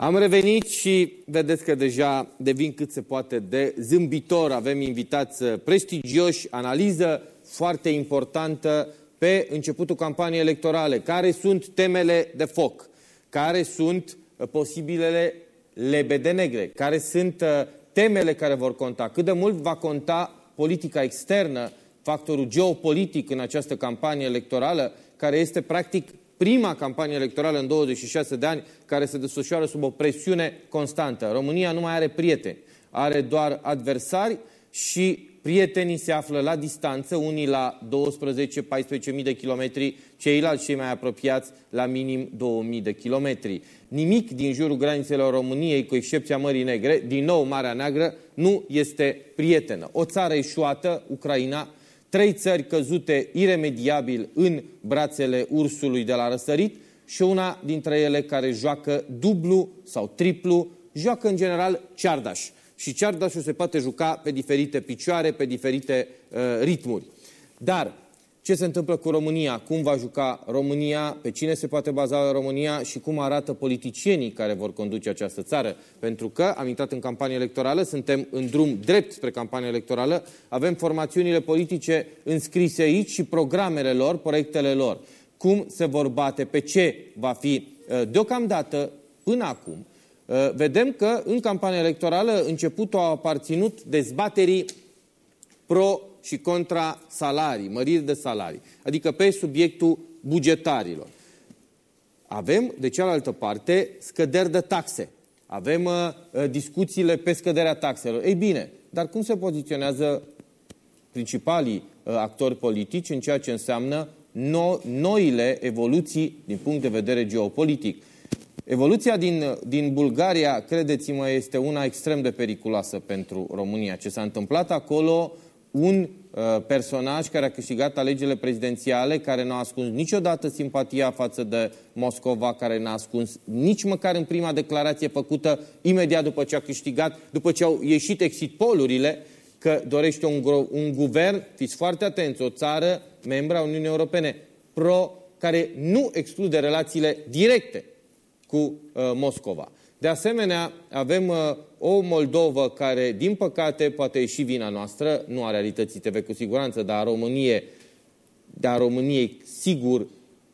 Am revenit și vedeți că deja devin cât se poate de zâmbitor. Avem invitați prestigioși, analiză foarte importantă pe începutul campaniei electorale. Care sunt temele de foc? Care sunt uh, posibilele lebede negre? Care sunt uh, temele care vor conta? Cât de mult va conta politica externă, factorul geopolitic în această campanie electorală, care este practic prima campanie electorală în 26 de ani care se desfășoară sub o presiune constantă. România nu mai are prieteni, are doar adversari și prietenii se află la distanță, unii la 12-14.000 de kilometri, ceilalți cei mai apropiați la minim 2.000 de kilometri. Nimic din jurul granițelor României, cu excepția Mării Negre, din nou Marea Neagră, nu este prietenă. O țară eșuată, Ucraina, trei țări căzute iremediabil în brațele ursului de la răsărit și una dintre ele care joacă dublu sau triplu, joacă în general ceardaș. Și ceardașul se poate juca pe diferite picioare, pe diferite uh, ritmuri. Dar ce se întâmplă cu România, cum va juca România, pe cine se poate baza România? Și cum arată politicienii care vor conduce această țară. Pentru că am intrat în campanie electorală, suntem în drum drept spre campanie electorală, avem formațiunile politice înscrise aici și programele lor, proiectele lor. Cum se vor bate, pe ce va fi? Uh, deocamdată, până acum, uh, vedem că în campania electorală începutul a aparținut dezbaterii pro și contra salarii, măriri de salarii, adică pe subiectul bugetarilor. Avem, de cealaltă parte, scăderi de taxe. Avem uh, uh, discuțiile pe scăderea taxelor. Ei bine, dar cum se poziționează principalii uh, actori politici în ceea ce înseamnă no, noile evoluții din punct de vedere geopolitic? Evoluția din, din Bulgaria, credeți-mă, este una extrem de periculoasă pentru România. Ce s-a întâmplat acolo un uh, personaj care a câștigat alegerile prezidențiale, care nu a ascuns niciodată simpatia față de Moscova, care n-a ascuns nici măcar în prima declarație făcută imediat după ce a câștigat, după ce au ieșit exit polurile, că dorește un, un guvern, fiți foarte atenți, o țară membra Uniunii Europene, pro, care nu exclude relațiile directe cu uh, Moscova. De asemenea, avem uh, o Moldovă care, din păcate, poate e și vina noastră, nu a realității TV cu siguranță, dar a României, dar a României sigur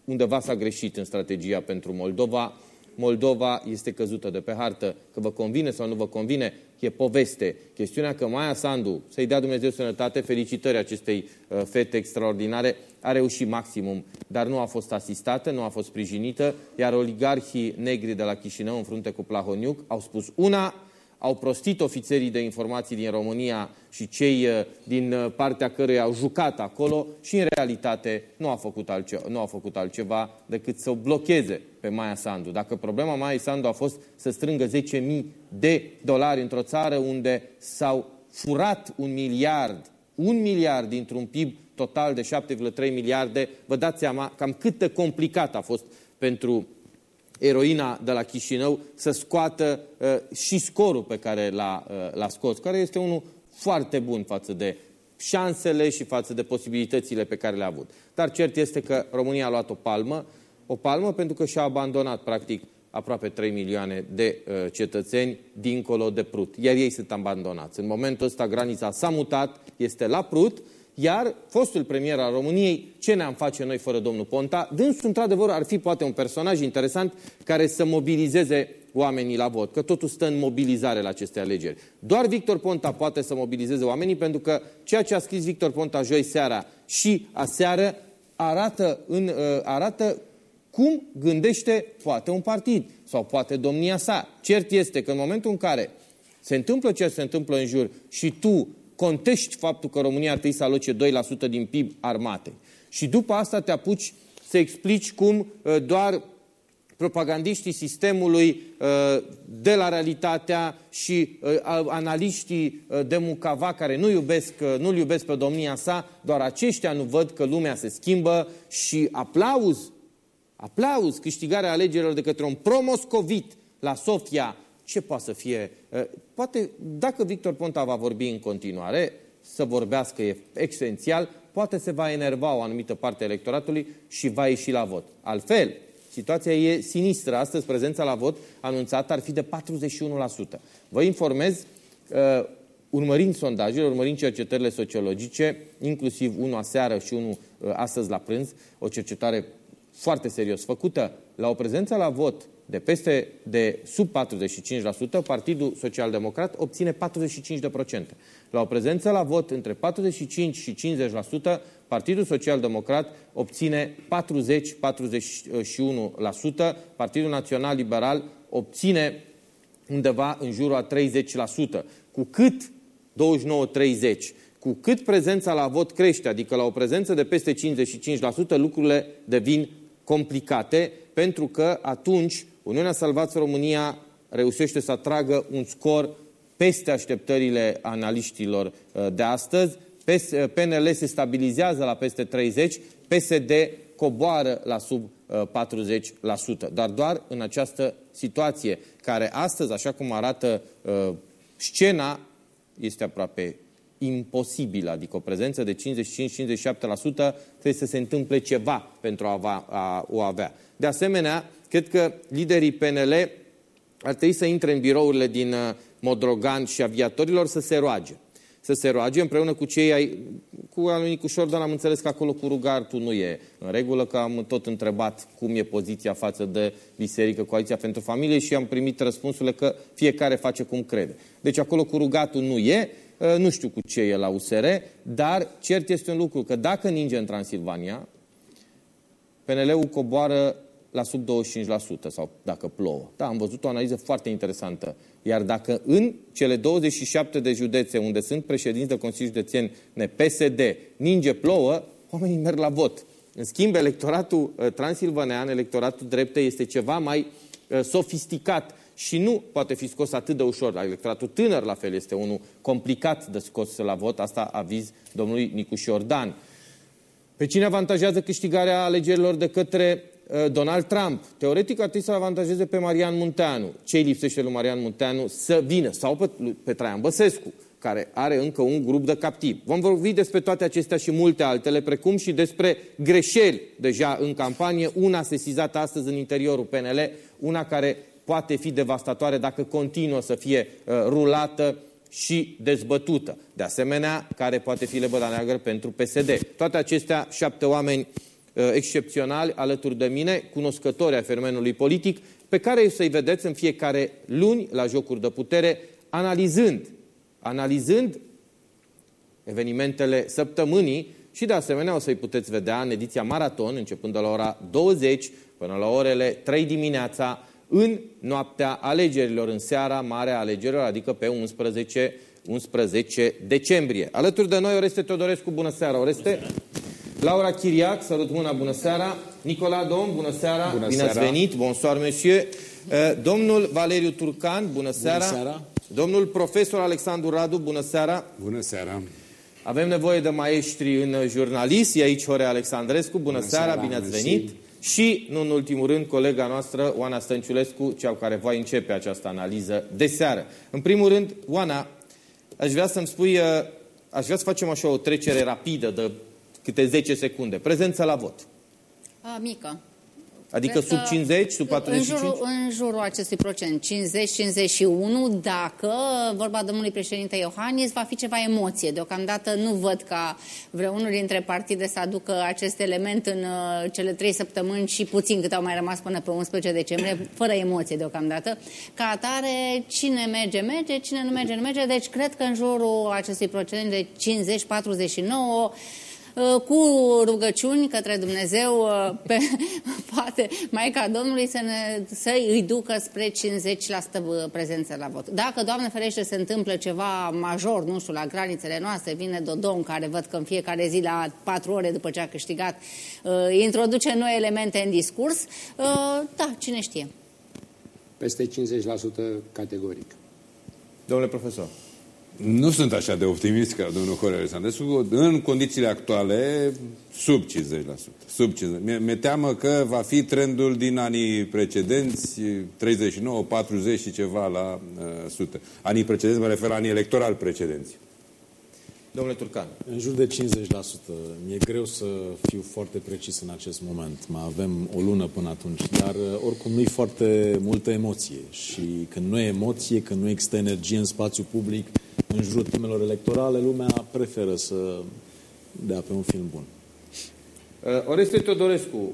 undeva s-a greșit în strategia pentru Moldova. Moldova este căzută de pe hartă, că vă convine sau nu vă convine, e poveste. Chestiunea că Maia Sandu, să-i dea Dumnezeu sănătate, felicitări acestei uh, fete extraordinare, a reușit maximum, dar nu a fost asistată, nu a fost sprijinită, iar oligarhii negri de la Chișinău, în frunte cu Plahoniuc, au spus una, au prostit ofițerii de informații din România și cei uh, din uh, partea căruia au jucat acolo și în realitate nu au făcut altceva, nu au făcut altceva decât să o blocheze pe Maia Sandu. Dacă problema Maia Sandu a fost să strângă 10.000 de dolari într-o țară unde s-au furat un miliard, un miliard dintr-un PIB total de 7,3 miliarde, vă dați seama cam cât de complicat a fost pentru eroina de la Chișinău să scoată uh, și scorul pe care l-a uh, scos, care este unul foarte bun față de șansele și față de posibilitățile pe care le-a avut. Dar cert este că România a luat o palmă, o palmă pentru că și-a abandonat, practic, aproape 3 milioane de uh, cetățeni dincolo de Prut. Iar ei sunt abandonați. În momentul ăsta granița s-a mutat, este la Prut, iar fostul premier al României, ce ne-am face noi fără domnul Ponta? Dânsul, într-adevăr, ar fi poate un personaj interesant care să mobilizeze oamenii la vot, că totul stă în mobilizare la aceste alegeri. Doar Victor Ponta poate să mobilizeze oamenii, pentru că ceea ce a scris Victor Ponta joi seara și aseară arată, în, uh, arată cum gândește poate un partid sau poate domnia sa. Cert este că în momentul în care se întâmplă ce se întâmplă în jur și tu contești faptul că România ar trebui să aloce 2% din PIB armate. Și după asta te apuci să explici cum uh, doar propagandiștii sistemului uh, de la realitatea și uh, analiștii de Mucava care nu iubesc, nu-l iubesc pe domnia sa, doar aceștia nu văd că lumea se schimbă și aplauz, aplauz câștigarea alegerilor de către un promoscovit la Sofia ce poate să fie? Poate, dacă Victor Ponta va vorbi în continuare, să vorbească e esențial, poate se va enerva o anumită parte a electoratului și va ieși la vot. Altfel, Situația e sinistră. Astăzi prezența la vot anunțată ar fi de 41%. Vă informez, uh, urmărind sondajele, urmărind cercetările sociologice, inclusiv unul aseară și unul uh, astăzi la prânz, o cercetare foarte serios făcută, la o prezență la vot de peste de sub 45%, Partidul Social Democrat obține 45%. La o prezență la vot între 45 și 50%, Partidul Social Democrat obține 40-41%, Partidul Național Liberal obține undeva în jurul a 30%. Cu cât 29-30, cu cât prezența la vot crește, adică la o prezență de peste 55%, lucrurile devin complicate, pentru că atunci Uniunea Salvați România reușește să atragă un scor peste așteptările analiștilor uh, de astăzi, PNL uh, se stabilizează la peste 30, PSD coboară la sub 40%. Uh, Dar doar în această situație, care astăzi, așa cum arată scena, este aproape imposibilă, adică o prezență de 55-57%, trebuie să se întâmple ceva pentru a, a o avea. De asemenea, cred că liderii PNL ar trebui să intre în birourile din uh, Modrogan și aviatorilor să se roage. Să se roage împreună cu cei ai, cu al lui Nicu Șordan am înțeles că acolo cu rugartul nu e în regulă, că am tot întrebat cum e poziția față de Biserică, Coaliția pentru Familie și am primit răspunsurile că fiecare face cum crede. Deci acolo cu rugatul nu e, uh, nu știu cu ce e la USR, dar cert este un lucru, că dacă ninge în Transilvania, PNL-ul coboară la sub 25% sau dacă plouă. Da, am văzut o analiză foarte interesantă. Iar dacă în cele 27 de județe unde sunt președinți de Consiliul Județen PSD, ninge plouă, oamenii merg la vot. În schimb, electoratul uh, transilvanean, electoratul drepte, este ceva mai uh, sofisticat și nu poate fi scos atât de ușor. Electoratul tânăr, la fel, este unul complicat de scos la vot. Asta aviz domnului Nicu Șordan. Pe cine avantajează câștigarea alegerilor de către Uh, Donald Trump, teoretic ar trebui să avantajeze pe Marian Munteanu. Ce lipsește lui Marian Munteanu? Să vină. Sau pe, pe Traian Băsescu, care are încă un grup de captivi. Vom vorbi despre toate acestea și multe altele, precum și despre greșeli deja în campanie, una sesizată astăzi în interiorul PNL, una care poate fi devastatoare dacă continuă să fie uh, rulată și dezbătută. De asemenea, care poate fi lebăda neagră pentru PSD. Toate acestea, șapte oameni Uh, excepționali alături de mine, cunoscători a fenomenului politic, pe care să-i vedeți în fiecare luni la jocuri de putere, analizând, analizând evenimentele săptămânii și de asemenea o să-i puteți vedea în ediția maraton, începând de la ora 20 până la orele 3 dimineața, în noaptea alegerilor, în seara mare a alegerilor, adică pe 11, 11 decembrie. Alături de noi Oreste Teodorescu, bună seara, Oreste! Bună seara. Laura Chiriac, salut mâna, bună seara. Nicola Dom, bună seara. Bună Bine seara. ați venit, bonsoir, monsieur. Uh, domnul Valeriu Turcan, bună seara. Bună seara. Domnul profesor Alexandru Radu, bună seara. Bună seara. Avem nevoie de maestri în jurnalist, e aici Hore Alexandrescu, bună, bună seara, seara, bine ați venit. Și, nu în ultimul rând, colega noastră, Oana Stănciulescu, cea care va începe această analiză de seară. În primul rând, Oana, aș vrea să-mi spui, uh, aș vrea să facem așa o trecere rapidă de câte 10 secunde. Prezența la vot. A, mică. Adică Cred sub 50, sub 45? În jurul, în jurul acestui procent, 50-51, dacă vorba domnului președinte Iohannis va fi ceva emoție. Deocamdată nu văd ca vreunul dintre partide să aducă acest element în uh, cele trei săptămâni și puțin cât au mai rămas până pe 11 decembrie, fără emoție deocamdată. Ca atare, cine merge, merge, cine nu merge, nu merge. Deci cred că în jurul acestui procent de 50-49 Uh, cu rugăciuni către Dumnezeu, uh, pe, poate Maica Domnului să, ne, să îi ducă spre 50% prezență la vot. Dacă, Doamne ferește, se întâmplă ceva major, nu știu, la granițele noastre, vine Dodon, care văd că în fiecare zi, la patru ore după ce a câștigat, uh, introduce noi elemente în discurs, da, cine știe. Peste 50% categoric. Domnule profesor. Nu sunt așa de optimist ca domnul Horea Alexandrescu. În condițiile actuale, sub 50%. Sub 50%. Mi-e teamă că va fi trendul din anii precedenți, 39, 40 și ceva la uh, sută. Anii precedenți, mă refer la anii electorali precedenți. Domnule Turcan. În jur de 50%. Mi-e greu să fiu foarte precis în acest moment. Mai avem o lună până atunci, dar uh, oricum nu e foarte multă emoție. Și când nu e emoție, când nu există energie în spațiu public, în jurul temelor electorale, lumea preferă să dea pe un film bun. Uh, Oreste Teodorescu,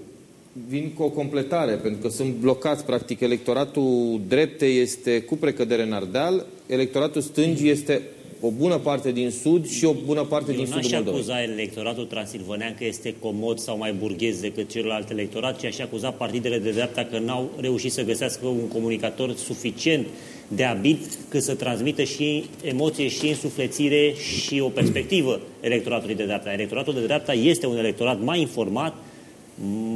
vin cu o completare, pentru că sunt blocați, practic, electoratul drepte este cu precădere în Ardeal, electoratul stângii este o bună parte din sud și o bună parte Eu din n-aș sudul Moldovei. acuza electoratul transilvanean că este comod sau mai burghez decât celălalt electorat, ci aș acuza partidele de dreapta că n-au reușit să găsească un comunicator suficient de abil cât să transmită și emoție și însuflețire și o perspectivă electoratului de dreapta. Electoratul de dreapta este un electorat mai informat,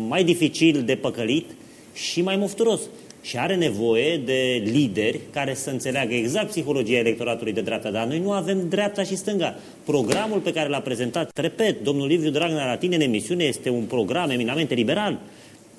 mai dificil de păcălit și mai mufturos. Și are nevoie de lideri care să înțeleagă exact psihologia electoratului de dreapta. Dar noi nu avem dreapta și stânga. Programul pe care l-a prezentat, repet, domnul Liviu Dragnea la tine în emisiune este un program eminamente liberal.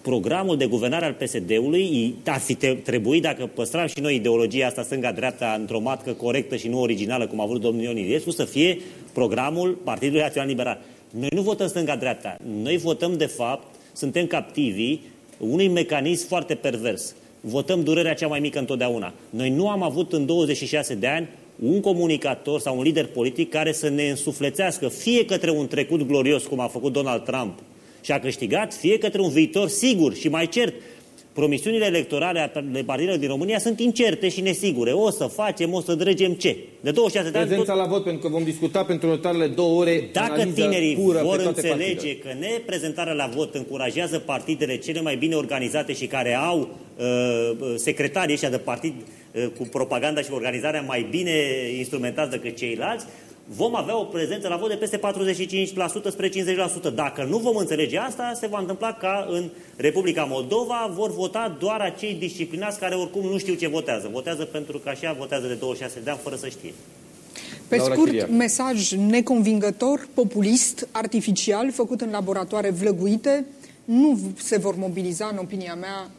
Programul de guvernare al PSD-ului ar fi te- trebuit, dacă păstram și noi ideologia asta stânga-dreapta într-o matcă corectă și nu originală, cum a vrut domnul Ion Iliescu, să fie programul Partidului Național Liberal. Noi nu votăm stânga-dreapta. Noi votăm, de fapt, suntem captivii unui mecanism foarte pervers. Votăm durerea cea mai mică întotdeauna. Noi nu am avut în 26 de ani un comunicator sau un lider politic care să ne însuflețească fie către un trecut glorios, cum a făcut Donald Trump și a câștigat, fie către un viitor sigur și mai cert. Promisiunile electorale ale partidelor din România sunt incerte și nesigure. O să facem, o să dregem ce? De 26 de ani... Prezența la vot, pentru că vom discuta pentru următoarele două ore Dacă analiză tinerii pură vor pe toate înțelege partidele. că neprezentarea la vot încurajează partidele cele mai bine organizate și care au uh, uh, secretarii ăștia de partid uh, cu propaganda și organizarea mai bine instrumentați decât ceilalți, vom avea o prezență la vot de peste 45% spre 50%. Dacă nu vom înțelege asta, se va întâmpla ca în Republica Moldova vor vota doar acei disciplinați care oricum nu știu ce votează. Votează pentru că așa votează de 26 de ani fără să știe. Pe Laura scurt, Chiriac. mesaj neconvingător, populist, artificial, făcut în laboratoare vlăguite. Nu se vor mobiliza, în opinia mea,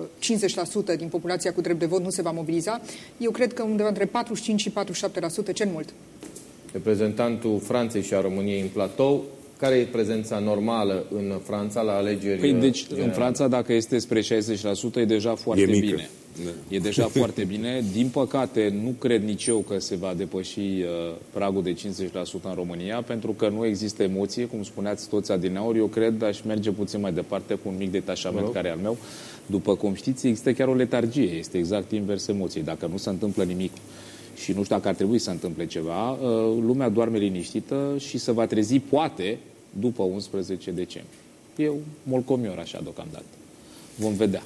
uh, 50% din populația cu drept de vot nu se va mobiliza. Eu cred că undeva între 45 și 47%, cel mult. Reprezentantul Franței și a României în platou, care e prezența normală în Franța la alegeri Păi, deci, în generale? Franța, dacă este spre 60%, e deja foarte E mică. bine. Da. E deja foarte bine. Din păcate, nu cred nici eu că se va depăși uh, pragul de 50% în România, pentru că nu există emoție, cum spuneați toți adineauri. Eu cred, aș merge puțin mai departe cu un mic detașament care e al meu. După cum știți, există chiar o letargie. Este exact invers emoției. Dacă nu se întâmplă nimic și nu știu dacă ar trebui să întâmple ceva, uh, lumea doarme liniștită și se va trezi, poate, după 11 decembrie. Eu molcomior așa deocamdată. Vom vedea.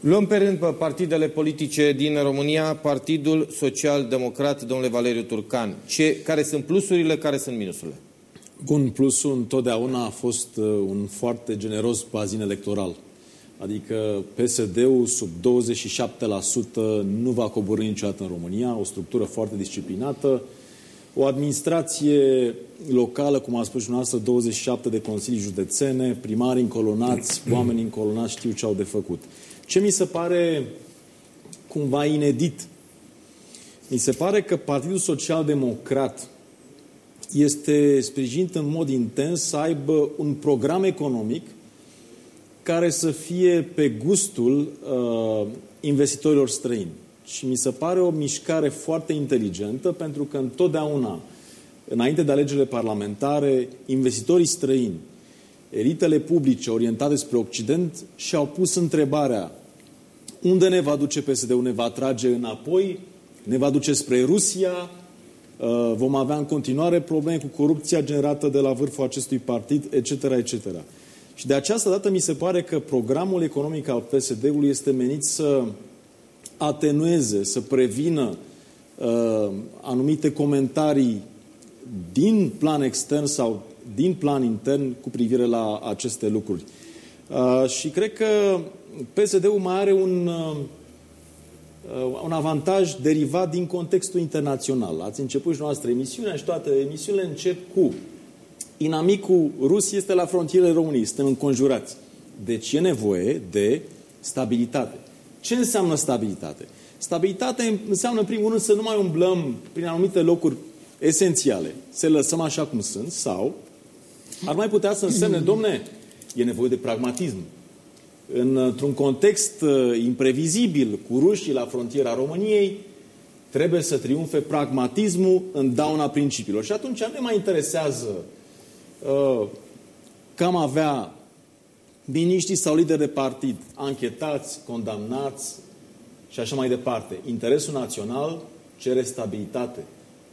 Luăm pe rând pe partidele politice din România, Partidul Social Democrat, domnule Valeriu Turcan. Ce, care sunt plusurile, care sunt minusurile? Bun, plusul întotdeauna a fost uh, un foarte generos bazin electoral. Adică PSD-ul sub 27% nu va coborî niciodată în România, o structură foarte disciplinată, o administrație locală, cum a spus și dumneavoastră, 27 de consilii județene, primari încolonați, oameni încolonați știu ce au de făcut. Ce mi se pare cumva inedit? Mi se pare că Partidul Social Democrat este sprijinit în mod intens să aibă un program economic care să fie pe gustul uh, investitorilor străini. Și mi se pare o mișcare foarte inteligentă pentru că întotdeauna, înainte de alegerile parlamentare, investitorii străini, elitele publice orientate spre Occident și-au pus întrebarea unde ne va duce PSD-ul? Ne va trage înapoi? Ne va duce spre Rusia? Uh, Vom avea în continuare probleme cu corupția generată de la vârful acestui partid, etc., etc. Și de această dată mi se pare că programul economic al PSD-ului este menit să atenueze, să prevină uh, anumite comentarii din plan extern sau din plan intern cu privire la aceste lucruri. Uh, și cred că PSD-ul mai are un, uh, un avantaj derivat din contextul internațional. Ați început și noastră emisiunea și toate emisiunile încep cu inamicul rus este la frontierele României, suntem înconjurați. Deci e nevoie de stabilitate. Ce înseamnă stabilitate? Stabilitate înseamnă, în primul rând, să nu mai umblăm prin anumite locuri esențiale, să le lăsăm așa cum sunt sau ar mai putea să însemne, domne, e nevoie de pragmatism. Într-un context uh, imprevizibil cu rușii la frontiera României, trebuie să triumfe pragmatismul în dauna principiilor. Și atunci ne mai interesează uh, că am avea miniștri sau lideri de partid anchetați, condamnați și așa mai departe. Interesul național cere stabilitate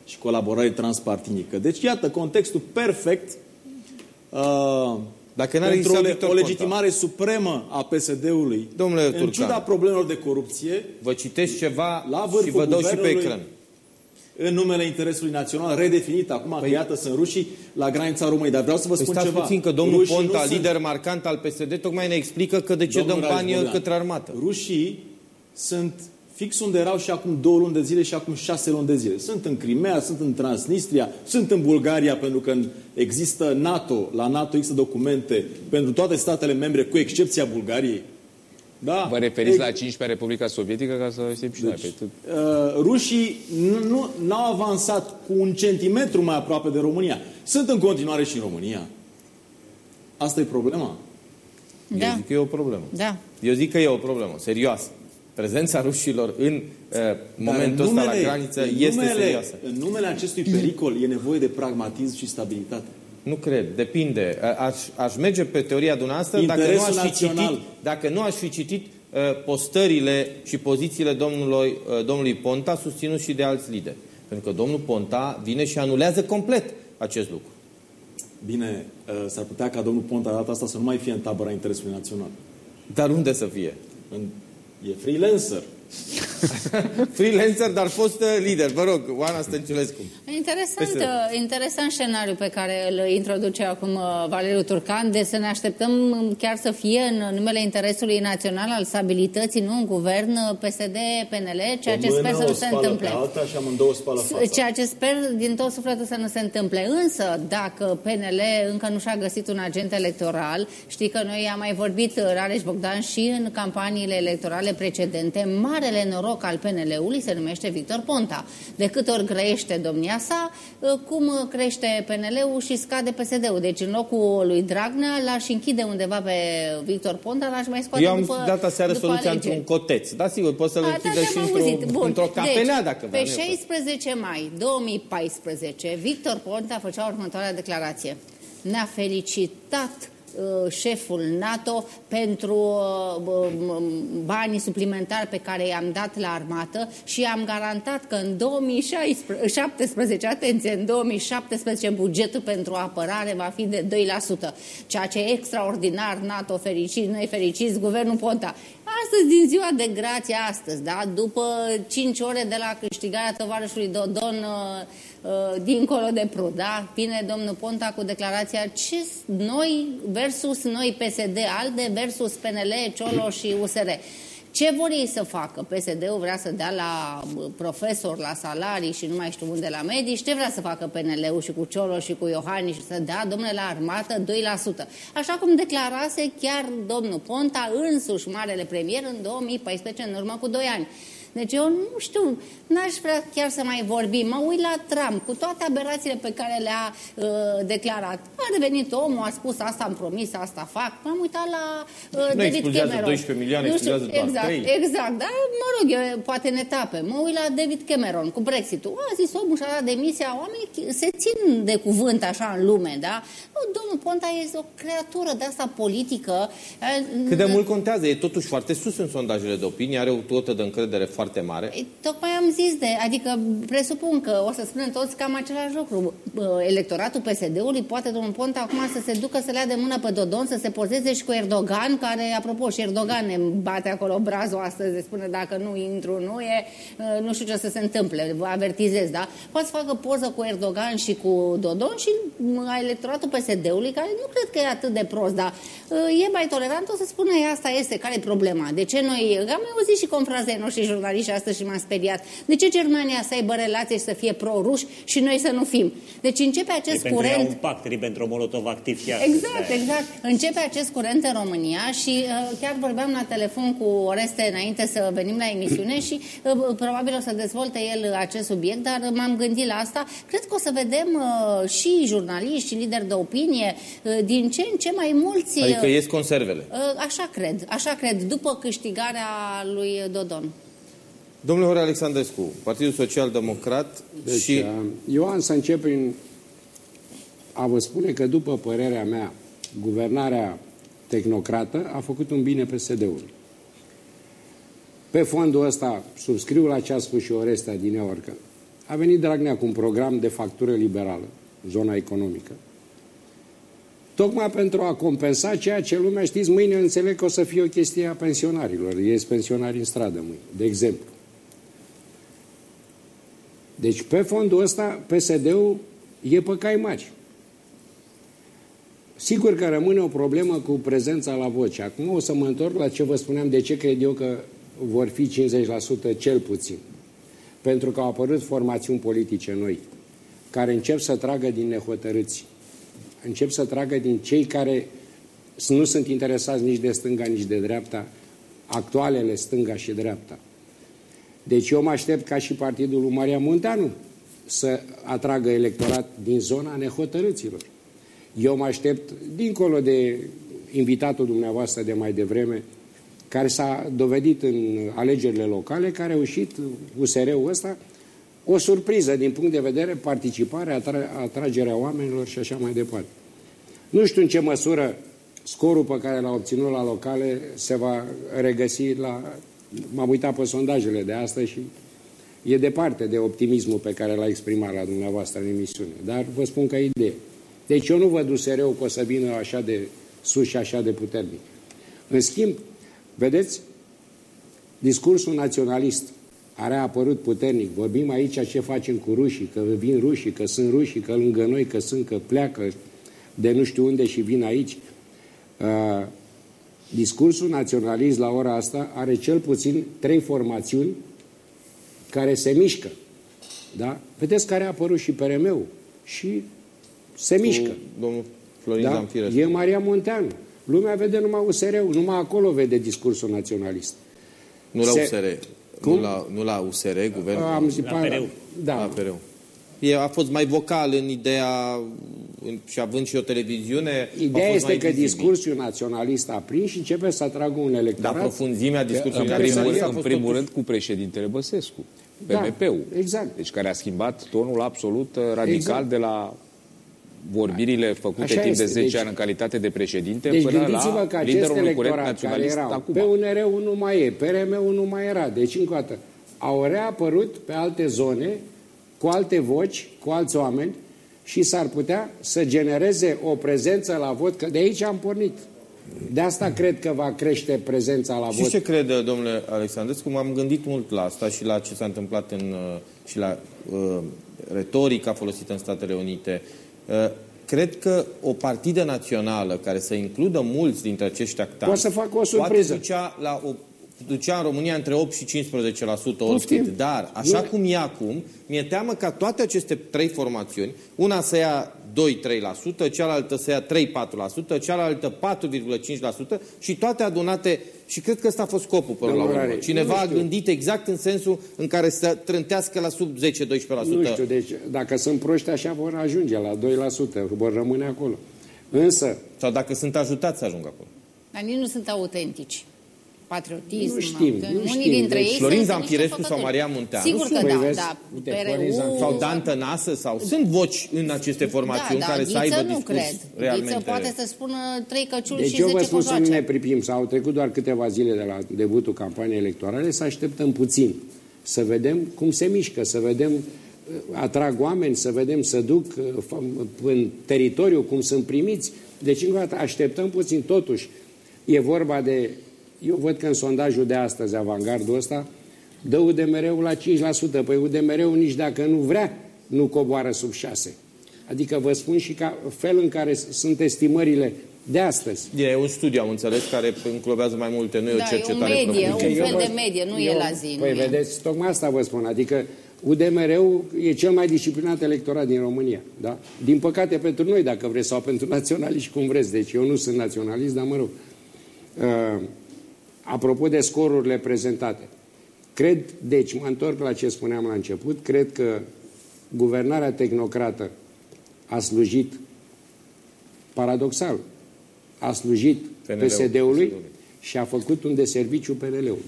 și colaborare transpartinică. Deci, iată, contextul perfect uh, Dacă pentru o, o legitimare Ponta. supremă a PSD-ului, Domnule în Turcan, ciuda problemelor de corupție, vă citesc ceva la și vă dau și pe ecran. În numele interesului național, redefinit acum, păi, că iată sunt rușii la granița României. Dar vreau să vă păi spun stați ceva. puțin că domnul rușii Ponta, sunt... lider marcant al PSD, tocmai ne explică că de ce Domnul dăm bani Bogdan, către armată. Rușii sunt fix unde erau și acum două luni de zile și acum șase luni de zile. Sunt în Crimea, sunt în Transnistria, sunt în Bulgaria, pentru că există NATO, la NATO există documente pentru toate statele membre, cu excepția Bulgariei. Da. Vă referiți e... la 15 Republica Sovietică ca să știm și deci, noi. Pe uh, rușii nu, nu au avansat cu un centimetru mai aproape de România. Sunt în continuare și în România. Asta e problema. Da. Eu zic că e o problemă. Da. Eu zic că e o problemă serioasă. Prezența rușilor în uh, momentul numele, ăsta la graniță în este numele, serioasă. În numele acestui pericol e nevoie de pragmatism și stabilitate. Nu cred, depinde. Aș, aș merge pe teoria dumneavoastră dacă nu, aș fi citit, dacă nu aș fi citit uh, postările și pozițiile domnului, uh, domnului Ponta susținut și de alți lideri. Pentru că domnul Ponta vine și anulează complet acest lucru. Bine, uh, s-ar putea ca domnul Ponta data asta să nu mai fie în tabăra interesului național. Dar unde să fie? În, e freelancer. Freelancer, dar fost uh, lider. Vă rog, Oana Stănciulescu. Interesant, Peste... interesant scenariu pe care îl introduce acum uh, Valeriu Turcan, de să ne așteptăm chiar să fie în numele interesului național al stabilității, nu în guvern, uh, PSD-PNL, ceea ce sper să nu se întâmple. Alta și spală fața. Ceea ce sper din tot sufletul să nu se întâmple. Însă, dacă PNL încă nu și-a găsit un agent electoral, știi că noi am mai vorbit, Rareș Bogdan, și în campaniile electorale precedente, marele noroc al PNL-ului se numește Victor Ponta. De câte ori grăiește domnia sa, ă, cum crește PNL-ul și scade PSD-ul. Deci în locul lui Dragnea l-aș închide undeva pe Victor Ponta, l-aș mai scoate Eu am după dat aseară soluția într-un coteț. Da, sigur, poți să-l închidă și într-o, într capelea, deci, dacă Pe 16 mai 2014, Victor Ponta făcea următoarea declarație. Ne-a felicitat Uh, șeful NATO pentru uh, banii suplimentari pe care i-am dat la armată și am garantat că în 2017, atenție, în 2017 bugetul pentru apărare va fi de 2%, ceea ce e extraordinar, NATO fericit, noi fericiți, guvernul Ponta. Astăzi, din ziua de grație, astăzi, da? după 5 ore de la câștigarea tovarășului Dodon uh, uh, dincolo de Prut, da? Vine domnul Ponta cu declarația ce noi versus noi PSD ALDE versus PNL, Ciolo și USR. Ce vor ei să facă? PSD-ul vrea să dea la profesor, la salarii și nu mai știu unde la medici. Ce vrea să facă PNL-ul și cu Ciolo și cu Iohannis? Să dea, domnule, la armată 2%. Așa cum declarase chiar domnul Ponta, însuși marele premier, în 2014, în urmă cu 2 ani. Deci eu nu știu, n-aș vrea chiar să mai vorbim. Mă uit la Trump, cu toate aberațiile pe care le-a uh, declarat. A revenit omul, a spus asta am promis, asta fac. M-am uitat la uh, nu David Cameron. 12 milioane, nu știu, doar exact, 3. exact, dar mă rog, eu, poate în etape. Mă uit la David Cameron cu Brexit-ul. A zis omul și-a dat demisia, oamenii se țin de cuvânt așa în lume, da? Nu, domnul Ponta este o creatură de asta politică. Cât de mult contează? E totuși foarte sus în sondajele de opinie, are o cotă de încredere foarte foarte mare. Ei, tocmai am zis de, adică presupun că o să spunem toți cam același lucru. Electoratul PSD-ului poate domnul Ponta acum să se ducă să le ia de mână pe Dodon, să se pozeze și cu Erdogan, care, apropo, și Erdogan ne bate acolo brazul astăzi, spune dacă nu intru, nu e, nu știu ce să se întâmple, vă avertizez, da? Poate să facă poză cu Erdogan și cu Dodon și electoratul PSD-ului, care nu cred că e atât de prost, dar e mai tolerant, o să spună, asta este, care e problema? De ce noi, am mai auzit și confrații noștri jurnaliști jurnaliști astăzi și m-am speriat. De ce Germania să aibă relații și să fie pro-ruși și noi să nu fim? Deci începe acest e curent... Pentru un pact Ribbentrop-Molotov activ chiar. Exact, exact. Începe acest curent în România și uh, chiar vorbeam la telefon cu Oreste înainte să venim la emisiune și uh, probabil o să dezvolte el acest subiect, dar m-am gândit la asta. Cred că o să vedem uh, și jurnaliști și lideri de opinie uh, din ce în ce mai mulți... Adică ies conservele. Uh, așa cred, așa cred, după câștigarea lui Dodon. Domnule Horea Alexandrescu, Partidul Social Democrat Deci, și... uh, eu am să încep prin a vă spune că, după părerea mea, guvernarea tehnocrată a făcut un bine PSD-ului. Pe fondul ăsta, subscriu la ce a spus și Orestea din că a venit Dragnea cu un program de factură liberală, zona economică, tocmai pentru a compensa ceea ce lumea, știți, mâine înțeleg că o să fie o chestie a pensionarilor. Ies pensionari în stradă mâine, de exemplu. Deci, pe fondul ăsta, PSD-ul e pe cai mari. Sigur că rămâne o problemă cu prezența la voce. Acum o să mă întorc la ce vă spuneam, de ce cred eu că vor fi 50% cel puțin. Pentru că au apărut formațiuni politice noi, care încep să tragă din nehotărâți, încep să tragă din cei care nu sunt interesați nici de stânga, nici de dreapta, actualele stânga și dreapta. Deci eu mă aștept ca și partidul lui Maria Munteanu să atragă electorat din zona nehotărâților. Eu mă aștept, dincolo de invitatul dumneavoastră de mai devreme, care s-a dovedit în alegerile locale, care a reușit USR-ul ăsta o surpriză din punct de vedere participare, atra atragerea oamenilor și așa mai departe. Nu știu în ce măsură scorul pe care l-a obținut la locale se va regăsi la... M-am uitat pe sondajele de astăzi și e departe de optimismul pe care l-a exprimat la dumneavoastră în emisiune. Dar vă spun că e idee. Deci eu nu văd USR-ul că o să vină așa de sus și așa de puternic. În schimb, vedeți, discursul naționalist a reapărut puternic. Vorbim aici ce facem cu rușii, că vin rușii, că sunt rușii, că lângă noi, că sunt, că pleacă de nu știu unde și vin aici. Uh, discursul naționalist la ora asta are cel puțin trei formațiuni care se mișcă. Da? Vedeți care a apărut și PRM-ul. Și se mișcă. Domnul Florin da? Zamfirescu. E Maria Munteanu. Lumea vede numai USR-ul, numai acolo vede discursul naționalist. Nu la Se- USR. Cum? Nu la, nu la USR, guvernul. Am zis, La pa- PRU. Da, La PRU. E, a fost mai vocal în ideea în- și având și o televiziune. a Ideea fost este mai că vizibil. discursul naționalist a prins și începe să atragă un Dar electorat. profunzimea discursului În care primul, să rând, fie- în primul rând cu președintele Băsescu, Da, PMP-ul. exact. Deci care a schimbat tonul absolut uh, radical Exact. de la vorbirile făcute Așa timp este, de 10 deci- ani în calitate de președinte Deci până gândiți-vă la că acest liderul unui curent electorat care naționalist erau, acum. pe UNR-ul nu mai e, PRM-ul nu mai era. Deci, încă o dată, au reapărut pe alte zone, cu alte voci, cu alți oameni și s-ar putea să genereze o prezență la vot, că de aici am pornit. De asta cred că va crește prezența la Și vot. ce crede, domnule Alexandrescu? M-am gândit mult la asta și la ce s-a întâmplat în, uh, și la uh, retorica folosită în Statele Unite. Uh, cred că o partidă națională care să includă mulți dintre acești actanți Poate să facă o surpriză. Poate ducea, la o, ducea în România între 8 și 15% Poftim. oricât. Dar, așa Nu- cum e acum, mi-e teamă ca toate aceste trei formațiuni, una să ia 2-3%, cealaltă să ia 3-4%, cealaltă 4,5% și toate adunate și cred că ăsta a fost scopul până la Domnul urmă. Rare, Cineva nu a știu. gândit exact în sensul în care să trântească la sub 10-12%. Nu știu, deci dacă sunt proști așa vor ajunge la 2%, vor rămâne acolo. Însă, Sau dacă sunt ajutați să ajungă acolo. Dar nici nu sunt autentici. Patriotism. Nu știm, aut- nu Unii știm. dintre Deci ei Florin sunt Zamfirescu niște sau făcători. Maria Munteanu Sigur că sunt. da, Păi vezi, da. uite, PRU... Florin Zamfirescu. Sau Dan Tănasă, sau sunt voci în aceste formațiuni da, da, care să Ghiță aibă nu discurs cred. realmente... Ghiță poate să spună trei căciuli Deci și eu vă 10 spun să nu cojoace. ne pripim, s au trecut doar câteva zile de la debutul campaniei electorale, să așteptăm puțin, să vedem cum se mișcă, să vedem uh, atrag oameni, să vedem să duc uh, f- în teritoriu cum sunt primiți. Deci încă o dată așteptăm puțin. Totuși, e vorba de... Eu văd că în sondajul de astăzi, avangardul ăsta, dă UDMR-ul la 5%. Păi UDMR-ul nici dacă nu vrea, nu coboară sub 6%. Adică vă spun și ca felul în care sunt estimările de astăzi. E un studiu, am înțeles, care înclobează mai multe, nu e Da, o cercetare e o medie, propriu. un Eu fel vă- de medie, nu e eu- la zi. Păi nu e. vedeți, tocmai asta vă spun. Adică UDMR-ul e cel mai disciplinat electorat din România. Da? Din păcate pentru noi, dacă vreți, sau pentru naționaliști, cum vreți. Deci eu nu sunt naționalist, dar mă rog. Uh, apropo de scorurile prezentate. Cred, deci mă întorc la ce spuneam la început, cred că guvernarea tehnocrată a slujit paradoxal, a slujit PNL-ul, PSD-ului PSD-ului. și a făcut un deserviciu PNL-ului.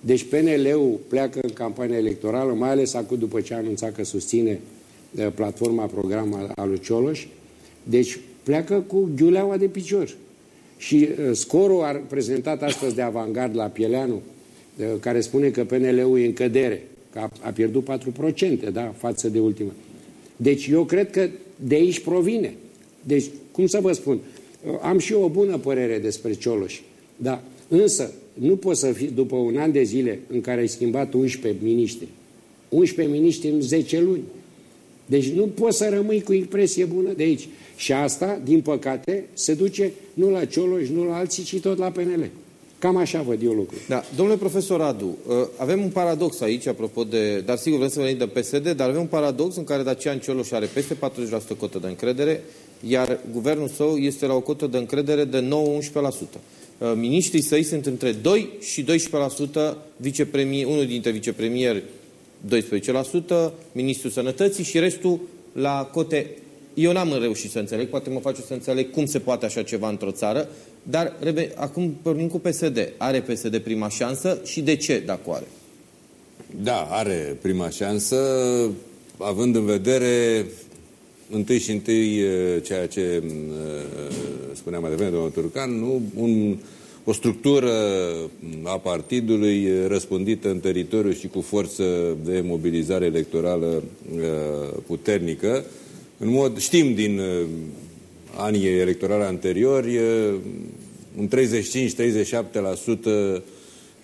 Deci PNL-ul pleacă în campania electorală, mai ales acum după ce a anunțat că susține uh, platforma program al lui Cioloș, deci pleacă cu ghiuleaua de picior. Și uh, scorul a prezentat astăzi de avangard la Pieleanu, uh, care spune că PNL-ul e în cădere, că a, a pierdut 4% da, față de ultima. Deci eu cred că de aici provine. Deci, cum să vă spun, uh, am și eu o bună părere despre Cioloș, da, însă nu poți să fii după un an de zile în care ai schimbat 11 miniștri, 11 miniștri în 10 luni. Deci nu poți să rămâi cu impresie bună de aici. Și asta, din păcate, se duce nu la Cioloș, nu la alții, ci tot la PNL. Cam așa văd eu lucrul. Da, domnule profesor Radu, uh, avem un paradox aici, apropo de... Dar sigur, vrem să venim de PSD, dar avem un paradox în care Dacian Cioloș are peste 40% cotă de încredere, iar guvernul său este la o cotă de încredere de 9-11%. Uh, Ministrii săi sunt între 2 și 12%, vicepremier, unul dintre vicepremieri 12%, ministrul sănătății și restul la cote... Eu n-am reușit să înțeleg, poate mă face să înțeleg cum se poate așa ceva într-o țară, dar reve, acum pornim cu PSD. Are PSD prima șansă și de ce, dacă o are? Da, are prima șansă, având în vedere întâi și întâi eh, ceea ce eh, spunea mai devreme domnul Turcan, nu? Un, o structură a partidului eh, răspândită în teritoriu și cu forță de mobilizare electorală eh, puternică. În mod, știm din eh, anii electorale anteriori, eh, un 35-37%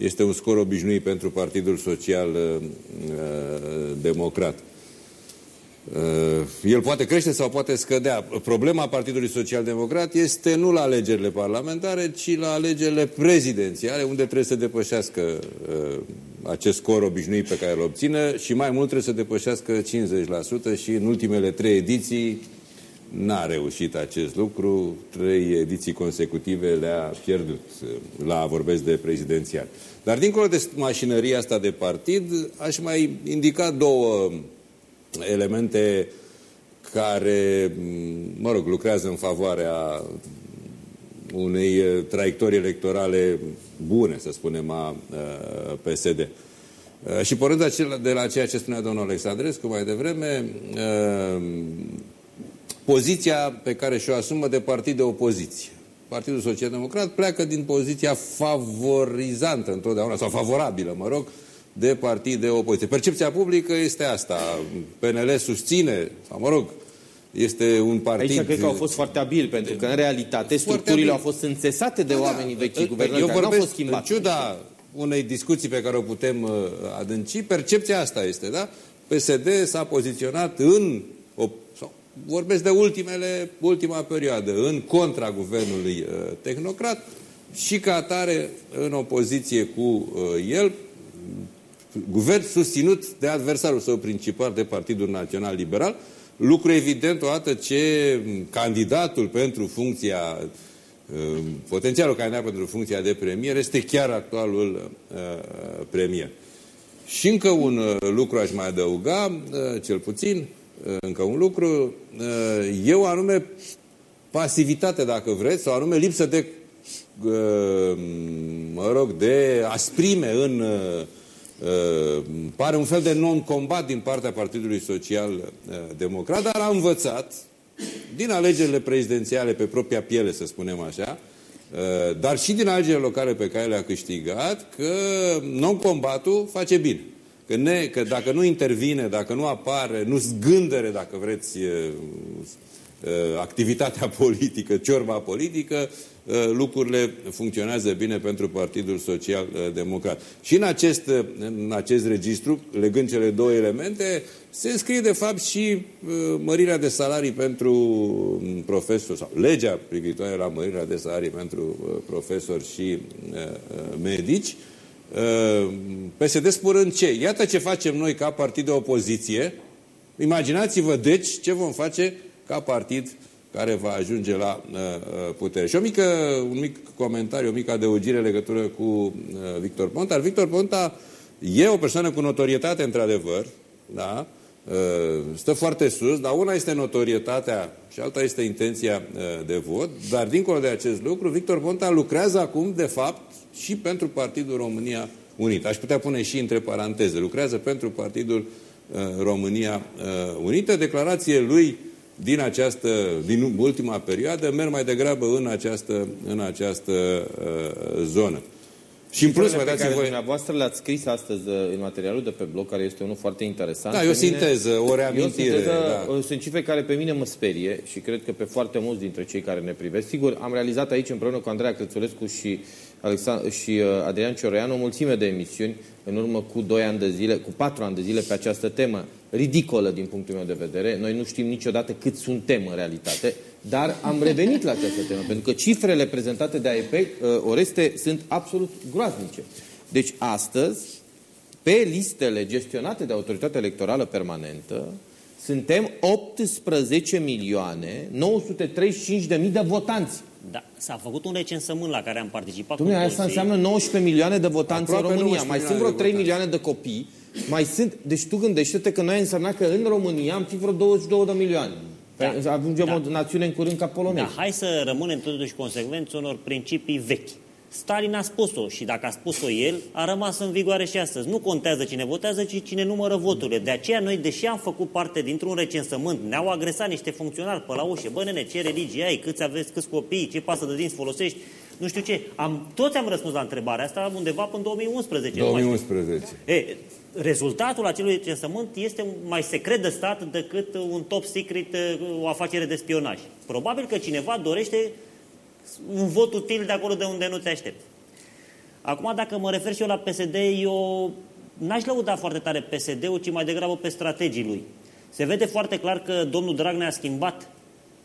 este un scor obișnuit pentru Partidul Social uh, Democrat. Uh, el poate crește sau poate scădea. Problema Partidului Social Democrat este nu la alegerile parlamentare, ci la alegerile prezidențiale, unde trebuie să depășească uh, acest scor obișnuit pe care îl obține și mai mult trebuie să depășească 50% și în ultimele trei ediții n-a reușit acest lucru, trei ediții consecutive le-a pierdut, la vorbesc de prezidențial. Dar dincolo de mașinăria asta de partid, aș mai indica două elemente care, mă rog, lucrează în favoarea unei eh, traiectorii electorale bune, să spunem, a eh, PSD. Eh, Și porând de la ceea ce spunea domnul Alexandrescu mai devreme, poziția pe care și-o asumă de partid de opoziție. Partidul Social Democrat pleacă din poziția favorizantă întotdeauna, sau favorabilă, mă rog, de partid de opoziție. Percepția publică este asta. PNL susține, sau mă rog, este un partid... Aici cred că au fost foarte abili, pentru că în realitate structurile abil. au fost înțesate de oamenii vechi guvernări Eu care nu au vorbesc, fost schimbate. în ciuda unei discuții pe care o putem uh, adânci, percepția asta este, da? PSD s-a poziționat în, o, sau, vorbesc de ultimele, ultima perioadă, în contra guvernului uh, tehnocrat și ca atare în opoziție cu uh, el, guvern susținut de adversarul său principal, de Partidul Național Liberal, lucru evident odată ce candidatul pentru funcția uh, potențialul candidat pentru funcția de premier este chiar actualul uh, premier. Și încă un uh, lucru aș mai adăuga, uh, cel puțin, uh, încă un lucru, uh, eu anume pasivitate, dacă vreți, sau anume lipsă de, uh, mă rog, de asprime în uh, Uh, pare un fel de non-combat din partea Partidului Social uh, Democrat, dar a învățat din alegerile prezidențiale pe propria piele, să spunem așa, uh, dar și din alegerile locale pe care le-a câștigat, că non-combatul face bine. Că, ne, că dacă nu intervine, dacă nu apare, nu zgândere, dacă vreți, uh, activitatea politică, ciorba politică, lucrurile funcționează bine pentru Partidul Social Democrat. Și în acest, în acest registru, legând cele două elemente, se înscrie de fapt și mărirea de salarii pentru profesori, sau legea privitoare la mărirea de salarii pentru profesori și medici, PSD spurând ce? Iată ce facem noi ca partid de opoziție. Imaginați-vă, deci, ce vom face ca partid care va ajunge la uh, uh, putere. Și o mică, un mic comentariu, o mică adăugire în legătură cu uh, Victor Ponta. Victor Ponta e o persoană cu notorietate, într-adevăr, da? Uh, stă foarte sus, dar una este notorietatea și alta este intenția uh, de vot, dar dincolo de acest lucru, Victor Ponta lucrează acum, de fapt, și pentru Partidul România Unit. Aș putea pune și între paranteze. Lucrează pentru Partidul uh, România Unită. Declarație lui din, această, din ultima perioadă merg mai degrabă în această, în această uh, zonă. Și în plus, mai dați voi... Dumneavoastră le-ați scris astăzi uh, în materialul de pe blog, care este unul foarte interesant. Da, e o sinteză, o reamintire. E o sinteză, da. Sunt cifre care pe mine mă sperie și cred că pe foarte mulți dintre cei care ne privesc. Sigur, am realizat aici împreună cu Andreea Crețulescu și, Alexand- și uh, Adrian Cioreanu o mulțime de emisiuni în urmă cu 2 ani de zile, cu 4 ani de zile pe această temă ridicolă din punctul meu de vedere. Noi nu știm niciodată cât suntem în realitate, dar am revenit la această temă, pentru că cifrele prezentate de AEP, uh, Oreste, sunt absolut groaznice. Deci astăzi, pe listele gestionate de Autoritatea Electorală Permanentă, suntem 18 milioane 935 de mii de votanți. Da, s-a făcut un recensământ la care am participat. Dumne, asta înseamnă 19 milioane de votanți Aproape în România. Mai sunt vreo 3 milioane de copii. Mai sunt, deci tu gândește-te că noi însemna că în România am fi vreo 22 de milioane. Da. Păi, ajungem da. o națiune în curând ca polonezi. Da, hai să rămânem totuși consecvenți unor principii vechi. Stalin a spus-o și dacă a spus-o el, a rămas în vigoare și astăzi. Nu contează cine votează, ci cine numără voturile. De aceea noi, deși am făcut parte dintr-un recensământ, ne-au agresat niște funcționari pe la ușă. Bă, nene, ce religie ai, câți aveți, câți copii, ce pasă de dinți folosești, nu știu ce. Am, toți am răspuns la întrebarea asta undeva până în 2011. 2011. E, rezultatul acelui recensământ este mai secret de stat decât un top secret, o afacere de spionaj. Probabil că cineva dorește un vot util de acolo de unde nu te aștepți. Acum, dacă mă refer și eu la PSD, eu n-aș lăuda foarte tare PSD-ul, ci mai degrabă pe strategii lui. Se vede foarte clar că domnul Dragnea a schimbat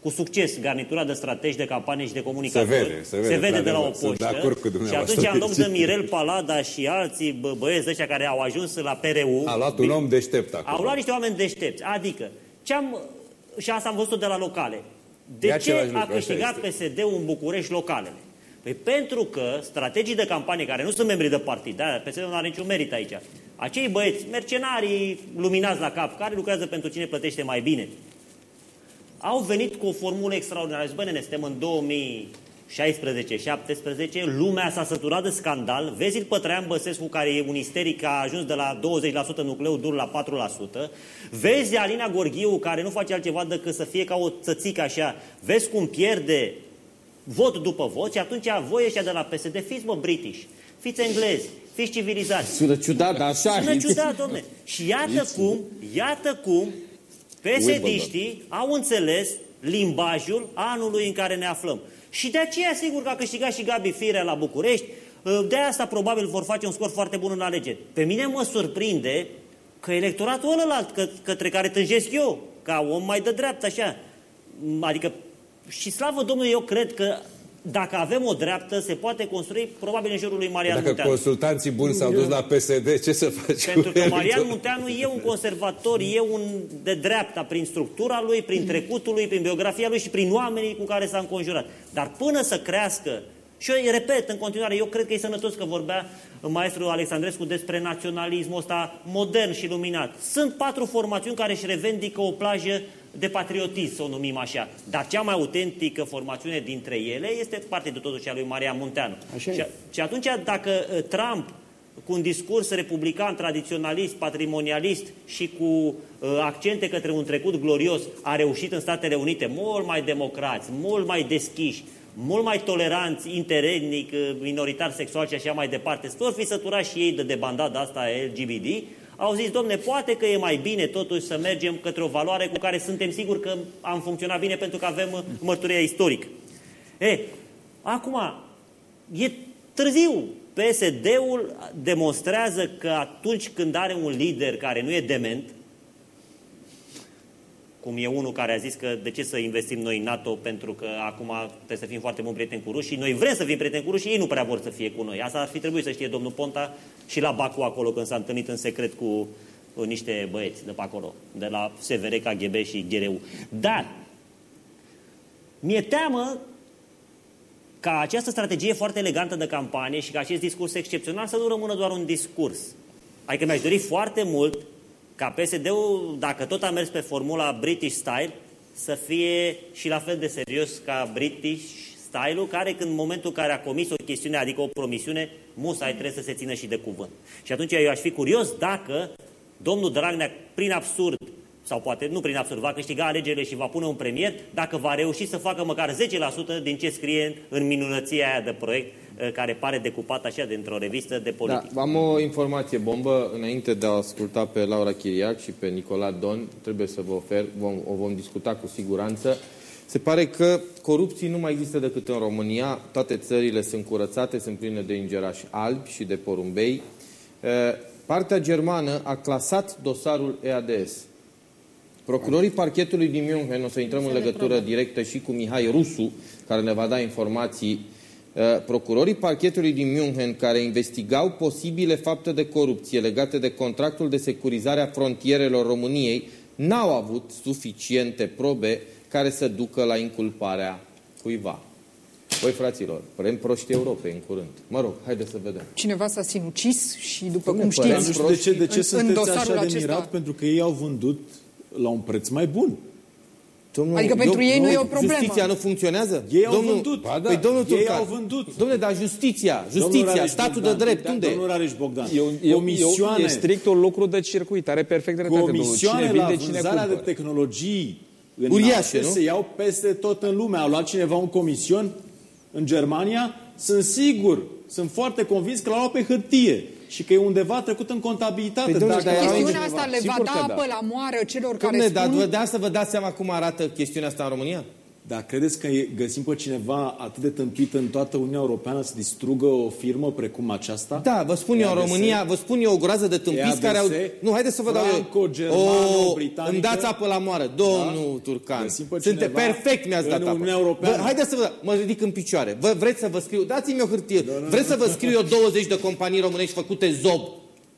cu succes garnitura de strategi de campanie și de comunicatori. Se vede, se vede, se vede de la o poștă. și atunci, în loc de Mirel Palada și alții bă, băieți ăștia care au ajuns la PRU... A luat un om deștept acum. Au luat niște oameni deștepți. Adică, ce am, și asta am văzut de la locale. De, de ce a câștigat PSD-ul în București localele? Păi pentru că strategii de campanie care nu sunt membri de partid, da, PSD-ul nu are niciun merit aici, acei băieți, mercenarii luminați la cap, care lucrează pentru cine plătește mai bine, au venit cu o formulă extraordinară. Zic, bă, nene, suntem în 2016-17, lumea s-a săturat de scandal, vezi-l pe Traian Băsescu, care e un isteric, a ajuns de la 20% nucleu dur la 4%, vezi Alina Gorghiu, care nu face altceva decât să fie ca o țățică așa, vezi cum pierde vot după vot și atunci voi ăștia de la PSD, fiți mă british, fiți englezi, fiți civilizați. Sună ciudat, dar așa Sună ciudat, domne. Și iată cum, iată cum psd au înțeles limbajul anului în care ne aflăm. Și de aceea, sigur că a câștigat și Gabi Firea la București, de asta probabil vor face un scor foarte bun în alegeri. Pe mine mă surprinde că electoratul ălălalt, că, către care tânjesc eu, ca om mai de dreapta, așa, adică, și slavă Domnului, eu cred că dacă avem o dreaptă, se poate construi probabil în jurul lui Marian Dacă Munteanu. consultanții buni s-au dus la PSD, ce să faci Pentru că Marian Munteanu e un conservator, e un de dreapta prin structura lui, prin trecutul lui, prin biografia lui și prin oamenii cu care s-a înconjurat. Dar până să crească și eu îi repet în continuare, eu cred că e sănătos că vorbea maestrul Alexandrescu despre naționalismul ăsta modern și luminat. Sunt patru formațiuni care își revendică o plajă de patriotism, să o numim așa. Dar cea mai autentică formațiune dintre ele este partidul totuși a lui Maria Munteanu. Așa și, și atunci, dacă uh, Trump cu un discurs republican, tradiționalist, patrimonialist și cu uh, accente către un trecut glorios, a reușit în Statele Unite mult mai democrați, mult mai deschiși, mult mai toleranți, interetnic, uh, minoritar sexual și așa mai departe, să fi săturat și ei de debandada asta LGBT, au zis, domne, poate că e mai bine totuși să mergem către o valoare cu care suntem siguri că am funcționat bine pentru că avem mărturia istorică. E, acum, e târziu. PSD-ul demonstrează că atunci când are un lider care nu e dement, cum e unul care a zis că de ce să investim noi în NATO pentru că acum trebuie să fim foarte buni prieteni cu rușii. Noi vrem să fim prieteni cu rușii, ei nu prea vor să fie cu noi. Asta ar fi trebuit să știe domnul Ponta și la Bacu acolo când s-a întâlnit în secret cu niște băieți de pe acolo, de la SVR, KGB și GRU. Dar mi-e teamă ca această strategie foarte elegantă de campanie și ca acest discurs excepțional să nu rămână doar un discurs. Adică mi-aș dori foarte mult ca PSD-ul, dacă tot a mers pe formula British Style, să fie și la fel de serios ca British Style-ul, care când în momentul în care a comis o chestiune, adică o promisiune, musai trebuie să se țină și de cuvânt. Și atunci eu aș fi curios dacă domnul Dragnea, prin absurd, sau poate nu prin absurd, va câștiga alegerile și va pune un premier, dacă va reuși să facă măcar 10% din ce scrie în minunăția aia de proiect, eh, care pare decupat așa dintr-o revistă de politică. Da, am o informație bombă. Înainte de a asculta pe Laura Chiriac și pe Nicola Don, trebuie să vă ofer, vom, o vom discuta cu siguranță. Se pare că corupții nu mai există decât în România. Toate țările sunt curățate, sunt pline de ingerași albi și de porumbei. Eh, partea germană a clasat dosarul EADS. Procurorii parchetului din München, o să intrăm în legătură directă și cu Mihai Rusu, care ne va da informații, uh, procurorii parchetului din München, care investigau posibile fapte de corupție legate de contractul de securizare a frontierelor României, n-au avut suficiente probe care să ducă la inculparea cuiva. Voi, fraților, vrem proști Europei în curând. Mă rog, haideți să vedem. Cineva s-a sinucis și, după Dom'le, cum păream știți, Nu știu de ce, de ce în- în sunteți dosarul așa de acesta- mirat, pentru că ei au vândut la un preț mai bun. Domnul, Adică pentru ei nu e o problemă. Justiția nu funcționează? Ei au domnul, vândut. Ba da, Păi, domnul ei Turcan, au vândut. Domnule, dar justiția, Domnul justiția, Rareș statul Bogdan, de drept, da, unde e? Domnul Rareș Bogdan, E, un, e, comisioane, e, e strict un lucru de circuit, are perfect dreptate. domnul. comisioane Cine la vinde, cine vânzarea de cumpără. tehnologii Uriașe, înalte nu? se iau peste tot în lume. A luat cineva un comision în Germania? Sunt sigur, sunt foarte convins că l-a luat pe hârtie și că e undeva trecut în contabilitate. Păi, domnule, Dacă dar a luat erau Chestiunea cineva- asta le va Sigur că da da. apă la moară celor care Domnule, dar spun... vă, de asta vă dați seama cum arată chestiunea asta în România? Dar credeți că e- găsim pe cineva atât de tâmpit în toată Uniunea Europeană să distrugă o firmă precum aceasta? Da, vă spun eu, în EADS? România, vă spun eu o groază de tâmpiți EADS, care au... Nu, haideți să vă dau eu. franco-germano-britanică. îmi dați apă la moară. Domnul Turcan, Găsim pe sunte cineva perfect mi-ați în dat apă. Uniunea Europeană. Vă, haideți să vă mă ridic în picioare. Vă, vreți să vă scriu, dați-mi o hârtie. Vreți să vă scriu eu 20 de companii românești făcute zob,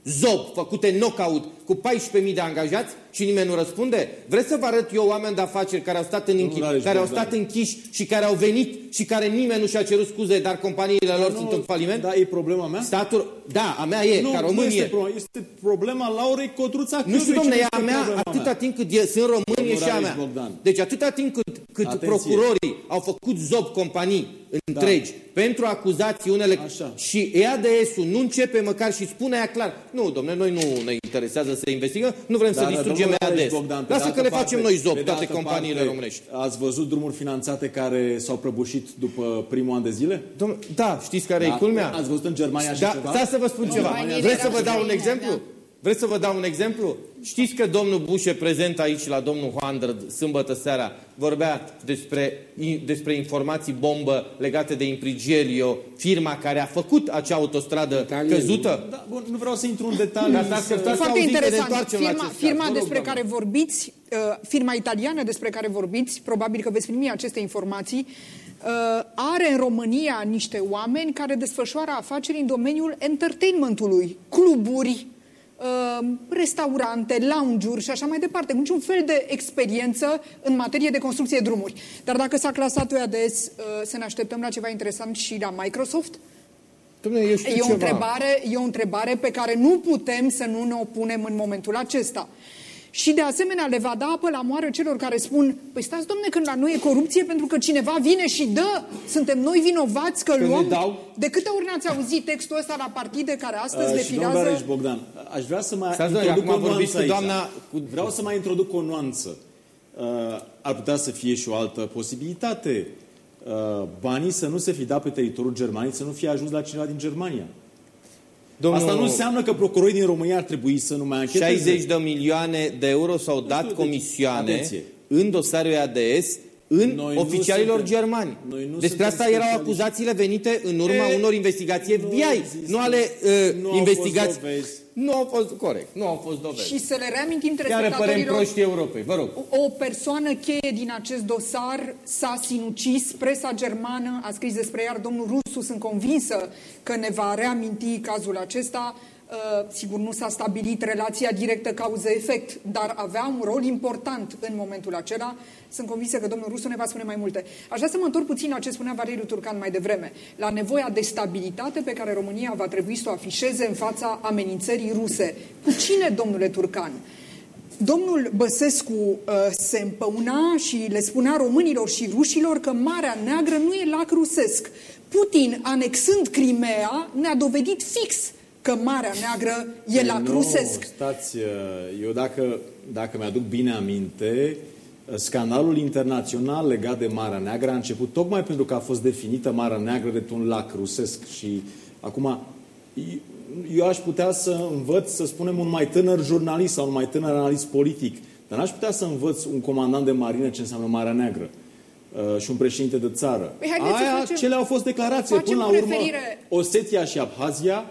zob, făcute knockout, cu 14.000 de angajați și nimeni nu răspunde? Vreți să vă arăt eu oameni de afaceri care au stat, în închi- Rareș care au Bogdan. stat închiși și care au venit și care nimeni nu și-a cerut scuze, dar companiile lor sunt în faliment? Da, e problema mea? Statul, da, a mea e, nu, ca nu român este e. problema, este problema Laurei Codruța Nu știu, Gheorghe, domne, ce e a este mea problema atâta mea? timp cât e, sunt român, e Domnul și a Rareș mea. Bogdan. Deci atâta timp cât, cât Atenție. procurorii au făcut zob companii întregi pentru acuzații unele Așa. și EADS-ul nu începe măcar și spune ea clar, nu, domne, noi nu ne interesează să investigăm, nu vrem să Dar, distrugem domnule Rareș EADS. Bogdan, pe de Lasă altă că le parte- facem noi zob, pe de toate altă companiile parte, românești. Ați văzut drumuri finanțate care s-au prăbușit după primul an de zile? Domnule, da, știți care e Da? culmea? Ați văzut în Germania așa Da, ceva? stați să vă spun ceva. Companiile Vreți să erau vă dau un străine, exemplu? da. Vreți să vă dau un exemplu? Știți că domnul Bush e prezent aici la domnul Hoandrăd sâmbătă seara. Vorbea despre, despre informații bombă legate de Imprigelio, firma care a făcut acea autostradă Italieni. căzută. Da, bun, nu vreau să intru în detalii. Dar stați că să- stați- Foarte auzit, ne interesant. întoarcem la Firma, acest caz. firma Vă rog, despre doamnă. care vorbiți, uh, firma italiană despre care vorbiți, probabil că veți primi aceste informații, uh, are în România niște oameni care desfășoară afaceri în domeniul entertainmentului, cluburi, uh, restaurante, lounge-uri și așa mai departe, cu niciun fel de experiență în materie de construcție de drumuri. Dar dacă s-a clasat UADS, uh, să ne așteptăm la ceva interesant și la Microsoft? Dom'le, eu știu E o, ceva. întrebare, e o întrebare pe care nu putem să nu ne opunem în momentul acesta. Și de asemenea le va da apă la moară celor care spun Păi stați domne când la noi e corupție pentru că cineva vine și dă Suntem noi vinovați că, ne luăm dau? De câte ori n-ați auzit textul ăsta la partide care astăzi Uh, și domnul defilează Rareș Bogdan, aș vrea să mai Stați, domnule, introduc acum o vorbiți nuanță cu aici. doamna- cu- Vreau să mai introduc o nuanță. Uh, ar putea să fie și o altă posibilitate. Uh, banii să nu se fi dat pe teritoriul Germaniei, să nu fie ajuns la cineva din Germania. Domnul... Asta nu înseamnă că procurorii din România ar trebui să nu mai ancheteze. 60 de milioane de euro s-au dat știu, deci, comisioane atenție. în dosarul ADS în Noi nu oficialilor suntem- germani. noi nu Despre suntem asta erau specialiști. acuzațiile venite în urma E, unor investigații nu FBI, există. nu ale uh, Nu au investigații. Fost dovezi. Nu au fost, corect, nu au fost dovezi. Și să le reamintim Chiar părem telespectatorilor... proștii Europei, vă rog. O persoană cheie din acest dosar s-a sinucis, presa germană a scris despre ea, iar domnul Rusu sunt convinsă că ne va reaminti cazul acesta. Uh, Sigur, nu s-a stabilit relația directă cauză-efect, dar avea un rol important în momentul acela. Sunt convinsă că domnul Rusu ne va spune mai multe. Aș vrea să mă întorc puțin la ce spunea Valeriu Turcan mai devreme, la nevoia de stabilitate pe care România va trebui să o afișeze în fața amenințării ruse. Cu cine, domnule Turcan? Domnul Băsescu uh, se împăuna și le spunea românilor și rușilor că Marea Neagră nu e lac rusesc. Putin, anexând Crimea, ne-a dovedit fix că Marea Neagră e lac nu, rusesc. stați, uh, eu dacă, dacă mi-aduc bine aminte, uh, scandalul internațional legat de Marea Neagră a început tocmai pentru că a fost definită Marea Neagră de un lac rusesc și acum eu aș putea să învăț, să spunem, un mai tânăr jurnalist sau un mai tânăr analist politic, dar n-aș putea să învăț un comandant de marină ce înseamnă Marea Neagră uh, și un președinte de țară. Păi haideți să Aia, facem- cele au fost declarații. facem Până la o urmă, referire- Osetia și Abhazia,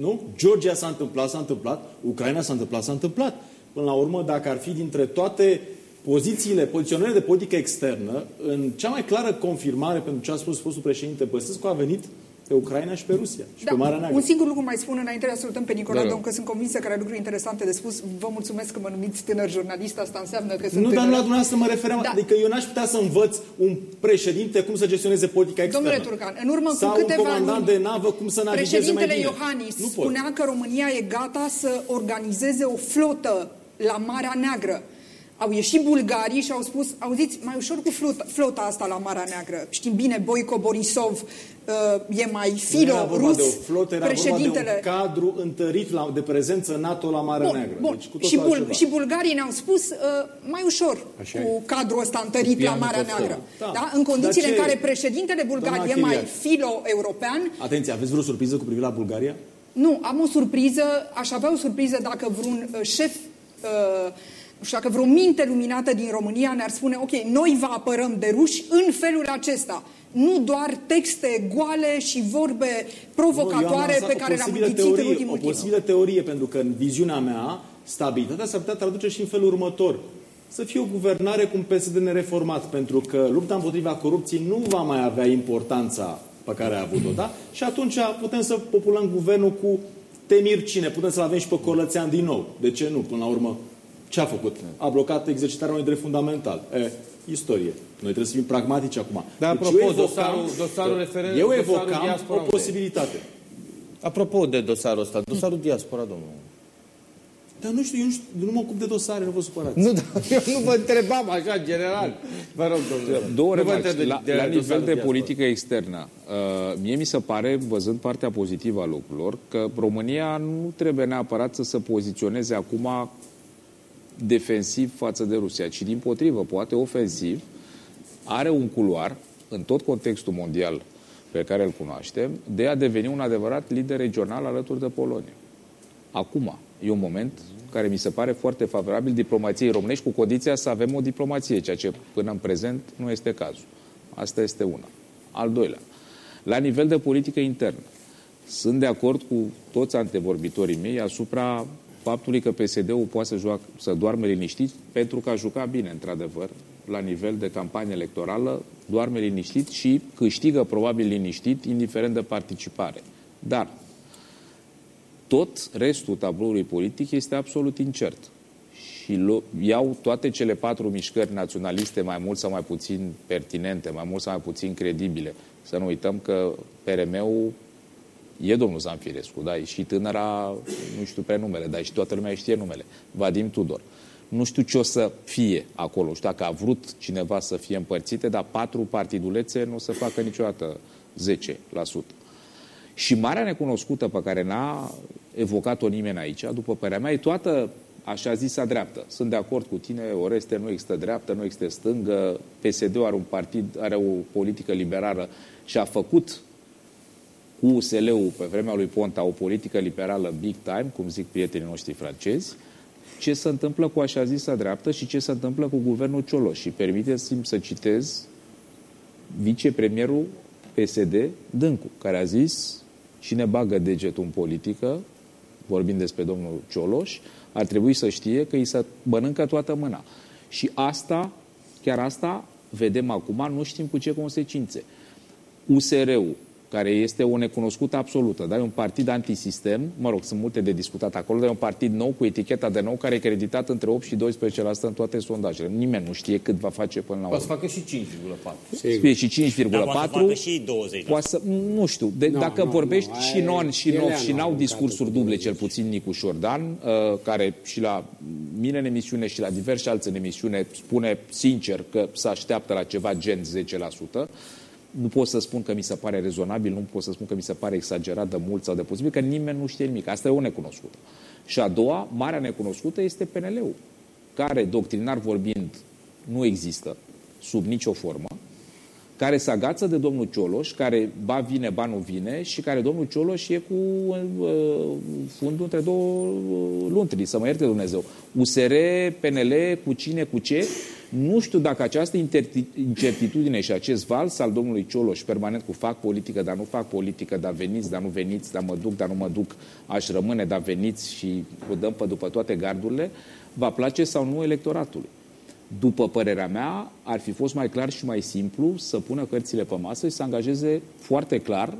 nu? Georgia s-a întâmplat, s-a întâmplat, Ucraina s-a întâmplat, s-a întâmplat. Până la urmă, dacă ar fi dintre toate pozițiile, poziționările de politică externă, în cea mai clară confirmare pentru ce a spus fostul președinte Băsescu a venit pe Ucraina și pe Rusia și pe Marea Neagră. Da, un singur lucru mai spun înainte de a ascultăm pe Nicolae, Da, da. domn, că sunt convinsă că are lucruri interesante de spus. Vă mulțumesc că mă numiți tânăr jurnalist, asta înseamnă că sunt Nu, dar tânăr. nu la dumneavoastră mă refeream. Da. Adică eu n-aș putea să învăț un președinte cum să gestioneze politica externă. Domnule Turcan, în urmă Sau cu câteva un comandant luni, de navă cum să navigeze mai președintele bine. Iohannis Nu pot. spunea că România e gata să organizeze o flotă la Marea Neagră. Au ieșit bulgarii și au spus, auziți, mai ușor cu flota, flota asta la Marea Neagră. Știm bine, Boico Borisov uh, e mai Nu era filo vorba rus, de o flotă, era vorba de președintele... un cadru întărit la, de prezență NATO la Marea Bun, Neagră. bun. Deci cu totul și, bul- altceva. și bulgarii ne-au spus uh, mai ușor Așa cu cadrul ăsta întărit la pianul Marea Costel. Neagră. Da. Da. În condițiile Dar în ce- care președintele bulgar Doamna e mai Chiriac. filo-european, Atenție, aveți vreo surpriză cu privire la Bulgaria? nu, am o surpriză, aș avea o surpriză dacă vreun uh, șef, uh, nu știu, dacă vreo minte luminată din România ne-ar spune, ok, noi vă apărăm de ruși în felul acesta. Nu doar texte goale și vorbe Nu, eu am provocatoare lansat pe o care le-am posibilă înghițit în teorie, ultimul O timp. posibilă teorie, pentru că în viziunea mea, stabilitatea s-ar putea traduce și în felul următor. Să fie o guvernare cu un PSD nereformat, pentru că lupta împotriva corupției nu va mai avea importanța pe care a avut-o, da? Și atunci putem să populăm guvernul cu temir cine, putem să-l avem și pe Colățean din nou. De ce nu? Până la urmă, ce a făcut? A blocat exercitarea unui drept fundamental. E, istorie. Noi trebuie să fim pragmatici acum. Dar, Deci apropo, eu evocam- dosarul- dosarul referent- Eu dosarul evocam diaspora o unde? posibilitate. Apropo de dosarul ăsta, dosarul diaspora, domnul. Dar nu știu, eu nu, știu, nu mă ocup de dosare, nu vă supărați. Nu, dar eu nu vă întrebam așa, general. Vă rog, domnule. Două Nu vă remarci. întreb de- La, de la nivel dosarul de diaspora. politică externă, uh, mie mi se pare, văzând partea pozitivă a lucrurilor, că România nu trebuie neapărat să se poziționeze acum defensiv față de Rusia, ci din potrivă, poate ofensiv, are un culoar în tot contextul mondial pe care îl cunoaștem, de a deveni un adevărat lider regional alături de Polonia. Acum, e un moment care mi se pare foarte favorabil diplomației românești, cu condiția să avem o diplomație, ceea ce până în prezent nu este cazul. Asta este una. Al doilea, la nivel de politică internă, sunt de acord cu toți antevorbitorii mei asupra faptului că PSD-ul poate să, joacă, să doarme liniștit pentru că a jucat bine, într-adevăr, la nivel de campanie electorală, doarme liniștit și câștigă probabil liniștit, indiferent de participare. Dar tot restul tabloului politic este absolut incert. Și lo- iau toate cele patru mișcări naționaliste, mai mult sau mai puțin pertinente, mai mult sau mai puțin credibile. Să nu uităm că PRM-ul e domnul Zanfirescu, da? E și tânăra, nu știu prenumele, dar și toată lumea știe numele, Vadim Tudor. Nu știu ce o să fie acolo. Nu știu dacă a vrut cineva să fie împărțite, dar patru partidulețe nu o să facă niciodată 10%. Și marea necunoscută pe care n-a evocat-o nimeni aici, după părerea mea, e toată așa zisa dreaptă. Sunt de acord cu tine, Oreste, nu există dreaptă, nu există stângă, PSD-ul are un partid, are o politică liberală și a făcut cu USL-ul pe vremea lui Ponta o politică liberală big time, cum zic prietenii noștri francezi, ce se întâmplă cu așa zisă dreaptă și ce se întâmplă cu guvernul Cioloș. Și permiteți-mi să citez vicepremierul PSD, Dâncu, care a zis cine bagă degetul în politică, vorbind despre domnul Cioloș, ar trebui să știe că îi se mănâncă toată mâna. Și asta, chiar asta, vedem acum, nu știm cu ce consecințe. USR-ul, care este o necunoscută absolută, dar e un partid antisistem, mă rog, sunt multe de discutat acolo, dar e un partid nou cu eticheta de nou care e creditat între 8 și 12% în toate sondajele. Nimeni nu știe cât va face până la urmă. Poate să facă și 5,4. Fie și 5,4. Dar poate să facă și 20. Poate să, nu știu, de, Nu, dacă nu, vorbești nu, și aia non e- și ele non nu și au n-au un discursuri cadru duble, de cel puțin Nicu Șordan, uh, care și la mine în emisiune și la diverse alții în emisiune spune sincer că se așteaptă la ceva gen 10%. Nu pot să spun că mi se pare rezonabil, nu pot să spun că mi se pare exagerat de mult sau de posibil, că nimeni nu știe nimic. Asta e o necunoscută. Și a doua, marea necunoscută, este PNL-ul, care, doctrinar vorbind, nu există sub nicio formă, care se agață de domnul Cioloș, care ba vine, ba nu vine și care domnul Cioloș e cu uh, fundul între două uh, luntri, să mă ierte Dumnezeu. USR, PNL, cu cine, cu ce? Nu știu dacă această interti- incertitudine și acest vals al domnului Cioloș permanent cu fac politică, dar nu fac politică, dar veniți, dar nu veniți, dar mă duc, dar nu mă duc, aș rămâne, dar veniți și o dăm pe după toate gardurile, va place sau nu electoratului. După părerea mea, ar fi fost mai clar și mai simplu să pună cărțile pe masă și să angajeze foarte clar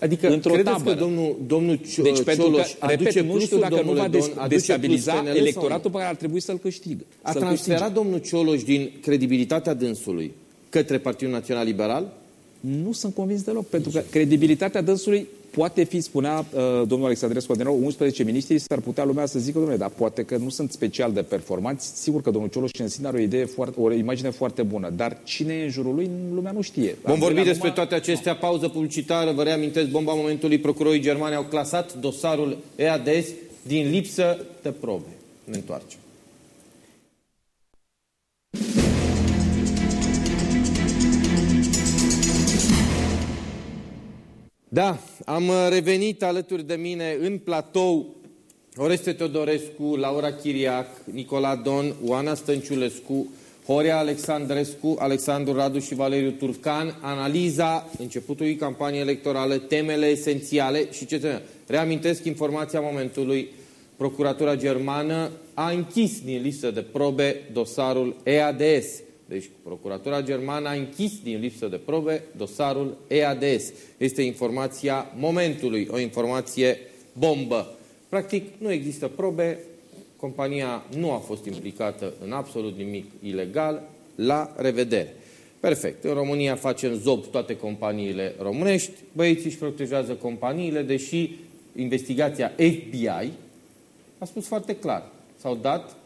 Adică Într-o credeți tabără. că domnul, domnul Cio- deci, pentru Cioloș că, aduce repet, nu știu plusul, dacă nu domnule va Don, des- aduce destabiliza plus PNL sau electoratul nu? pe care ar trebui să-l câștigă. A să-l transferat câștige. domnul Cioloș din credibilitatea dânsului către Partidul Național Liberal? Nu sunt convins deloc, pentru că credibilitatea dânsului poate fi, spunea uh, domnul Alexandrescu din nou, 11 miniștri, s-ar putea lumea să zică, domnule, dar poate că nu sunt special de performanți. Sigur că domnul Cioloș în sine are o idee foarte, o imagine foarte bună, dar cine e în jurul lui, lumea nu știe. Vom vorbi Acum- despre toate acestea. Pauză publicitară. Vă reamintesc, bomba momentului. Procurorii germani au clasat dosarul EADS din lipsă de probe. Ne întoarcem. Da, am uh, revenit alături de mine în platou Oreste Teodorescu, Laura Chiriac, Nicola Don, Oana Stănciulescu, Horea Alexandrescu, Alexandru Radu și Valeriu Turcan, analiza începutului campaniei electorale, temele esențiale și ce trebuie. Reamintesc informația momentului. Procuratura germană a închis din listă de probe dosarul EADS. Deci, Procuratura Germană a închis din lipsă de probe dosarul EADS. Este informația momentului, o informație bombă. Practic, nu există probe, compania nu a fost implicată în absolut nimic ilegal, la revedere. Perfect. În România facem zob toate companiile românești, băieții își protejează companiile, deși investigația FBI a spus foarte clar. S-au dat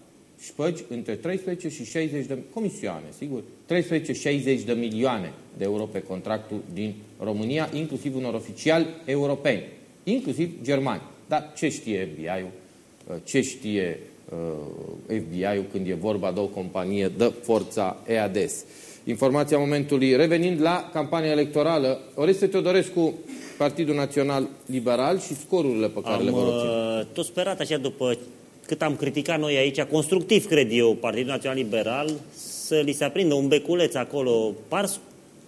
șpăgi între 13 și 60 de comisioane, sigur, 13-60 de milioane de euro pe contractul din România, inclusiv unor oficiali europeni, inclusiv germani. Dar ce știe FBI-ul? Ce știe uh, FBI-ul când e vorba de o companie de forța EADS? Informația momentului. Revenind la campania electorală, Oreste Teodorescu, Partidul Național Liberal și scorurile pe care Am le vor obține. uh, tot sperat așa după cât am criticat noi aici, constructiv cred eu, Partidul Național Liberal, să li se aprindă un beculeț acolo. Par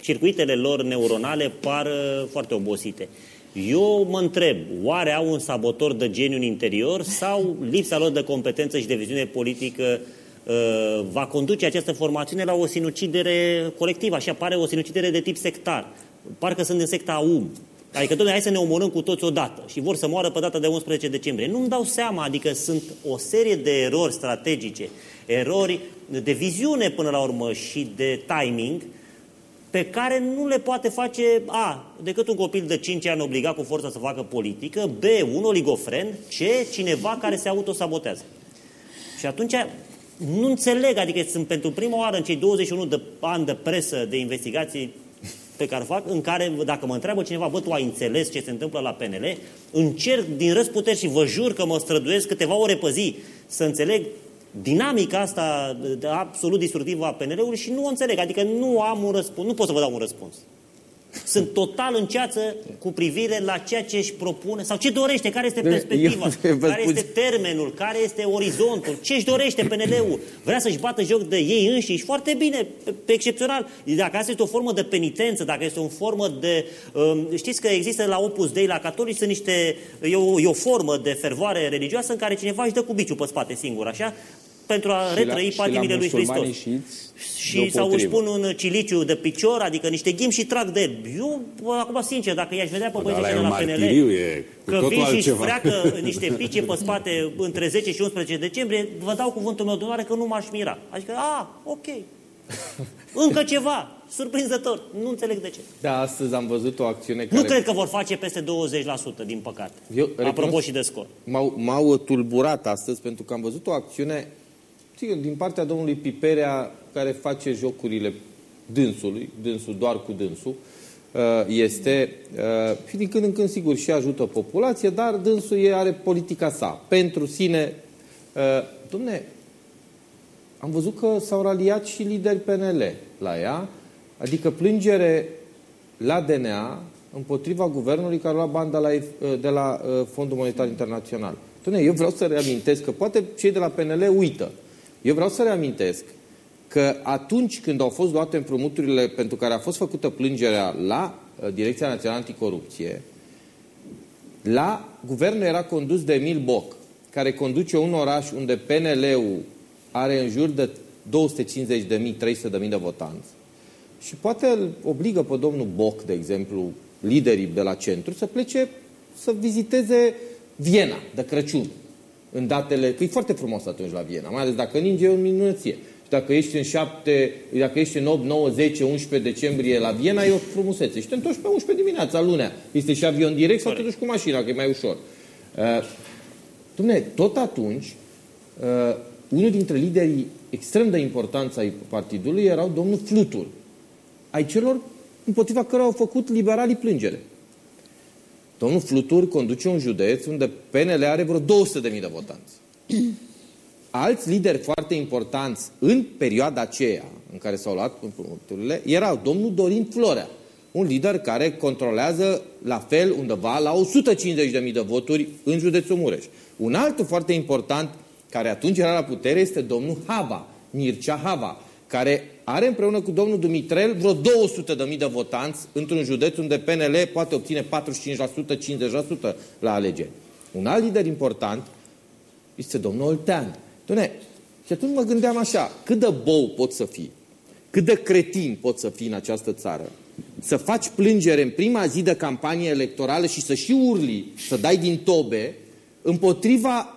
circuitele lor neuronale par uh, foarte obosite. Eu mă întreb, oare au un sabotor de geniu în interior sau lipsa lor de competență și de viziune politică uh, va conduce această formațiune la o sinucidere colectivă, așa pare o sinucidere de tip sectar. Parcă sunt în secta AUM. Adică, domnule, hai să ne omorâm cu toți odată și vor să moară pe data de 11 decembrie. Nu-mi dau seama, adică sunt o serie de erori strategice, erori de viziune până la urmă și de timing, pe care nu le poate face A, decât un copil de 5 ani obligat cu forța să facă politică, B, un oligofren, C, cineva care se autosabotează. Și atunci nu înțeleg, adică sunt pentru prima oară în cei 21 de ani de presă, de investigații pe care fac, în care, dacă mă întreabă cineva, bă, tu ai înțeles ce se întâmplă la PNL, încerc din răsputeri și vă jur că mă străduiesc câteva ore pe zi să înțeleg dinamica asta absolut distructivă a PNL-ului și nu o înțeleg. Adică nu am un răspuns, nu pot să vă dau un răspuns. Sunt total în ceață cu privire la ceea ce își propune sau ce dorește, care este perspectiva, eu vă care spun- este termenul, care este orizontul, ce își dorește PNL-ul. Vrea să-și bată joc de ei înșiși, foarte bine, pe, pe excepțional. Dacă asta este o formă de penitență, dacă este o formă de... Um, știți că există la Opus Dei, la catolici, sunt niște... E o, e o formă de fervoare religioasă în care cineva își dă cu biciu pe spate singur, așa? Pentru a retrăi patimile lui Hristos. Și sau își pun un ciliciu de picior, adică niște ghim și trag de el. Eu, bă, acum, sincer, dacă i-aș vedea pe băieții ăla e de un la PNL, martiriu, e cu că totul vin și își altceva. freacă niște pice pe spate între 10 și 11 decembrie, vă dau cuvântul meu de onoare că nu m-aș mira. Adică, a, ok. Încă ceva. Surprinzător. Nu înțeleg de ce. Da, astăzi am văzut o acțiune care... Nu cred că vor face peste 20%, din păcate. Eu Apropo recunosc- și de scor. M-au, m-au tulburat astăzi pentru că am văzut o acțiune sigur, din partea domnului Piperea care face jocurile dânsului, dânsul doar cu dânsul, uh, este, uh, și din când în când, sigur, și ajută populația, dar dânsul e, are politica sa. Pentru sine, uh, domne, am văzut că s-au raliat și lideri PNL la ea, adică plângere la DNA împotriva guvernului care a luat bani de la, de la uh, Fondul Monetar Internațional. Dom'le, eu vreau să reamintesc că poate cei de la PNL uită. Eu vreau să reamintesc că atunci când au fost luate împrumuturile pentru care a fost făcută plângerea la uh, Direcția Națională Anticorupție, la guvernul era condus de Emil Boc, care conduce un oraș unde PNL-ul are în jur de 250.000, 300.000 de votanți. Și poate îl obligă pe domnul Boc, de exemplu, liderii de la centru, să plece să viziteze Viena de Crăciun. În datele, că e foarte frumos atunci la Viena, mai ales dacă ninge e o minunăție. Și dacă ești în 7, dacă ești în 8, 9, 10, 11 decembrie la Viena, e o frumusețe. Și te întorci pe 11 dimineața, lunea. Este și avion direct sau te duci cu mașina, că e mai ușor. Uh, Dom'le, tot atunci, uh, unul dintre liderii extrem de importanți ai partidului erau domnul Flutur, ai celor împotriva cărora au făcut liberalii plângere. Domnul Flutur conduce un județ unde PNL are vreo 200.000 de votanți. Alți lideri foarte importanți în perioada aceea în care s-au luat împrumuturile erau domnul Dorin Florea, un lider care controlează la fel undeva la 150.000 de voturi în județul Mureș. Un altul foarte important care atunci era la putere este domnul Hava, Mircea Hava, care are împreună cu domnul Dumitrel vreo 200.000 de votanți într-un județ unde PNL poate obține 45%, 50% la alegeri. Un alt lider important este domnul Oltean. Doamne, și atunci mă gândeam așa, cât de bou pot să fii, cât de cretin pot să fii în această țară, să faci plângere în prima zi de campanie electorală și să și urli, să dai din tobe, împotriva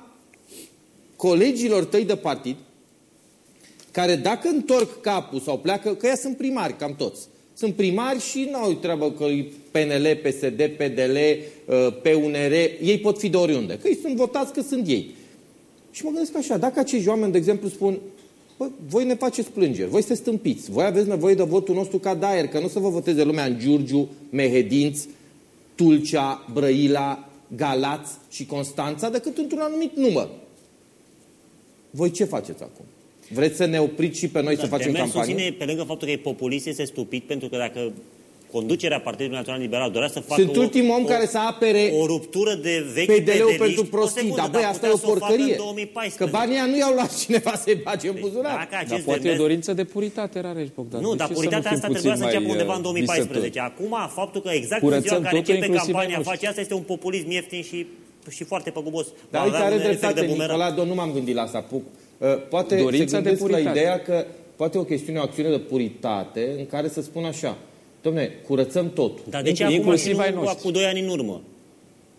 colegilor tăi de partid, care dacă întorc capul sau pleacă, că ea sunt primari, cam toți. Sunt primari și nu au treabă că e PNL, PSD, PDL, uh, PUNR, ei pot fi de oriunde. Că ei sunt votați că sunt ei. Și mă gândesc așa, dacă acești oameni, de exemplu, spun Bă, voi ne faceți plângeri, voi sunteți stâmpiți, voi aveți nevoie de votul nostru ca daier, că nu o să vă voteze lumea în Giurgiu, Mehedinți, Tulcea, Brăila, Galați și Constanța, decât într-un anumit număr. Voi ce faceți acum? Vreți să ne opriți și pe noi să facem Demersul campanie? în sine, pe lângă faptul că e populist, este stupid, pentru că dacă conducerea Partidului Național Liberal dorea să facă Sunt o, ultimul om o, care să apere o ruptură de vechi PDL-ul pedeliști, pentru o prostii. secundă, Dar băi, dar asta e putea o să facă porcărie. în 2014. Că banii ăia nu i-au luat cineva să-i bage în buzunar. Dacă Dar acest poate e o demers- dorință de puritate, Rareș Bogdan. Nu, De dar ce să puritatea fim asta puțin trebuia să înceapă mai, undeva în uh, 2014. visători? Acum, faptul că exact în Curățăm ziua în care totul, începe inclusiv campania, ai noștri. face asta, este un populism ieftin și, și foarte păgubos. Dar Va uite, avea are un efect dreptate, de bumerang. Nicolado, nu m-am gândit la asta. Pu- uh, Poate Dorința se de gândesc la puritate. ideea că poate o chestiune, o acțiune de puritate în care să spun așa, domne, curățăm totul. Dar de ce acum Inclusiv și ai nu noștri. cu 2 ani în urmă?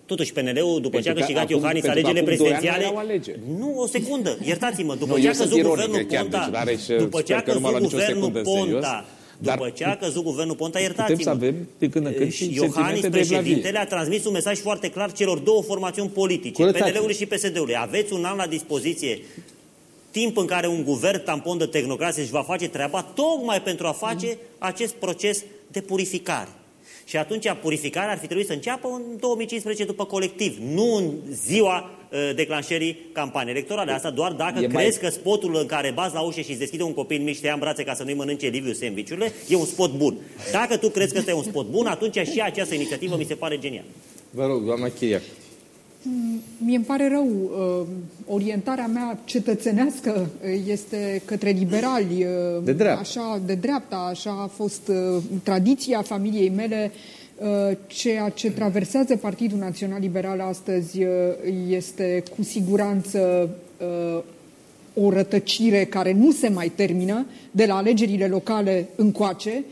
Totuși, PNL-ul, după ce a Pentru că câștigat acum- Iohannis pentru că alegerile acum doi ani prezidențiale... erau alegeri. Nu, o secundă, iertați-mă. După Nu, ce a eu sunt căzut ironic, guvernul chiar, Ponta, deci, Rareș, după ce sper a că nu m-a căzut luat nicio guvernul secundă în serios. Ponta, Dar după ce a căzut guvernul Ponta, iertați-mă. putem să avem din când în când și Iohannis, sentimente de evlavie. președintele, a transmis un mesaj foarte clar celor două formațiuni politice, Curățați-vă. PNL-ului și PSD-ului. Aveți un an la dispoziție timp în care un guvern tampon de tehnocrație își va face treaba tocmai pentru a face acest proces de purificare. Și atunci purificarea ar fi trebuit să înceapă în 2015 după colectiv, nu în ziua uh, declanșării campanii electorale. Asta doar dacă E mai- crezi că spotul în care bați la ușă și îți deschide un copil mic și te ia în brațe ca să nu-i mănânce Liviu sandvișurile, e un spot bun. Dacă tu crezi că ăsta e un spot bun, atunci și această inițiativă mi se pare genială. Vă rog, doamna Chiriac. Mie îmi pare rău, uh, orientarea mea cetățenească uh, este către liberali. uh, De dreapta. Așa, de dreapta, așa a fost uh, tradiția familiei mele. Uh, Ceea ce traversează Partidul Național Liberal astăzi uh, este cu siguranță uh, o rătăcire care nu se mai termină de la alegerile locale încoace.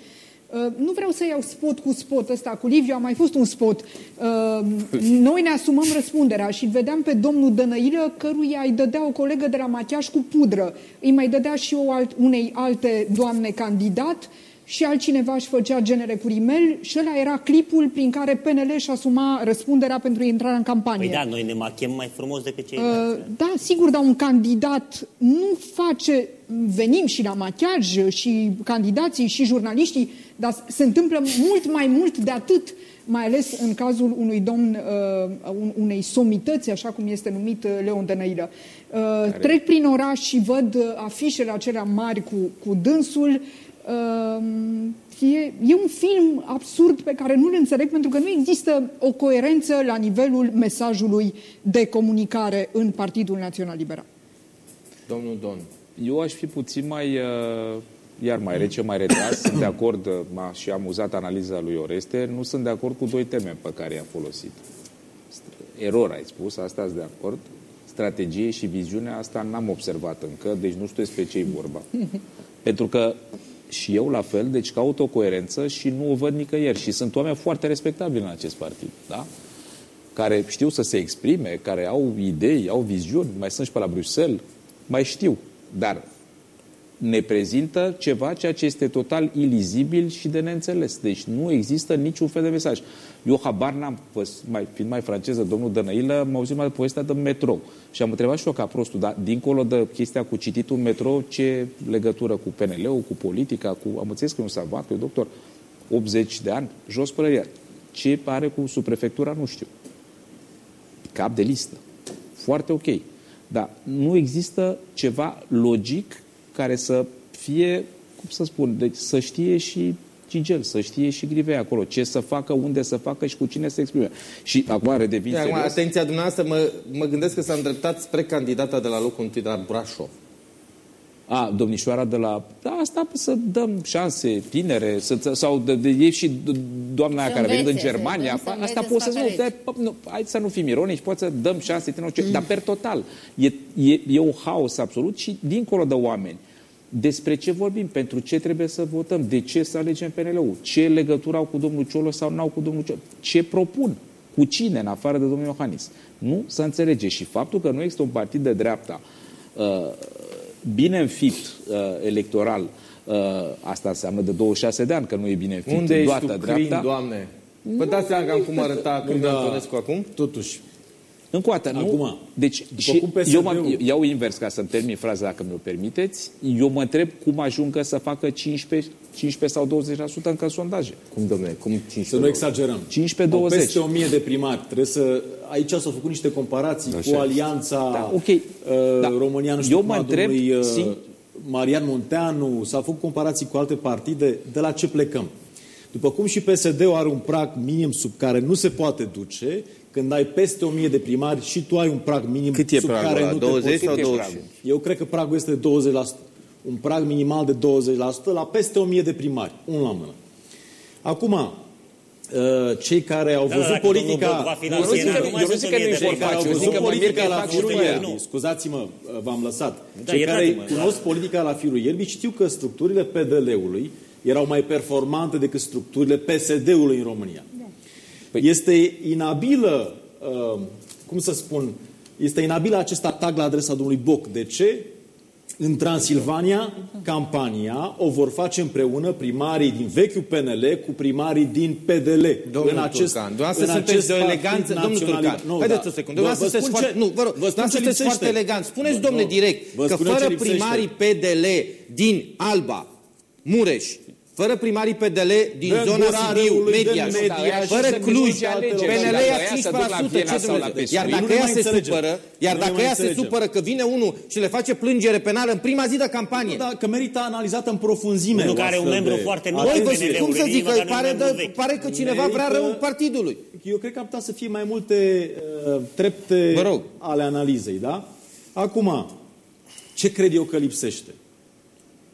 Uh, Nu vreau să iau spot cu spot ăsta cu Liviu, a mai fost un spot. Uh, Noi ne asumăm răspunderea și îl vedeam pe domnul Dănăilă, căruia îi dădea o colegă de la machiaj cu pudră. Îi mai dădea și o alt, unei alte doamne candidat și altcineva își făcea genere cu rimel și ăla era clipul prin care PNL își asuma răspunderea pentru intrarea în campanie. Păi da, noi ne machem mai frumos decât cei Uh, da, sigur, dar un candidat nu face... Venim și la machiaj și candidații și jurnaliștii, dar se întâmplă mult mai mult de atât, mai ales în cazul unui domn, uh, un- unei somități, așa cum este numit uh, Leon Dănăilă. Uh, trec prin oraș și văd uh, afișele acelea mari cu, cu dânsul. Uh, e, e un film absurd pe care nu-l înțeleg pentru că nu există o coerență la nivelul mesajului de comunicare în Partidul Național Liberal. Domnul Don. Eu aș fi puțin mai, uh, iar mai rece, mai retras. Sunt de acord, uh, m-a și amuzat analiza lui Oreste, nu sunt de acord cu doi teme pe care i-a folosit. St- Eror, ai spus, asta sunt de acord. Strategie și viziunea, asta n-am observat încă, deci nu știu despre ce-i vorba. Pentru că și eu la fel, deci caut o coerență și nu o văd nicăieri. Și sunt oameni foarte respectabili în acest partid, da? care știu să se exprime, care au idei, au viziuni, mai sunt și pe la Bruxelles, mai știu. Dar ne prezintă ceva ceea ce este total ilizibil și de neînțeles. Deci nu există niciun fel de mesaj. Eu habar n-am, păs- mai, fiind mai franceză, domnul Dănăilă, m-a auzit mai de povestea de metrou. Și am întrebat și eu ca prostul, dar dincolo de chestia cu cititul în metrou, ce legătură cu PNL-ul, cu politica, cu... Am înțeles că e un savat, că e doctor, 80 de ani, jos părăria. Ce are cu subprefectura, nu știu cap de listă. Foarte ok. Dar nu există ceva logic care să fie, cum să spun, deci să știe și Gigel, să știe și Grivei acolo, ce să facă, unde să facă și cu cine să exprime. Și acum redevin Acum, serios. atenția dumneavoastră, mă, mă gândesc că s-a îndreptat spre candidata de la locul întâi de la Brașov. A, domnișoara de la... Da, asta să dăm șanse tinere, să, sau de, de, e și do- doamna aia Să care a venit în învețe, să Germania. dăm, să asta învețe poți să să nu, facă de, nu, hai să nu fim ironici, poți să dăm șanse tinerilor, ce- dar per total. E, e, e un haos absolut și dincolo de oameni. Despre ce vorbim? Pentru ce trebuie să votăm? De ce să alegem PNL-ul? Ce legătură au cu domnul Ciolo sau nu au cu domnul Ciolo? Ce propun? Cu cine, în afară de domnul Iohannis? Nu să înțelege. Și faptul că nu există un partid de dreapta uh, bine înfipt uh, electoral, uh, asta înseamnă de 26 de ani că nu e bine înfipt. Unde ești Doată tu, dreapta. Crin, doamne? Vă dați seama cam cum arăta Crin Da. Antonescu acum? Totuși, Încă o dată, nu? Acum, deci, după și cum PSD-ul eu mă, iau invers ca să-mi termin fraza, dacă mi-o permiteți. Eu mă întreb cum ajungă să facă 15, 15 sau 20% încă în sondaje. Cum, domnule? Cum 5 să nu exagerăm. 15-20. Au peste 1000 de primari. Trebuie să... Aici s-au făcut niște comparații Așa cu e. alianța Da, ok. uh, Da. România, nu știu Eu cum, mă a întreb, domnului, uh, sin- Marian Munteanu, s-au făcut comparații cu alte partide. De la ce plecăm? După cum și PSD-ul are un prag minim sub care nu se poate duce, când ai peste 1000 de primari și tu ai un prag minim Cât e sub pragul care ăla? nu 20 te poți sau duce. 25? Eu cred că pragul este de 20%. Un prag minimal de 20% la peste 1000 de primari. Un la mână. Acum, uh, cei care au Da, văzut dacă domnul politica... Boc va fi la Nu, eu zic Siena, că- nu mai eu nu sunt zic că 1000 nu de îi vor primari. face, Eu au zic văzut că mă mir că politica îi la fac și firul lui ierbii. nu. Scuzați-mă, uh, v-am lăsat. Da, Cei care iertați-mă, cunosc politica la firul ierbii știu că structurile PDL-ului erau mai performante decât structurile PSD-ului în România. Păi- Este inabilă, uh, cum să spun, este inabilă acest atac la adresa domnului Boc. De ce? În Transilvania, campania o vor face împreună primarii din vechiul PNL cu primarii din PDL. Domnul în acest, Turcan, dumneavoastră în sunteți acest de o partid eleganță. Domnul național- Turcan, Nu, haideți da. o secundă. Vă- Dumneavoastră vă sunteți spun ce- foarte, nu, vă rog, vă spun dumneavostră ce sunteți lipsește. foarte elegant. Spuneți, Vă- domnule, nu. direct, Vă că spun eu ce fără lipsește. primarii PDL din Alba, Mureș, fără primarii PDL din Dă zona Gura Sibiu, Râului, dă Mediaș, Mediaș, fără să Cluj, câștige alegerile. PNL Dacă ia ea se duc la 15%, Viena ce sau la Dumnezeu? PSU. Iar Nu dacă ne ea mai se înțelegem. supără, iar Nu ne dacă mai ea se înțelegem. supără că vine unul și le face plângere penală în prima zi de campanie. Da, că merită analizată în profunzime. Unul o care e un astfel membru de- foarte nou Băi, al vă Atenție. spun, cum să PNL-ului, zic, că măcar nu pare, membru de, vechi. pare că cineva vrea Merită- rău partidului. Eu cred că ar putea să fie mai multe uh, trepte Vă rog. ale analizei, da? Acum, ce cred eu că lipsește?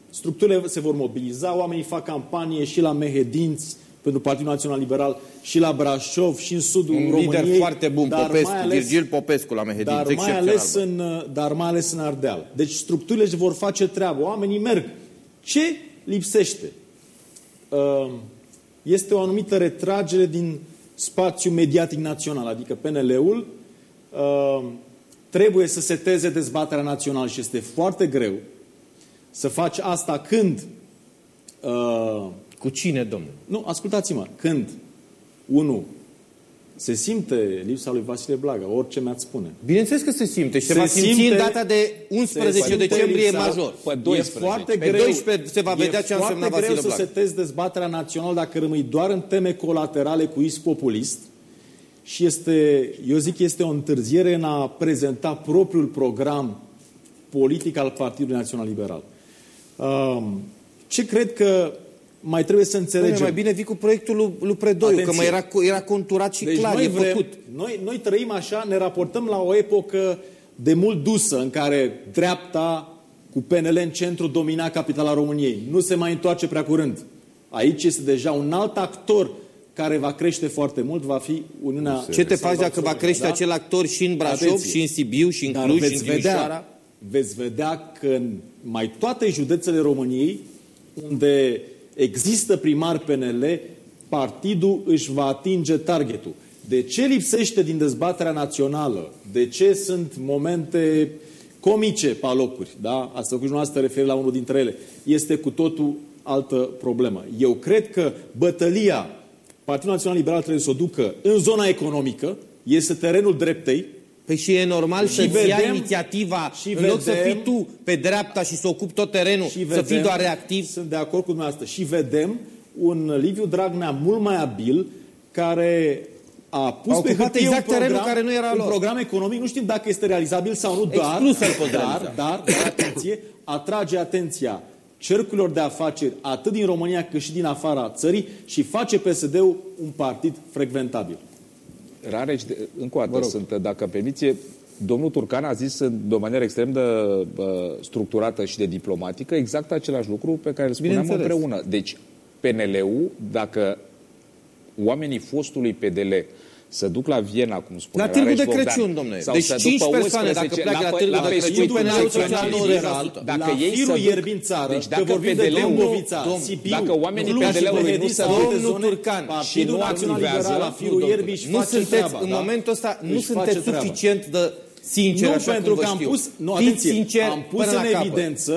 Structurile se vor mobiliza, oamenii fac campanie și la Mehedinți, pentru Partidul Național Liberal, și la Brașov, și în sudul Un României. lider foarte bun, dar Popescu, mai ales- Virgil Popescu la Mehedinți, dar mai, excepțional, ales bă. în, uh, dar mai ales în Ardeal. Deci structurile își vor face treabă, oamenii merg. Ce lipsește? Uh, Este o anumită retragere din spațiul mediatic național, adică PNL-ul uh, trebuie să seteze dezbaterea națională și este foarte greu să faci asta când uh, Cu cine, domnule? nu, ascultați-mă, când unul se simte lipsa lui Vasile Blaga, orice mi-ați spune. Bineînțeles că se simte și se, Se va simți simte- în data de 11 se simte decembrie lipsa- major. Pe E 12. foarte Pe greu, 12 se va vedea e ce a însemnat foarte greu Vasile să Blaga. setezi dezbaterea națională dacă rămâi doar în teme colaterale cu isc populist și este, eu zic, este o întârziere în a prezenta propriul program politic al Partidului Național Liberal. Um, Ce cred că mai trebuie să Dom'le, înțelegem? mai bine vii cu proiectul lui, lui Predoiu, că Atenție. mai era, era conturat și Deci clar, noi, e vrem, făcut. noi, noi trăim așa, ne raportăm la o epocă de mult dusă în care dreapta cu PNL în centru domina capitala României. Nu se mai întoarce prea curând. Aici este deja un alt actor care va crește foarte mult, va fi Uniunea... Ce te faci dacă va crește da? acel actor și în Brașov, Atenție. și în Sibiu, și în Dar Cluj, și veți în Timișoara? vedea, veți vedea că în mai toate județele României, unde există primar PNL, partidul își va atinge targetul. De ce lipsește din dezbaterea națională? De ce sunt momente comice pe alocuri? Da? Ați făcut dumneavoastră referire la unul dintre ele. Este cu totul altă problemă. Eu cred că bătălia Partidul Național Liberal trebuie să o ducă în zona economică, este terenul dreptei, Păi și e normal Și să-ți ia vedem- inițiativa, și în loc să vedem- fii tu pe dreapta și să ocupi tot terenul, și să vedem, fii doar reactiv. Sunt de acord cu dumneavoastră. Și vedem un Liviu Dragnea mult mai abil care a pus A pe ocupat hârtie exact un program, terenul care nu era un lor. program economic. Nu știm dacă este realizabil sau nu, dar, Exclus îl pot dar, realiza. dar, dar, atenție, atrage atenția cercurilor de afaceri atât din România cât și din afara țării și face PSD-ul un partid frecventabil. Rareș, de- încă o dată, sunt, dacă permiție, domnul Turcan a zis în- de o manieră extrem de uh, structurată și de diplomatică exact același lucru pe care îl spuneam Bineînțeles. împreună. Deci, PNL-ul, dacă oamenii fostului PDL să duc la Viena, cum spune La Târgu Rareș de Bogdan, Crăciun, domnule. sau Deci să duc cinci pe persoane, 11 dacă pleacă la pe- Târgu de PSU Crăciun, până PNL-ul la social liberal, liberal, dacă la ei firul să duc- ierbi în țară, deci că dacă vorbim de PDL-ul, Dâmbovița, domn, Sibiu, dacă oamenii Cluj și PDL-ului nu Mehedinți se sau duc- alte Domnul zone, Turcan, Partidul și nu Național activează, Liberal la nu, firul domnule. ierbii își Nu face sunteți, treaba, în da? momentul ăsta, nu Își face sunteți treaba. suficient de sincer, Nu, așa pentru cum că vă am știu. pus, nu, Fiți atenție, sincer am pus până în la capăt. evidență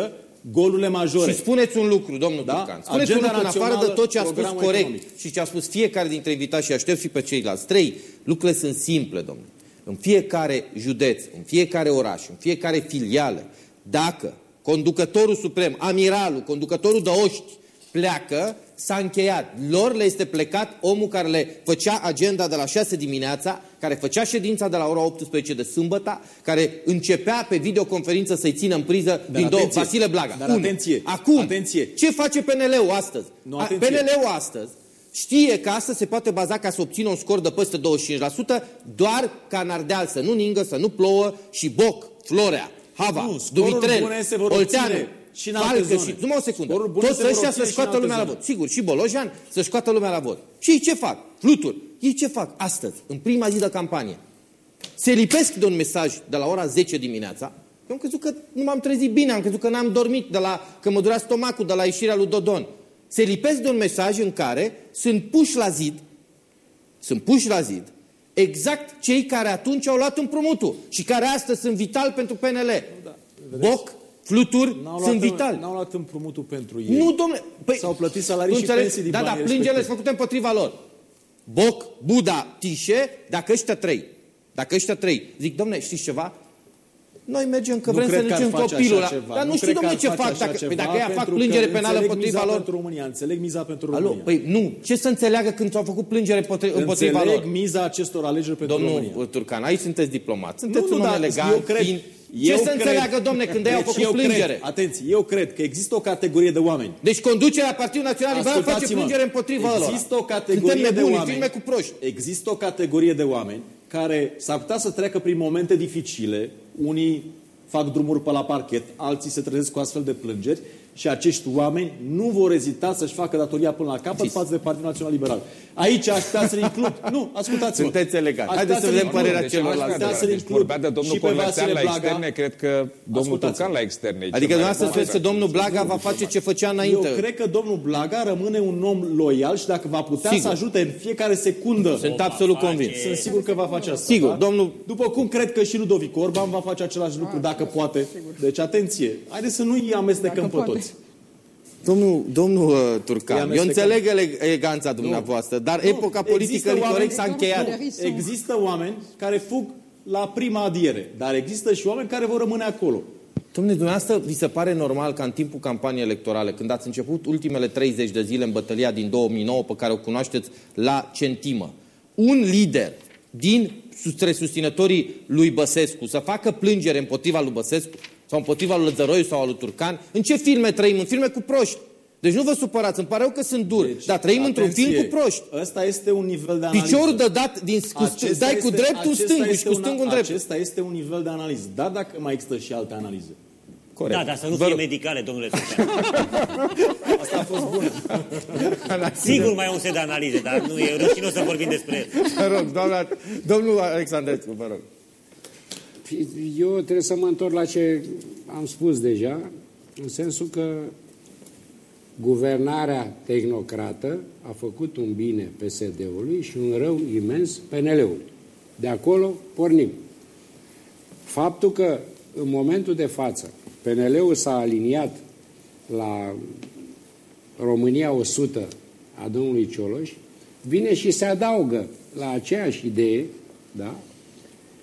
golurile majore. Și spuneți un lucru, domnul Da? Turcan. Spuneți Agenda un lucru, în afară de națională, tot ce a spus programul corect economic. și ce a spus fiecare dintre invitați și aștept și pe ceilalți. Trei, lucrurile sunt simple, domnule. În fiecare județ, în fiecare oraș, în fiecare filială, dacă conducătorul suprem, amiralul, conducătorul de oști, pleacă, s-a încheiat. Lor le este plecat omul care le făcea agenda de la 6 dimineața, care făcea ședința de la ora 18 de sâmbătă, care începea pe videoconferință să-i țină în priză din două, atenție, Vasile Blaga. dar Unu. atenție, Acum, atenție. ce face PNL-ul astăzi? Nu, A- atenție. PNL-ul astăzi știe că astăzi se poate baza ca să obțină un scor de peste 25%, doar ca în Ardeal să nu ningă, să nu plouă și Boc, Florea, Hava, Nu, scoruri Dumitrel, bune se vor Olteanu, obține și în alte Falcă zone. și... Numai o secundă. Scoruri bune Toți se vor ăștia obține să și în scoată alte lumea la zone. vot. Sigur, și Bolojan să scoată lumea la vot. Și ei ce fac? Fluturi. Ei ce fac astăzi, în prima zi de campanie? Se lipesc de un mesaj de la ora 10 dimineața. Eu am crezut că nu m-am trezit bine, am crezut că n-am dormit, de la, că mă durea stomacul de la ieșirea lui Dodon. Se lipesc de un mesaj în care sunt puși la zid, sunt puși la zid, exact cei care atunci au luat împrumutul și care astăzi sunt vitali pentru PNL. Boc, fluturi, N-au sunt luat, vitali. N-au luat împrumutul pentru ei. Nu, domnule. Păi, S-au plătit salarii tu și înțelegi? pensii din Da, da, banii plângele sunt respectivi. făcute împotriva lor. Boc, Buda, Tișe, dacă ăștia trei, dacă ăștia trei, zic, domne, știți ceva? noi mergem că Nu vrem să cred că ar ducem face copilul. așa la- ceva. Dar nu Nu știu, cred că domnule, ce ar face fac. așa Dacă, ceva, păi dacă ea fac pentru plângere că penală înțeleg împotriva miza lor... pentru România, înțeleg miza pentru Alo, România. păi nu, ce să înțeleagă când s-au făcut plângere împotri- împotriva înțeleg lor? miza acestor alegeri pentru Domnul România. Turcan, aici sunteți diplomat, sunteți Nu, un nu, om dar elegant, eu cred- fin. Eu Ce să cred- înțeleagă, domne, când ei au Deci făcut eu plângere? Cred, atenție, eu cred că există o categorie de oameni. Deci conducerea Partidului Național Liberal face Ascultați-mă, plângere împotriva lor. Există o categorie Suntem de nebuni, oameni. filme cu proști. Există o categorie de oameni care s-ar putea să treacă prin momente dificile. Unii fac drumuri pe la parchet, alții se trezesc cu astfel de plângeri și acești oameni nu vor ezita să-și facă datoria până la capăt față de Partidul Național Liberal. Aici aș putea să-l includ. Nu, ascultați-mă. Sunteți elegant. Aș Haideți putea să vedem includ- părerea Deci celorlalți. aș putea să-l Deci includ vorbea de domnul și pe Cornețean Vasile la Blaga. externe, cred că domnul Ascultați-mă. Tucan la externe. e cel Adică mai dumneavoastră mare. spuneți că domnul Blaga va face ce făcea Eu înainte. cred că domnul Blaga rămâne un om loial și dacă va putea Sigur. să ajute în fiecare secundă Sunt absolut convins. Sunt sigur că va face asta. Sigur, da? domnul- După cum cred că și Ludovic Orban va face același lucru, dacă poate. Deci, atenție. Haideți să nu-i amestecăm pe poate. toți. Domnul, domnul uh, Îi Turcan, eu amestecăm. înțeleg ele- eleganța dumneavoastră, dar epoca Nu, politică există corect oameni- s-a încheiat. Nu, Există oameni care fug la prima adiere, dar există și oameni care vor rămâne acolo. Domnule, dumneavoastră, vi se pare normal ca în timpul campaniei electorale, când ați început ultimele 30 de zile în bătălia din 2009, pe care o cunoașteți la centimă, un lider din sustre susținătorii lui Băsescu să facă plângere împotriva lui Băsescu sau împotriva lui Lăzăroiu sau al lui Turcan, în ce filme trăim? În filme cu proști. Deci nu vă supărați, îmi pare rău că sunt dur, Deci, dar trăim într-un atenție, film cu proști. Ăsta este un nivel de analiză. Piciorul de dat, din, cu, Acesta dai cu este- dreptul acesta stângul și este cu un- stângul dreptul. Acesta este un nivel de analiză. Da, dacă mai există și alte analize. Corect. Da, dar să nu Vă fie rog. medicale, domnule Turcan. Asta a fost bun. Sigur mai e un set de analize, dar nu e rușinos să vorbim despre el. Vă rog, doamna, domnul Alexandrescu, vă rog. Eu trebuie să mă întorc la ce am spus deja, în sensul că guvernarea tehnocrată a făcut un bine PSD-ului și un rău imens PNL-ului. De acolo pornim. Faptul că în momentul de față PNL-ul s-a aliniat la România 100 a domnului Cioloș, vine și se adaugă la aceeași idee, da?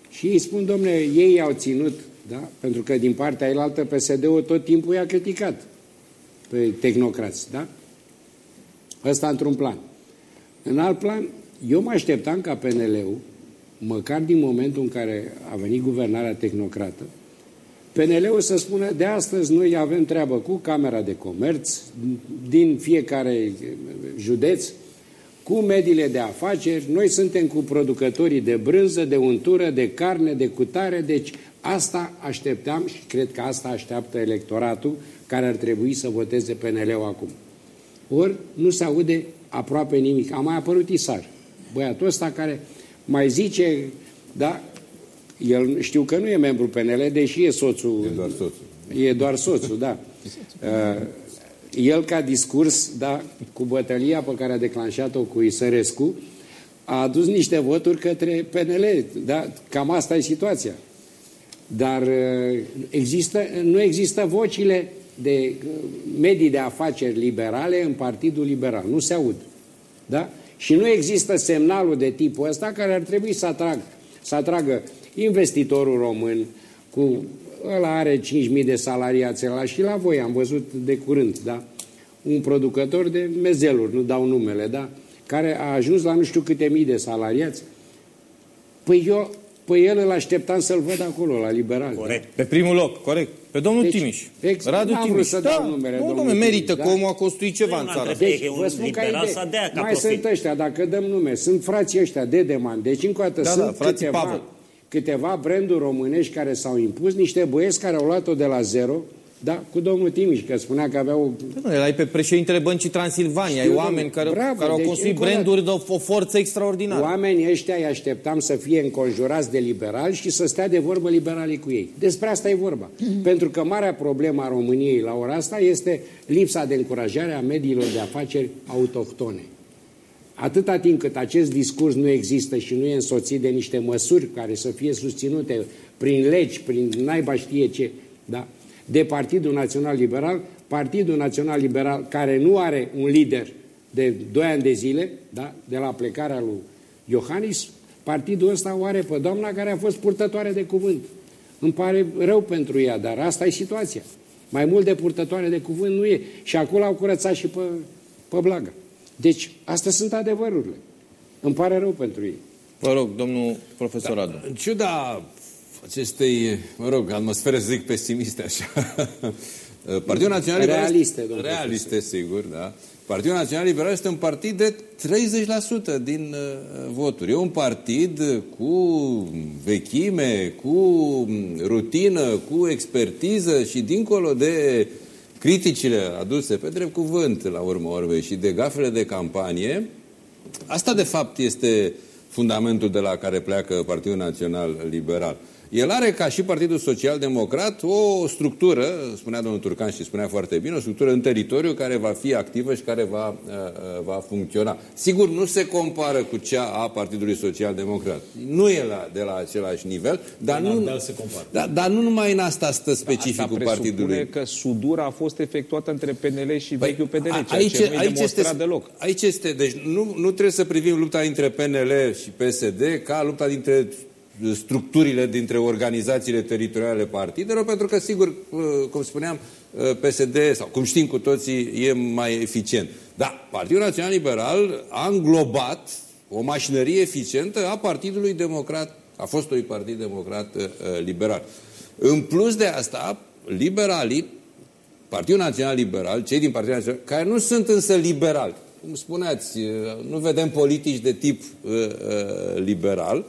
Și îi spun, domne, ei au ținut, da? Pentru că din partea ailaltă PSD-ul tot timpul i-a criticat pe tehnocrați, da? Ăsta într-un plan. În alt plan, eu mă așteptam ca PNL-ul, măcar din momentul în care a venit guvernarea tehnocrată, PNL-ul să spună, de astăzi noi avem treabă cu Camera de Comerț, din fiecare județ, cu mediile de afaceri, noi suntem cu producătorii de brânză, de untură, de carne, de cutare, deci asta așteptam și cred că asta așteaptă electoratul care ar trebui să voteze PNL-ul acum. Ori nu se aude aproape nimic. A mai apărut Isar, băiatul ăsta care mai zice, da, el știu că nu e membru PNL, deși e soțul. E doar soțul. E doar soțul, da. Uh, el ca discurs, da, cu bătălia pe care a declanșat-o cu Isărescu, a adus niște voturi către PNL, da, cam asta e situația. Dar uh, există, nu există vocile de uh, medii de afaceri liberale în Partidul Liberal. Nu se aud. Da? Și nu există semnalul de tipul ăsta care ar trebui să, atrag, să atragă investitorul român cu ăla are 5.000 de salariați la și la voi, am văzut de curând, da? Un producător de mezeluri, nu dau numele, da? Care a ajuns la nu știu câte mii de salariați. Păi eu, pe el îl așteptam să-l văd acolo, la liberal. Corect. Pe primul loc, corect. Pe domnul Deci, Timiș. ex- Radu n-am vrut Timiș. să da, dau numele nu, domnului domnule, merită Timiș, că da? omul a construit ceva Nu, în n-am țara. întreb. Deci, E că un vă spun ca liberal idee. să dea ca Mai profit. sunt ăștia, dacă dăm nume, sunt frații ăștia, Dedeman. Deci, încă o dată, Da, sunt da, frații câteva, Pavel. Câteva branduri românești care s-au impus, niște băieți care au luat-o de la zero, da, cu domnul Timiș, că spunea că avea o Nu, el ai pe președintele Băncii Transilvania, ai Știu, oameni domnule. care, Bravo, care au deci, construit încă o dată. branduri de o, o forță extraordinară. Oamenii ăștia îi așteptam să fie înconjurați de liberali și să stea de vorbă liberalii cu ei. Despre asta e vorba. Pentru că marea problemă a României la ora asta este lipsa de încurajare a mediilor de afaceri autohtone. Atâta timp cât acest discurs nu există și nu e însoțit de niște măsuri care să fie susținute prin legi, prin naiba știe ce, da? de Partidul Național Liberal, Partidul Național Liberal care nu are un lider de 2 ani de zile, da? de la plecarea lui Iohannis, partidul ăsta o are pe doamna care a fost purtătoare de cuvânt Îmi pare rău pentru ea, dar asta e situația. Mai mult de purtătoare de cuvânt nu e. Și acolo au curățat și pe, pe blagă. Deci, astea sunt adevărurile. Îmi pare rău pentru ei. Vă rog, domnul profesor da, Radu. În ciuda acestei, mă rog, atmosfere, să zic, pesimiste, așa, Partidul Național Liberal... Realiste, Realiste, sigur, da. Partidul Național Liberal este un partid de 30% din uh, voturi. E un partid cu vechime, cu rutină, cu expertiză și dincolo de criticile aduse pe drept cuvânt la urmă urmei și de gafele de campanie, asta de fapt este fundamentul de la care pleacă Partidul Național Liberal. El are, ca și Partidul Social Democrat, o structură, spunea domnul Turcan și spunea foarte bine, o structură în teritoriu care va fi activă și care va, uh, uh, va funcționa. Sigur, nu se compară cu cea a Partidului Social Democrat. Nu e la, de la același nivel, dar nu, se compară. Da, dar nu numai în asta stă specificul da, asta partidului. că sudura a fost efectuată între PNL și păi, vechiul PNL, ceea aici, ce nu aici este, deloc. Aici este, deci nu, nu trebuie să privim lupta între PNL și PSD ca lupta dintre structurile dintre organizațiile teritoriale partidelor, pentru că, sigur, uh, cum spuneam, uh, PSD, sau cum știm cu toții, e mai eficient. Da, Partidul Național Liberal a înglobat o mașinărie eficientă a Partidului Democrat, a fostului Partid Democrat uh, Liberal. În plus de asta, liberalii, Partidul Național Liberal, cei din Partidul Național, care nu sunt însă liberali, cum spuneați, nu vedem politici de tip uh, uh, liberal, uh,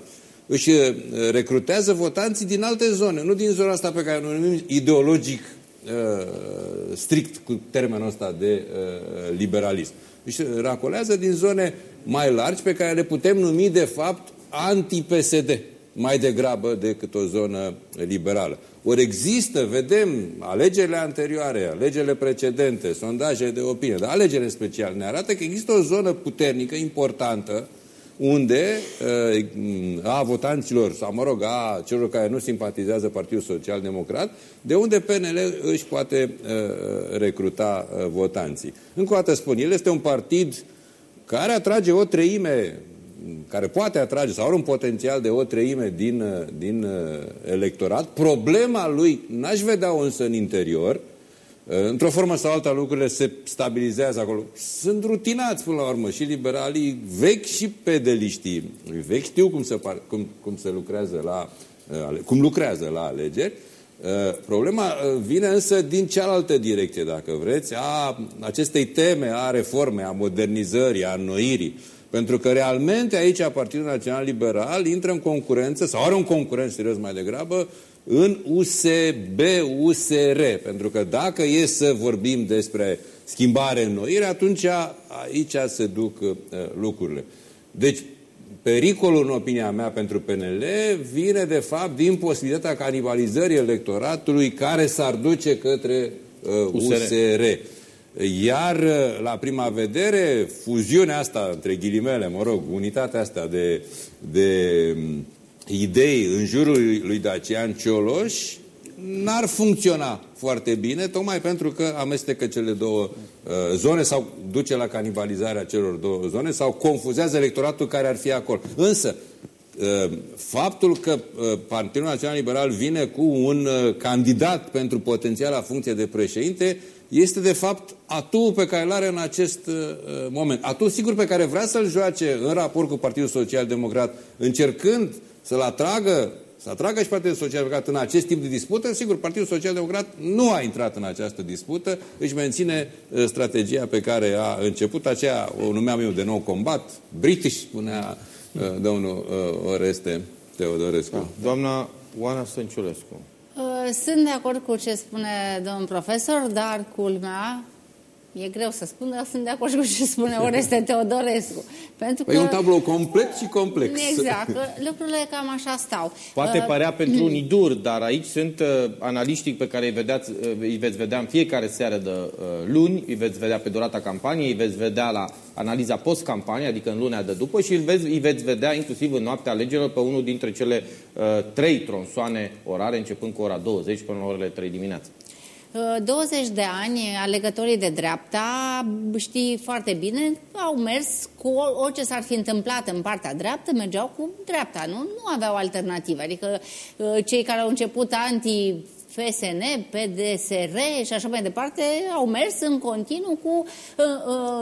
își uh, recrutează votanții din alte zone, nu din zona asta pe care o numim ideologic uh, strict cu termenul ăsta de uh, liberalism. Își racolează din zone mai largi pe care le putem numi de fapt anti-PSD mai degrabă decât o zonă liberală. Ori există, vedem, alegerile anterioare, alegerile precedente, sondaje de opinie, dar alegerile special ne arată că există o zonă puternică, importantă, unde uh, a votanților, sau mă rog, a celor care nu simpatizează Partidul Social Democrat, de unde PNL își poate uh, recruta uh, votanții. Încă o dată spun, el este un partid care atrage o treime, care poate atrage, sau are un potențial de o treime din, din electorat. Problema lui, n-aș vedea-o însă în interior, Într-o formă sau alta lucrurile se stabilizează acolo. Sunt rutinați până la urmă și liberalii vechi și pedeliștii vechi știu cum se, cum, cum se lucrează la uh, cum lucrează la alegeri. Uh, problema uh, vine însă din cealaltă direcție, dacă vreți, a acestei teme, a reformei, a modernizării, a înnoirii. Pentru că realmente aici Partidul Național Liberal intră în concurență, sau are un concurent serios mai degrabă, în USB-USR. Pentru că dacă e să vorbim despre schimbare înnoire, atunci aici se duc uh, lucrurile. Deci, pericolul, în opinia mea, pentru PNL vine, de fapt, din posibilitatea canibalizării electoratului care s-ar duce către uh, USR. USR. Iar, uh, la prima vedere, fuziunea asta, între ghilimele, mă rog, unitatea asta de, de idei în jurul lui Dacian Cioloș n-ar funcționa foarte bine, tocmai pentru că amestecă cele două uh, zone sau duce la canibalizarea celor două zone sau confuzează electoratul care ar fi acolo. Însă, uh, faptul că uh, Partidul Național Liberal vine cu un uh, candidat pentru potențiala funcție de președinte este de fapt atul pe care îl are în acest uh, moment. Atul sigur pe care vrea să-l joace în raport cu Partidul Social Democrat, încercând uh, să-l atragă, să atragă și Partidul Social Democrat în acest tip de dispută, sigur, Partidul Social Democrat nu a intrat în această dispută, își menține uh, strategia pe care a început, aceea o numeam eu de nou combat, British, spunea uh, domnul uh, Oreste Teodorescu. Da. Doamna Oana Sănciulescu. Sunt de acord cu ce spune domnul profesor, dar culmea E greu să spun, dar sunt de acord cu ce spune Oreste Teodorescu. Pentru păi că... e un tablou complet și complex. Exact. Lucrurile cam așa stau. Poate uh, părea pentru unii dur, dar aici sunt uh, analiștii pe care îi, vedeați, uh, îi veți vedea în fiecare seară de uh, luni, îi veți vedea pe durata campaniei, îi veți vedea la analiza post-campanie, adică în lunea de după și îi veți, îi veți vedea inclusiv în noaptea alegerilor pe unul dintre cele uh, trei tronsoane orare, începând cu ora 20 până la orele 3 dimineața. 20 de ani, alegătorii de dreapta, știi foarte bine, au mers cu orice s-ar fi întâmplat în partea dreaptă, mergeau cu dreapta, nu, nu aveau alternativă. Adică cei care au început anti FSN, PDSR și așa mai departe, au mers în continuu cu uh,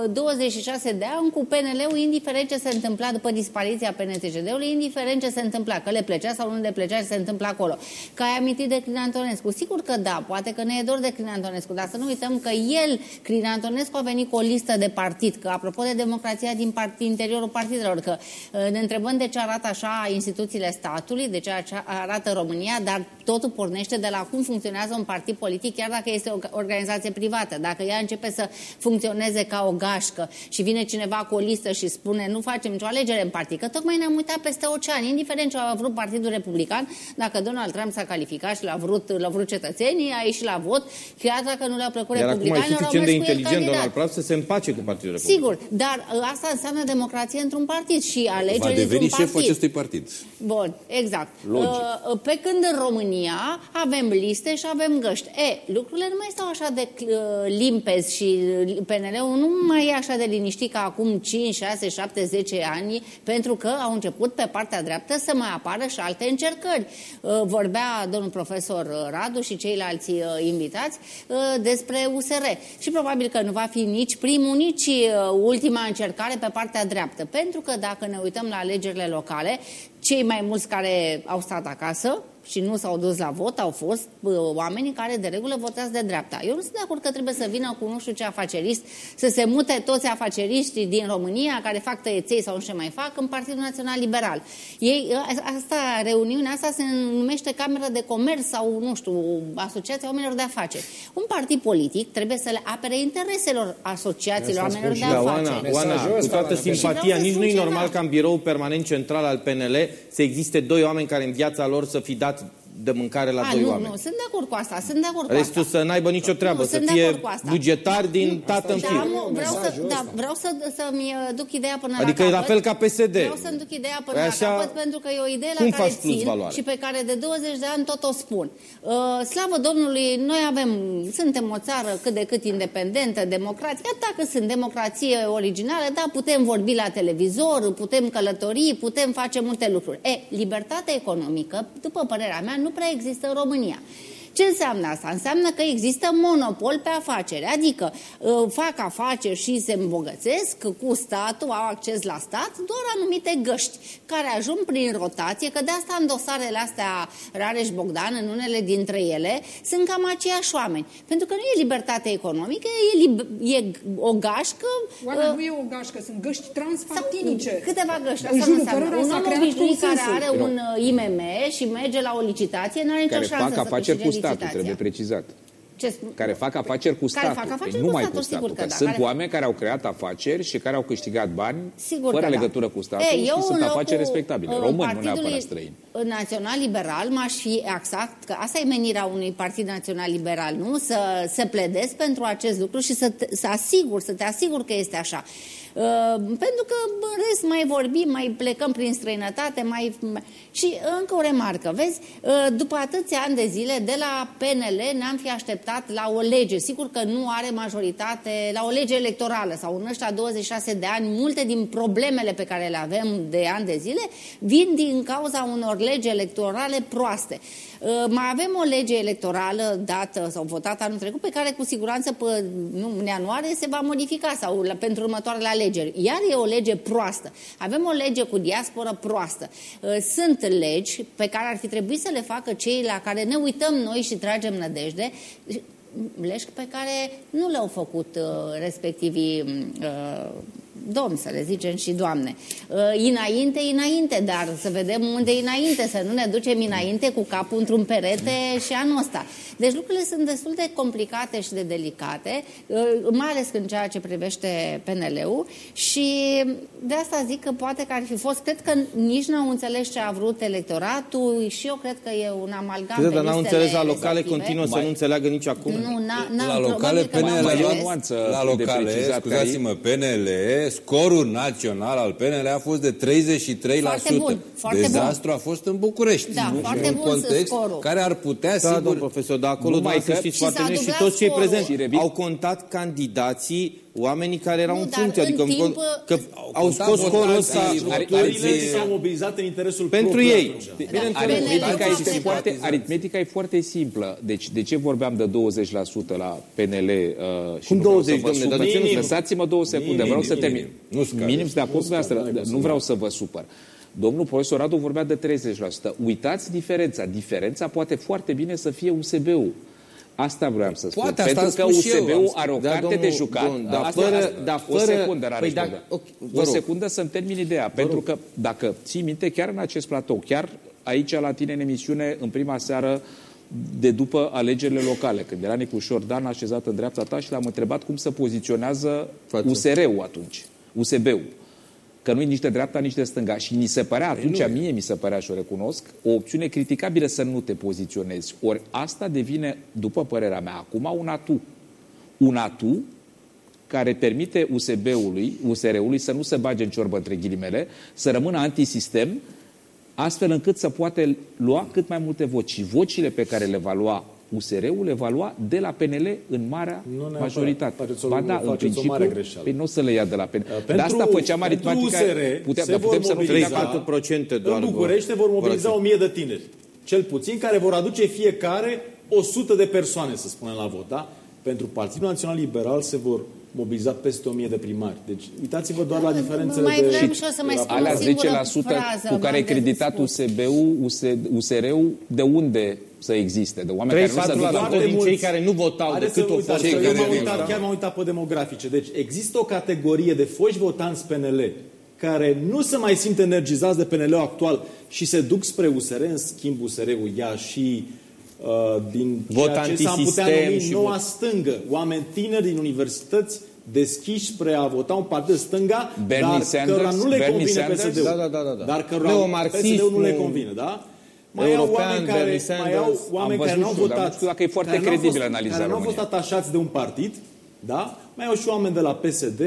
uh, 26 de ani cu PNL-ul, indiferent ce se întâmpla după dispariția PNTCD-ului, indiferent ce se întâmpla, că le plăcea sau nu le plăcea ce se întâmpla acolo. Că ai amintit de Crin Antonescu. Sigur că da, poate că ne e dor de Crin Antonescu, dar să nu uităm că el, Crin Antonescu, a venit cu o listă de partid, că apropo de democrația din part, interiorul partidelor, că uh, ne întrebăm de ce arată așa instituțiile statului, de ce arată România, dar totul pornește de la cum funcționează un partid politic, chiar dacă este o organizație privată. Dacă ea începe să funcționeze ca o gașcă și vine cineva cu o listă și spune nu facem nicio alegere în partid, că tocmai ne-am uitat peste ocean, indiferent ce a vrut Partidul Republican, dacă Donald Trump s-a calificat și l-a vrut, l-a vrut cetățenii, a ieșit la vot, chiar dacă nu le-a plăcut Iar republicanilor, acum e suficient de inteligent Donald Trump să se împace cu Partidul Republican. Sigur, dar ă, asta înseamnă democrație într-un partid și alegeri Va deveni într-un șeful partid. acestui partid. Bun, exact. Logic. Uh, Pe când în România avem liste și avem găști. E, lucrurile nu mai stau așa de uh, limpezi și PNL-ul nu mai e așa de liniștit ca acum 5, 6, 7, 10 ani, pentru că au început pe partea dreaptă să mai apară și alte încercări. Uh, Vorbea domnul profesor uh, Radu și ceilalți uh, invitați uh, despre USR. Și probabil că nu va fi nici primul, nici uh, ultima încercare pe partea dreaptă. Pentru că dacă ne uităm la alegerile locale, cei mai mulți care au stat acasă și nu s-au dus la vot au fost uh, oamenii care de regulă votează de dreapta. Eu nu sunt de acord că trebuie să vină cu nu știu ce afacerist, să se mute toți afaceriștii din România care fac tăieței sau nu știu ce mai fac în Partidul Național Liberal. Ei, uh, asta, reuniunea asta se numește Cameră de Comerț sau, nu știu, Asociația Oamenilor de Afaceri. Un partid politic trebuie să le apere intereselor asociațiilor Asta oamenilor de spun și eu. afaceri. Oana, Oana, Mesajul cu ăsta, toată Oana, simpatia, vreau să nici spun nu e ceva. normal ca în birou permanent central al PNL să existe doi oameni care în viața lor să fi dat that's de mâncare la A, doi nu, oameni. nu, sunt de acord cu asta, sunt de acord cu Restul asta. să n-aibă nicio treabă, Nu, să sunt de fie acord cu asta. bugetar din tată în Da, fiu. mă, vreau să, mesajul da, ăsta. vreau să, să-mi uh, duc ideea până Adică la e capăt. la fel ca PSD. Vreau să-mi duc ideea până Păi la așa, capăt, pentru că e o idee la cum care faci plus țin valoare? și pe care de 20 de ani tot o spun. Uh, slavă Domnului, noi avem, suntem o țară cât de cât independentă, democratică, dacă sunt democrație originală, da, putem vorbi la televizor, putem călători, putem face multe lucruri. E, libertatea economică, după părerea mea, nu prea există în România. Ce înseamnă asta? Înseamnă că există monopol pe afaceri, adică uh, fac afaceri și se îmbogățesc cu statul, au acces la stat, doar anumite găști care ajung prin rotație, că de asta în dosarele astea Rareș Bogdan, în unele dintre ele, sunt cam aceiași oameni. Pentru că nu e libertate economică, e, lib- e o gașcă Oana, uh, nu e o gașcă, sunt găști sau transpartinice. câteva găști. În Asta nu jurul înseamnă. cărora Un s-a om creat obișnuit care consensul. are un uh, IMM și merge la o licitație, nu are nicio care șansă fac să afaceri cu câștige statul, licitația. trebuie precizat. Ce spun? Care fac afaceri cu Care statul. fac afaceri Păi cu nu mai statul, cu statul. sigur că că da, sunt care- oameni care au creat afaceri și care au câștigat bani Sigur fără că da. legătură cu statul Ei, și eu sunt în afaceri locul, respectabile. uh, Români, nu Partidului neapărat străini. Național Liberal m-aș fi exact, că asta e menirea unui partid național liberal, nu? Să, să pledezi pentru acest lucru și să, te, să asigur, să te asigur că este așa. Uh, pentru că în rest mai vorbim, mai plecăm prin străinătate, mai... Și încă o remarcă, vezi, uh, după atâția ani de zile, de la PNL ne-am fi așteptat la o lege. Sigur că nu are majoritate, la o lege electorală sau în ăștia 26 de ani, multe din problemele pe care le avem de ani de zile vin din cauza unor legi electorale proaste. Uh, Mai avem o lege electorală dată sau votată anul trecut pe care cu siguranță pe, nu, în ianuarie se va modifica sau la, pentru următoarele alegeri. Iar e o lege proastă. Avem o lege cu diasporă proastă. Uh, Sunt legi pe care ar fi trebuit să le facă cei la care ne uităm noi și tragem nădejde legi pe care nu le-au făcut uh, respectivii uh, domni, să le zicem, și doamne. Uh, înainte, înainte, dar să vedem unde e înainte, să nu ne ducem înainte cu capul într-un perete și anul ăsta. Deci lucrurile sunt destul de complicate și de delicate, uh, mai ales în ceea ce privește PNL-ul și de asta zic că poate că ar fi fost, cred că nici nu au înțeles ce a vrut electoratul și eu cred că e un amalgam Cred pe că n-au listele înțeles la locale, respective. continuă să Mai- nu înțeleagă nici acum. Nu, n-a, n-a, La probabil locale, că n-au PNL, mai e o înțeles. nuanță la de locale, precizat, scuzați-mă, PNL scorul național al PNL a fost de 33%. Foarte bun, foarte Dezastru a fost în București. Da, Nu? foarte un bun context scorul. care ar putea, Da, sigur... domnul profesor, dar acolo Numai numai să că- știți Și foarte s-a bine și dublat toți cei scorul. prezenți Și revin- au contat candidații, oamenii care erau Nu, în dar funcție, în adică timp, că au contat scos scorul votanții, ăsta votanții. Aritmetica s-au mobilizat în interesul pentru propriu ei. atunci. Bineînțeles. Aritmetica PNL-ul este, foarte foarte, simpatizat. aritmetica e foarte simplă. Deci, de ce vorbeam de 20% la PNL? Uh, și Cum nu vreau 20, să vă domnule? Dar supăr? de ce nu- Minim. Lăsați-mă două secunde, Minim, vreau să minim. termin. Nu scadeți. Minim, de acord cu asta, scadeți, nu vreau să vă supăr. Domnul profesor Radu vorbea de 30%. Uitați diferența. Diferența poate foarte bine să fie USB-ul. Asta vreau să spun. Poate, asta Pentru am că spus și eu, USB-ul am are o Da, carte domnul de jucat. Don, dar Asta- fără- asta- dar o fără- secundă, păi Rareș dacă- Bogdan. ok, vă o rog. secundă să-mi termin ideea. Pentru că, dacă ții minte, chiar în acest platou, chiar aici la tine în emisiune, în prima seară de după alegerile locale, când era Nicu Șordan așezat în dreapta ta și l-am întrebat cum se poziționează Față. USR-ul atunci, USB-ul. Că nu e nici de dreapta, nici de stânga. Și mi se părea, atunci mie mi se părea și o recunosc, o opțiune criticabilă să nu te poziționezi. Ori asta devine, după părerea mea, acum un atu. Un atu care permite USB-ului, USR-ului să nu se bage în ciorbă între ghilimele, să rămână antisistem, astfel încât să poate lua cât mai multe voci. Și vocile pe care le va lua USR-ul le va lua de la PNL în marea Nu neapărat. majoritate. Faceți o- ba da, în faceți o principiu, mare greșeală. păi nu o să le ia de la PNL. de Pentru- asta făceam pentru aritmetica. USR putem, se dar putem vor să nu mobiliza- fim 3-4% doar În vor- București se vor mobiliza vor 1000 de tineri. Cel puțin care vor aduce fiecare 100 de persoane, să spunem, la vot. Da? Pentru Partidul Național Liberal se vor mobiliza peste 1000 de primari. Deci uitați-vă doar la diferențele Mai de... vreau și eu să mai spun alea o singură 10% frază, cu care ai m-am creditat spus. USB-ul, USR-ul, de unde să existe? De oameni care nu se 3-4% duc la Foarte din mulți. cei care nu votau Haideți decât să o uitați, fost Cei eu care m-am vin, uitat, da. chiar m-am uitat pe demografice. Deci există o categorie de foști votanți PNL care nu se mai simt energizați de PNL-ul actual și se duc spre USR, în schimb USR-ul ia și uh, din Vot ceea ce s-a putea antisistem numi și noua vot- stângă. Oameni tineri din universități deschiși spre a vota un partid de stânga, Bernie dar Sanders? cărora nu le Bernie convine Sanders? PSD-ul. Da, da, da, da, da. Dar cărora Neomarxismul PSD-ul nu le convine, da? Mai au european, oameni care, Bernie mai Sanders. au oameni Am care nu au văzut, dar nu votat. știu dacă e foarte care n-au credibilă fost- analiza Care nu au România. fost atașați de un partid, da? Mai au și oameni de la PSD,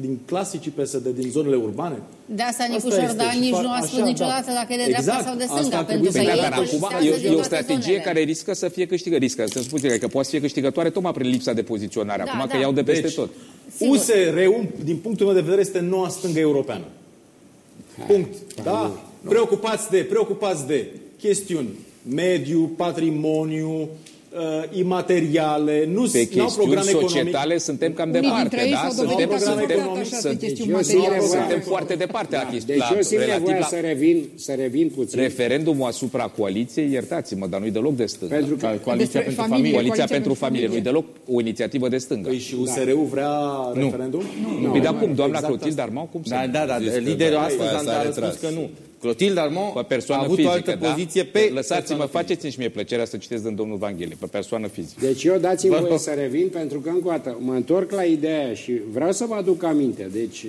din clasicii PSD, din zonele urbane. De asta Nicu Asta este. Șordan Și nici fac nu a așa, spus niciodată da. dacă e de dreapta Exact. sau de Asta stânga, ar pentru trebui că să ei Dar facă acum politizează e, din e o toate strategie zonele. care riscă să fie câștigă, riscă să spun că poate să fie câștigătoare tocmai prin lipsa de poziționare. Da, Acum da. că iau de peste Deci, tot. Sigur. USR-ul, din punctul meu de vedere, este noua stângă europeană. Punct. Da? Preocupați de, preocupați de chestiuni mediu, patrimoniu, uh, imateriale, nu Pe n-au program chestiuni economic. societale suntem cam Unii departe, dintre ei da? s-au Suntem, dovedit a fi program foarte economic, atașați de sunt- chestiuni eu materiale. sigur vreau- suntem foarte departe la, chesti- Deci la, eu simt relativ nevoia la să revin, să revin puțin. referendumul asupra coaliției, iertați-mă, dar nu-i deloc de stânga. Pentru că Coaliția Despre pentru familie. familie. Coaliția Coaliția pentru pentru familie, nu-i familie. deloc o inițiativă de stânga. Păi și USR-ul vrea referendum? Nu. Păi da, cum, doamna exact Clotilde Armau, cum să Da, nu? da, da, Zis că liderul da, astăzi păi, a s-a răspuns retras. că nu. Clotilde Armand Pe a persoană avut fizică, o altă da? poziție pe Lăsați-mă, persoană faceți-mi și mie plăcerea să citesc din domnul Vanghele, pe persoană fizică. Deci eu dați-mi Vă voie rog. să revin pentru că încă o dată mă întorc la ideea aia și vreau să vă aduc aminte. Deci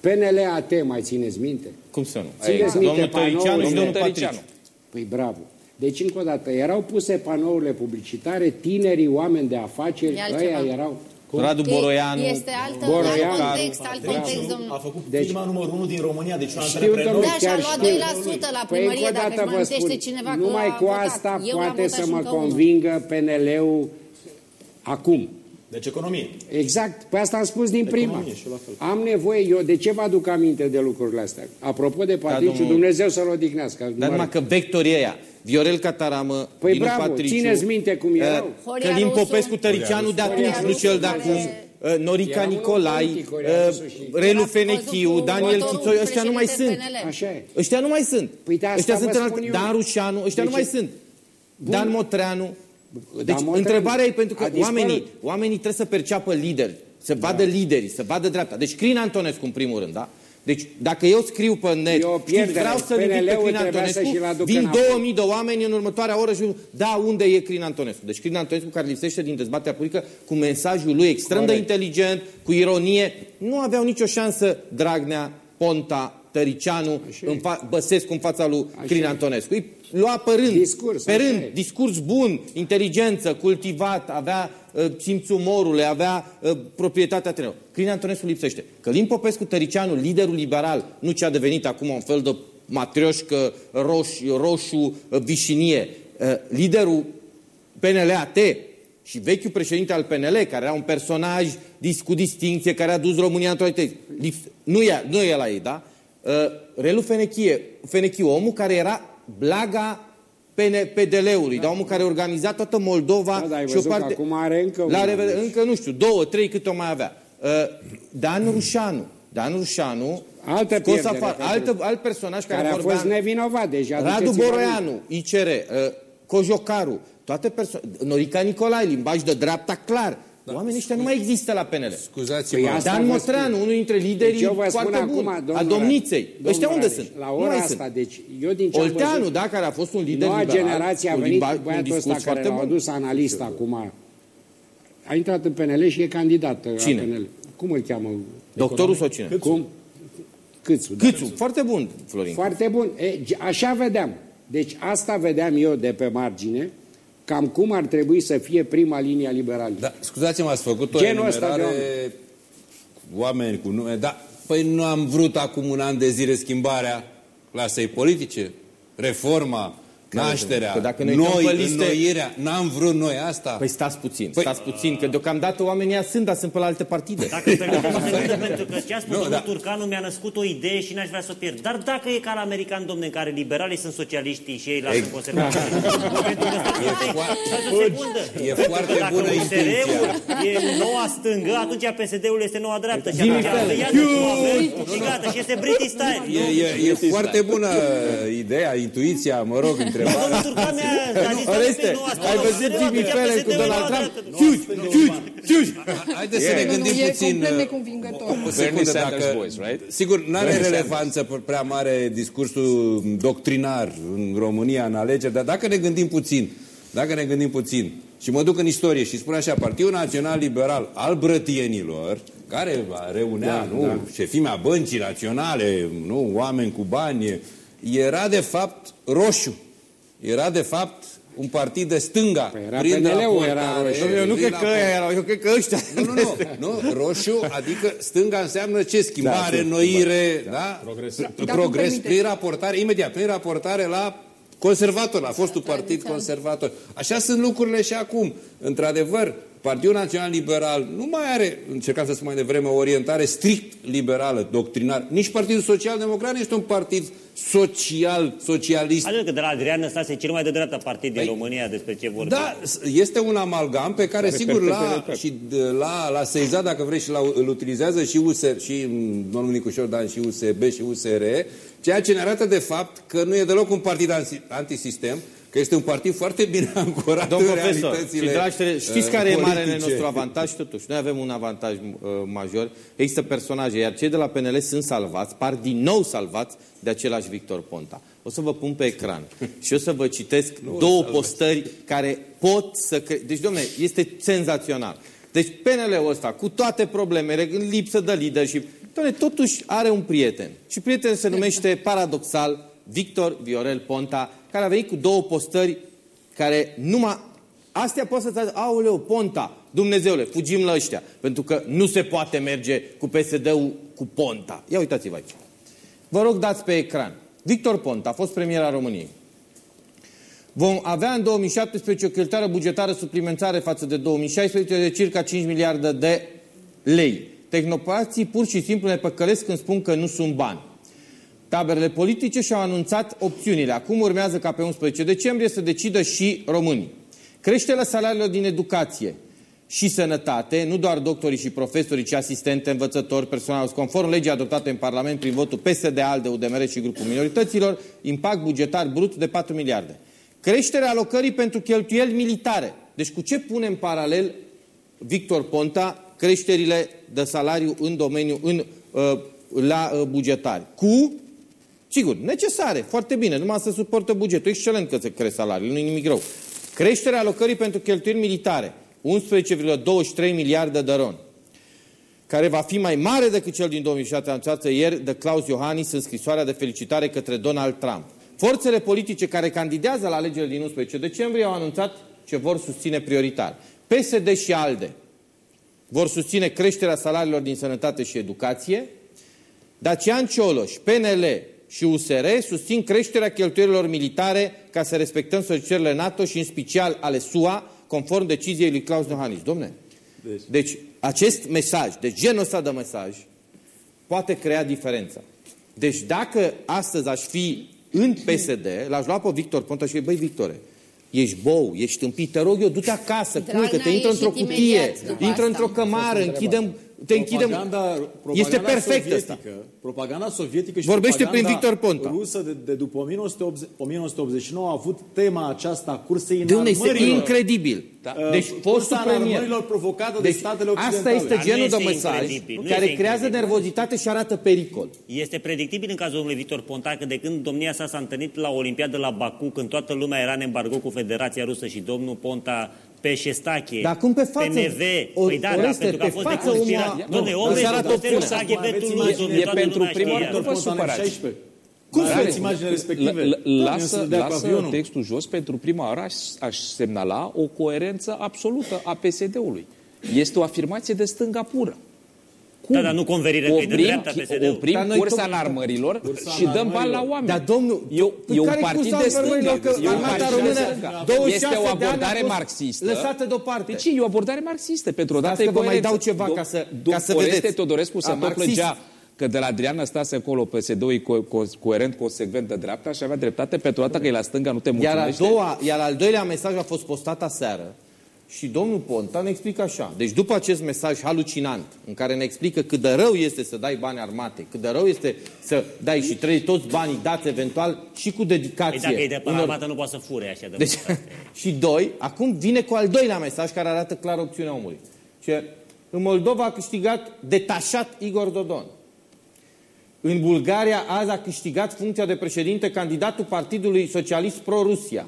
PNL AT, mai țineți minte? Cum să nu? Țineți Domnul minte Tăricianu și panourile? domnul Tăricianu. Patriciu. Păi bravo. Deci încă o dată, erau puse panourile publicitare, tinerii oameni de afaceri, E altceva. ăia erau... Radu Că Boroianu. Este altă, Boroianu. alt context, alt context, A domnul. făcut Deci- firma numărul 1 din România, deci un Știu, antreprenor. domnule, Da, și-a chiar luat știu. 2% la Păi încă primărie, o dacă dată își mai vă amintește spun, cineva că numai a cu votat. asta Eu am poate votat să și mă încă unul. convingă PNL-ul acum. Deci economie. Exact, pe asta am spus din prima. Economie și eu la fel. Am nevoie, eu de ce vă aduc aminte de lucrurile astea? Apropo de partid Da, și domnul- Dumnezeu să-l odihnească. Dar numai că vectorii ăia, Viorel Cataramă, Păi Dinu bravo, Patriciu, țineți minte cum erau? uh, Horia Călin Rusu. Popescu, Tăricianu de atunci, Horia nu Rusu, cel de care- acum, uh, Norica Era un Nicolai, om politic, Horia Rusu uh, și- Relu Era Fenechiu, văzut cu Daniel următorul Chițoi, ăștia nu mai sunt. președinte PNL. Așa e. Ăștia nu mai sunt. Păi de asta ăștia vă sunt în spun alt... eu. Dan Rușanu, ăștia Deci- nu mai sunt. Dan Motreanu. Deci Motreanu întrebarea e pentru că a dispărut. oamenii, oamenii trebuie să perceapă lideri, să vadă liderii, să vadă dreapta. Deci Crin Antonescu în primul rând, da? Deci dacă eu scriu pe net, E o știți, pierdere. vreau să ridic pe PNL-ul Crin trebuia să Antonescu, și-l aducă vin înapoi. 2000 de oameni în următoarea oră și da, unde e Crin Antonescu? Deci Crin Antonescu care lipsește din dezbaterea politică cu mesajul lui extrem de Corect. inteligent, cu ironie, nu aveau nicio șansă Dragnea, Ponta, Tăricianu, Așa în fa- Băsescu în fața lui Așa Crin e. Antonescu. Îi lua pe rând, Discurs, pe așa rând, e. discurs bun, inteligență, cultivat, avea uh, simțul umorului, avea uh, proprietatea terenului. Crin Antonescu lipsește. Călin Popescu Tăricianu, liderul liberal, nu ce a devenit acum un fel de matrioșcă roș, roșu, uh, vișinie. Uh, liderul PNL-AT și vechiul președinte al PNL, care era un personaj dis, cu distinție, care a dus România într-o altă... Lips- Nu e, nu e la ei, da? Uh, Relu Fenechie, Fenechiu, omul care era blaga PN, PDL-ului, da. omul care organiza toată Moldova Da, dar ai și o văzut că parte... acum are încă la una, revedere, deci. încă, nu știu, două, trei, cât o mai avea. Uh, Dan Rușanu. Dan Rușanu, Altă scos pierdere afară, pentru- altă, alt personaj care, care a vorbea fost nevinovat deja. Radu aduceți-vă Boroianu, ICR, uh, Cojocaru, toate persoane, Norica Nicolae, limbaj de dreapta clar. Oamenii ăștia nu mai există la PNL. Scuzați-mă. Păi asta Dan vă Motreanu, spun. unul dintre liderii Deci eu vă spun foarte acum, buni, domnul a domniței. Radeș, Ăștia domnul unde Radeș, sunt? La Nu ora mai asta, sunt. deci eu din ce am Olteanu, văzut, da, care a fost un lider noua liberal, generație a un venit limbaj- cu un băiatul ăsta discurs care foarte l-a bun. adus analist acum. A intrat în PNL și e candidat Cine? la PNL. Cum îl cheamă? Doctorul sau cine? Cum? Câțu. da. Câțu, foarte bun, Florin. Foarte bun. E, ge- așa vedeam. Deci asta vedeam eu de pe margine, cam cum ar trebui să fie prima linie a liberalilor. Da, scuzați-mă, ați făcut o Genul ăsta de enumerare cu oameni cu nume, da, păi nu am vrut acum un an de zile schimbarea clasei politice, reforma, nașterea, Că dacă ne uităm noi, pe liste- înnoirea, n-am vrut noi asta. Păi stați puțin, Păi- stați puțin, că deocamdată oamenii ăia sunt, dar sunt pe la alte partide. Dacă permiteți o secundă, pentru că ce a spus Nu, domnul da. Turcanu mi-a născut o idee și n-aș vrea să o pierd. Dar dacă e ca la american, domne, în care liberalii sunt socialiștii și ei lasă conservatorii. pentru că stați E un pic, foa- stați o secundă. E Pentru foarte că dacă bună USR-ul intenția. e noua stângă, atunci PSD-ul este noua dreaptă. Și Jimmy atunci Fallon. iată cum avem și gata, și este British style. E, e, e foarte bună ideea, intuiția, mă rog, întrebarea. Domnul Turcan mi-a a zis, Oreste, "Domnule, noua ai stângă, văzut USR-ul, Jimmy atunci Fallon cu PSD-ul e Donald noua Trump? dreaptă." Ciuci, ciuci, ciuci! Haideți să ne Nu, nu, gândim e puțin... complet uh, neconvingător. O Bernie secundă, Sanders dacă... voice, right? Sigur, nu are relevanță p- prea mare discursul doctrinar în România, în alegeri, dar dacă ne gândim puțin, dacă ne gândim puțin, și mă duc în istorie și spun așa, Partidul Național Liberal al brătienilor, care reunea, Da, nu, da. șefimea băncii naționale, nu, oameni cu bani, era de fapt roșu. Era de fapt un partid de stânga. Păi era prin PNL-ul, raportare, era roșu. Eu nu prin cred că raportare. ăia erau, eu cred că ăștia. Nu, nu, nu, nu. Roșu, adică stânga înseamnă ce? Schimbare, Da, noire, da? Progres. Dacă Progres îmi permiteți. prin raportare, imediat, prin raportare la conservator, la fostul partid conservator. Așa sunt lucrurile și acum. Într-adevăr, Partidul Național Liberal nu mai are, încercam să spun mai devreme, o orientare strict liberală, doctrinar. Nici Partidul Social Democrat nu este un partid social, socialist. Adică că de la Adrian Năstase e cel mai de dreapta partid din România despre ce vorbim. Da, este un amalgam pe care, sigur, la, și de- la, la Seiza, dacă vrei, și la, îl utilizează și, USR, și mm, domnul Nicușor Dan, și USB, și USR, ceea ce ne arată, de fapt, că nu e deloc un partid anti- antisistem, că este un partid foarte bine ancorat Domn în profesor, și realitățile dragi tele- știți uh, care e marele politice. nostru avantaj? Totuși, noi avem un avantaj uh, major. Există personaje, iar cei de la PNL sunt salvați, par din nou salvați de același Victor Ponta. O să vă pun pe ecran și o să vă citesc două postări care pot să... Cre... Deci, domnule, este senzațional. Deci PNL-ul ăsta, cu toate problemele, în lipsă de leadership, domnule, totuși are un prieten. Și prietenul se numește, paradoxal, Victor Viorel Ponta, care a venit cu două postări care numai... Astea pot să-ți zic, aoleu, Ponta, Dumnezeule, fugim la ăștia, pentru că nu se poate merge cu PSD-ul cu Ponta. Ia uitați-vă aici. Vă rog, dați pe ecran. Victor Ponta a fost premier al României. Vom avea în 2017 o cheltuială bugetară suplimentară față de 2016 de circa 5 miliarde de lei. Tehnopații pur și simplu ne păcălesc când spun că nu sunt bani. Taberele politice și-au anunțat opțiunile. Acum urmează ca pe 11 decembrie să decidă și românii. Creșterea salariilor din educație și sănătate, nu doar doctorii și profesorii, ci asistente, învățători, personal, conform legii adoptate în Parlament prin votul PSD, ALDE, UDMR și grupul minorităților, impact bugetar brut de 4 miliarde. Creșterea alocării pentru cheltuieli militare. Deci cu ce punem paralel Victor Ponta creșterile de salariu în domeniu, în, uh, la uh, bugetari? Cu Sigur, necesare, foarte bine, numai să suportă bugetul. Excelent că se crește salariul, nu e nimic rău. Creșterea alocării pentru cheltuieli militare, 11,23 miliarde de ron. care va fi mai mare decât cel din 2007 anunțată ieri de Klaus Iohannis în scrisoarea de felicitare către Donald Trump. Forțele politice care candidează la alegerile din 11 decembrie au anunțat ce vor susține prioritar. PSD și ALDE vor susține creșterea salariilor din sănătate și educație, Dacian Cioloș, PNL și USR susțin creșterea cheltuielilor militare ca să respectăm solicitările NATO și în special ale SUA, conform deciziei lui Klaus Iohannis. Domne, deci. deci acest mesaj, de genul ăsta de mesaj, poate crea diferența. Deci dacă astăzi aș fi în PSD, l-aș lua pe Victor Ponta și băi Victore, ești bou, ești tâmpit, te rog eu, du-te acasă, culcă-te, intră într-o cutie, intră într-o cămară, închidem te închidem... Propaganda, este perfect asta. Propaganda sovietică și Vorbește prin Victor Ponta. rusă de, de după 1980, 1989 a avut tema aceasta a cursei de unde este incredibil. Da. Deci fostul premier... provocată deci, de statele occidentale. Asta este genul de mesaj care creează nervozitate și arată pericol. Este predictibil în cazul domnului Victor Ponta că de când domnia sa s-a întâlnit la Olimpiadă la Baku, când toată lumea era în embargo cu Federația Rusă și domnul Ponta pe Șestache, Dar cum pe față? PNV, o, păi da, da, pentru că a fost față de Dom'le, omul este Șestache pe Toulouse, E pentru prima oară, nu vă supărați. Cum să aveți imagine respective? Lasă, lasă textul jos, pentru prima oară aș, aș semnala o coerență absolută a PSD-ului. Este o afirmație de stânga pură. Cum? Da, dar nu converire oprim, de dreapta PSD Oprim dar cursa în armărilor și dăm bani la oameni. Dar domnul, eu, e un partid de stânga. E un partid de stânga. Este o abordare marxistă. Lăsată deoparte. Deci e o abordare marxistă. Pentru o dată că vă mai dau ceva ca să, ca să vedeți. Teodorescu să tot plângea că de la Adrian Stase acolo PSD-ul e co co coerent, consecvent de dreapta și avea dreptate pentru o dată că e la stânga, nu te mulțumește. Iar, a doua, iar al doilea mesaj a fost postat aseară și domnul Ponta ne explică așa. Deci după acest mesaj halucinant, în care ne explică cât de rău este să dai bani armate, cât de rău este să dai și trei toți banii dați eventual și cu dedicație. Păi dacă e de unor... armată nu poate să fure așa de deci, Și doi, acum vine cu al doilea mesaj care arată clar opțiunea omului. Ce în Moldova a câștigat detașat Igor Dodon. În Bulgaria azi a câștigat funcția de președinte candidatul Partidului Socialist Pro-Rusia.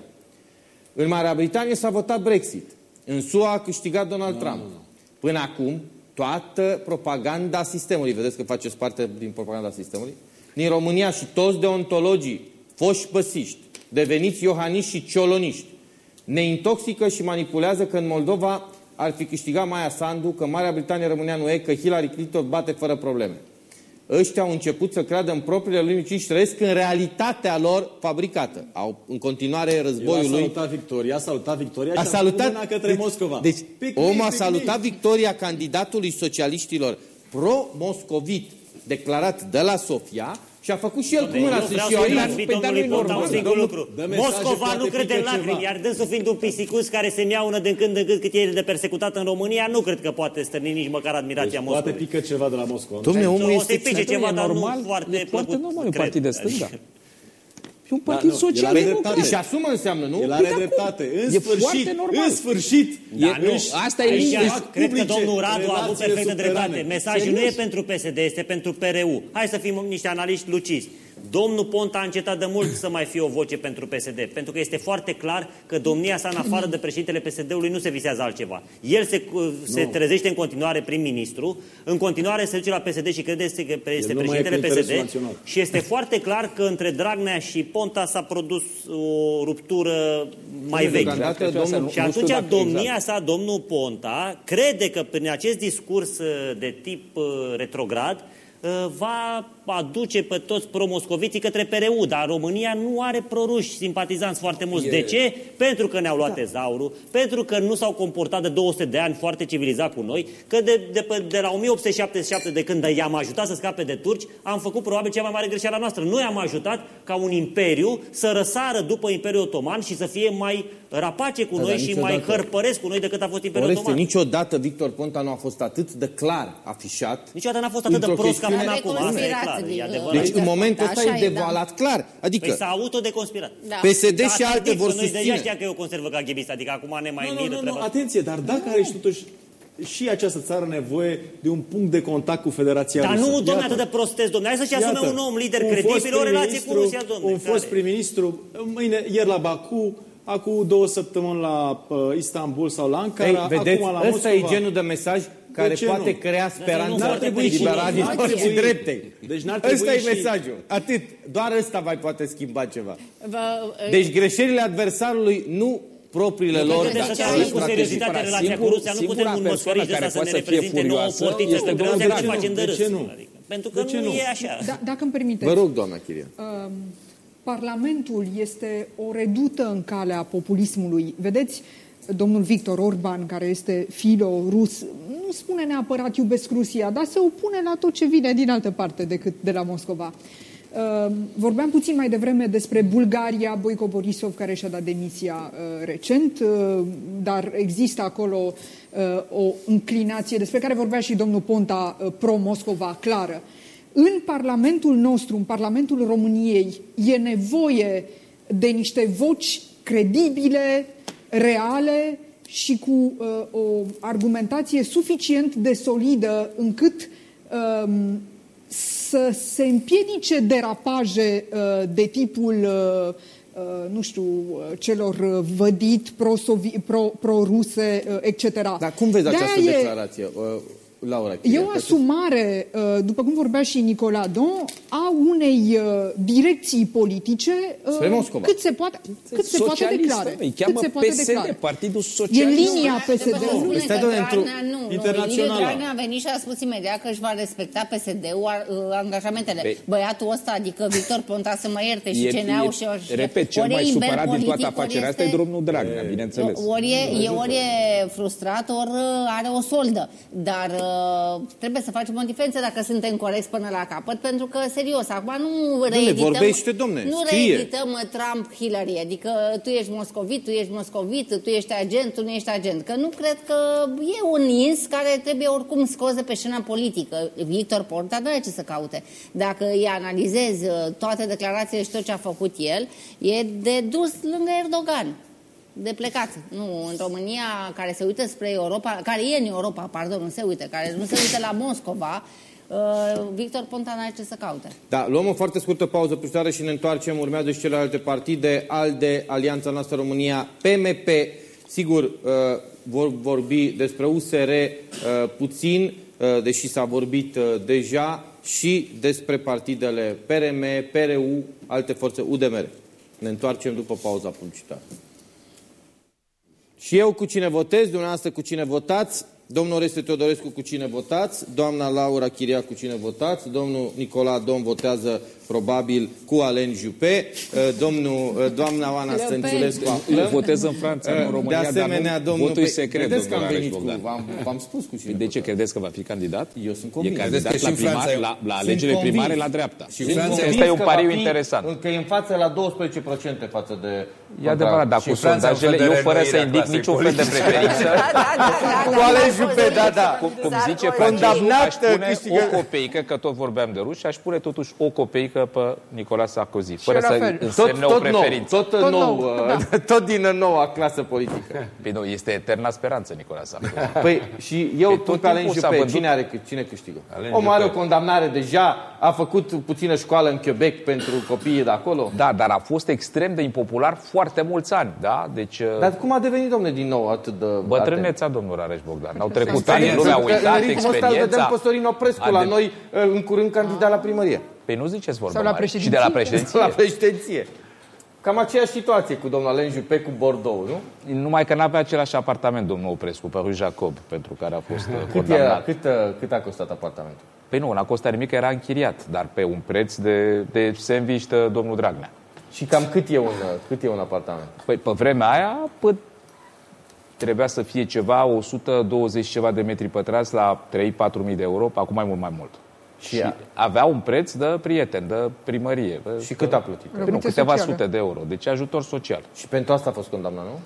În Marea Britanie s-a votat Brexit. În SUA a câștigat Donald no, Trump. No, no. Până acum, toată propaganda sistemului, vedeți că faceți parte din propaganda sistemului, din România și toți deontologii, foști păsiști, deveniți iohaniști și cioloniști, ne intoxică și manipulează că în Moldova ar fi câștigat Maia Sandu, că Marea Britanie rămânea în UE, că Hillary Clinton bate fără probleme ăștia au început să creadă în propriile lui și trăiesc în realitatea lor fabricată. Au în continuare războiul lui. a salutat lui. victoria, a salutat victoria a salutat către deci, Moscova. Deci, pic, omul a salutat victoria candidatului socialiștilor pro-moscovit declarat de la Sofia și a făcut și el cu mâna să și eu Păi dar nu normal. Un singur lucru. Moscova nu crede în lacrimi, iar dânsul fiind un pisicus care se miaună din când în când cât e de persecutat în România, nu cred că poate stârni nici măcar admirația deci Moscovei. Poate pică ceva de la Moscova. Dom'le, omul este pice ceva, dar nu foarte Foarte normal, un partid de stânga. E un partid da, social democrat. Și asumă înseamnă, nu? El are păi dreptate. În e sfârșit, normal. în sfârșit. Da, nu, asta e liniște. Cred că domnul Radu a avut perfectă dreptate. Mesajul nu e pentru PSD, este pentru PRU. Hai să fim niște analiști lucizi. Domnul Ponta a încetat de mult să mai fie o voce pentru PSD, pentru că este foarte clar că domnia sa, în afară de președintele PSD-ului, nu se visează altceva. El se, se trezește în continuare prim-ministru, în continuare se duce la PSD și crede că este președintele PSD național. și este foarte clar că între Dragnea și Ponta s-a produs o ruptură mai veche. Și atunci domnia exact. sa, domnul Ponta, crede că prin acest discurs de tip uh, retrograd, uh, va aduce pe toți promoscoviții către PRU, dar România nu are proruși simpatizanți foarte mulți. E... De ce? Pentru că ne-au luat da. tezaurul, pentru că nu s-au comportat de 200 de ani foarte civilizat cu noi, că de, de, de, de la 1877, de când i-am ajutat să scape de turci, am făcut probabil cea mai mare greșeală noastră. Noi am ajutat ca un imperiu să răsară după Imperiul Otoman și să fie mai rapace cu da, noi și mai hărpăresc cu noi decât a fost Imperiul Oreste, Otoman. Niciodată Victor Ponta nu a fost atât de clar afișat. Niciodată n-a fost atât de prost ca până acum. Deci în momentul ăsta e devalat da. clar. Adică păi s-a autodeconspirat. Da. PSD da, și alte vor susține. Noi deja știa că eu conservă ca ghebist, adică acum ne mai nu, nu, nu, nu, atenție, dar dacă are și totuși și această țară nevoie de un punct de contact cu Federația Dar Rusă. nu, domnule, atât de prostez, domnule. Hai să-și asume un om lider credibil, o relație cu Rusia, domnule. Un fost prim-ministru, mâine, ieri la Baku, acum două săptămâni la uh, Istanbul sau la Ankara, Ei, vedeți, acum la Moscova. Ăsta e genul de mesaj care ce poate nu? crea speranță N-ar trebui și- liberalilor n-ar și trebui- dreptei. Deci n-ar Ăsta trebui e și- mesajul. Atât. Doar ăsta mai poate schimba ceva. Vă, Deci greșelile adversarului, nu propriile lor Trebuie să strategii. ceară cu seriozitate relația cu Rusia. Nu putem un moscovici de ăsta să ne reprezinte nouă portițe este cu domnul greu să Dragnea. facem de De râs. ce nu? Adică, Pentru că De ce nu nu? e așa. Da, dacă îmi permiteți. Vă rog, doamna Chiria. Um, Parlamentul este o redută în calea populismului. Vedeți, domnul Victor Orban, care este filo-rus, nu spune neapărat iubesc Rusia, dar se opune la tot ce vine din altă parte decât de la Moscova. Um, Vorbeam puțin mai devreme despre Bulgaria, Boico Borisov, care și-a dat demisia uh, recent, uh, dar există acolo uh, o înclinație despre care vorbea și domnul Ponta uh, pro-Moscova clară. În Parlamentul nostru, în Parlamentul României, e nevoie de niște voci credibile, reale și cu uh, o argumentație suficient de solidă încât um, să se împiedice derapaje uh, de tipul, uh, uh, nu știu, uh, celor uh, vădit, pro-sovi- pro- pro-ruse, uh, etc. Dar cum vezi De-aia această e- declarație, uh, Laura Chiria? E o asumare, uh, după cum vorbea și Nicola Don, a unei uh, direcții politice uh, Spre Moscova. cât se poate, cât se poate Socialist, declare. Îi Cât cheamă se poate PSD, declare. Partidul E Socialist. linia Trebuie să PSD-ului. spune Stai, că doamne, într-o- Dragnea, nu, nu, internațională. Liviu Dragnea a venit și a spus imediat că își va respecta PSD-ul a- uh, angajamentele. Păi- Băiatul ăsta, adică Victor Ponta să mă ierte și E- CNA-ul e- și... și- repet, cel ori e mai imber supărat din toată politic, ori afacerea asta e este- domnul Dragnea, bineînțeles. Ori e, e, ori e frustrat, ori uh, are o soldă. Dar uh, trebuie să facem o diferență dacă suntem corecți până la capăt, pentru că, serios, acum nu reedităm... vorbește, domne, nu scrie. reedităm uh, Trump-Hillary, adică tu ești moscovit, tu ești moscovit, tu ești agent, tu nu ești agent. Că nu cred că e un ins care trebuie oricum scos de pe scena politică. Victor Ponta nu are ce să caute. Dacă îi analizezi uh, toate declarațiile și tot ce a făcut el, e de dus lângă Erdogan de plecat. Nu, în România, care se uită spre Europa, care e în Europa, pardon, nu se uită, care nu se uită la Moscova, uh, Victor Ponta n-are ce să caute. Da, luăm o foarte scurtă pauză puștoară și ne întoarcem. Urmează și celelalte partide, ALDE, Alianța noastră România, PMP. Sigur, uh, vor vorbi despre USR uh, puțin, uh, deși s-a vorbit uh, deja, și despre partidele PRM, PRU, alte forțe, UDMR. Ne întoarcem după pauza publicitară. Și eu cu cine votez, dumneavoastră cu cine votați, domnul Oreste Teodorescu cu cine votați, doamna Laura Chiria cu cine votați, domnul Nicola Dom votează probabil cu Alen Juppé, eh, domnul, eh, doamna Oana Le Pen. Stănțulescu Eu aflăm. votez în Franța, nu în Eh, România, de asemenea, dar nu, domnul, votul e Pe- secret, Vedeți că am domnule venit cu, Bogdan. v-am, v-am spus cu cine De ce votez. credeți că va fi candidat? Eu sunt E convins. candidat Credeți că la, și în Franța primar, e- la, la Sunt alegerile convins. primare la dreapta. Și Sunt Franța convins Ăsta e un că pariu va fi- interesant. Că e în față la 12% față de... E adevărat, dar Și cu Franța un fel sondajele, de eu fără să reînnoire a indic clasei niciun fel de politice. preferință, Cu Alen Juppé, da, da. cum, cum zice Condamnat, Condamnat, aș pune câștigă- o copeică, că tot vorbeam de ruși, aș pune totuși o copeică pe Nicolas Sarkozy, fără eu la să fel. Tot, însemne o tot nou, preferință. tot, Tot nou, nou, uh, tot din noua clasă politică. Păi nu, este eterna speranță Nicolas Sarkozy. Păi și eu Păi pun tot pe Alen timpul s-a Juppé. vândut- Cine, are, câ- cine câștigă? Alain Omul are o Juppé. condamnare deja, a făcut puțină școală în Quebec pentru copiii de acolo. Da, dar a fost extrem de impopular foarte mulți ani, da? Deci, Dar cum a devenit, domne, din nou atât de... bătrâneța, domnul Rareș Bogdan. Au trecut atent? ani, lumea a Pentru că uitat în ritmul ăsta îl vedem experiența. pe Sorin Oprescu la Adem- noi, în curând candidat la primărie. Păi nu ziceți vorba Sau la mare. Și de președinție? la președinție. La președinție. Cam aceeași situație cu domnul Alen Juppé cu Bordeaux, nu? Numai că n-avea același apartament, domnul Oprescu, pe Rue Jacob, pentru care a fost uh, Cât, era, condamnat. cât, uh, cât a costat apartamentul? Păi nu, n-a costat nimic, că era închiriat, dar pe un preț de, de sandwich de domnul Dragnea. Și cam cât e un, uh, cât e un apartament? Păi pe vremea aia, pă, trebuia să fie ceva, 120 ceva de metri pătrați la 3-4 mii de euro, acum mai mult, mai mult. Și, Și avea un preț de prieten, de primărie. Bă, și cât a plătit? Păi nu, Locuințe câteva sociale. sute de euro. Deci ajutor social. Și pentru asta a fost condamnat, nu?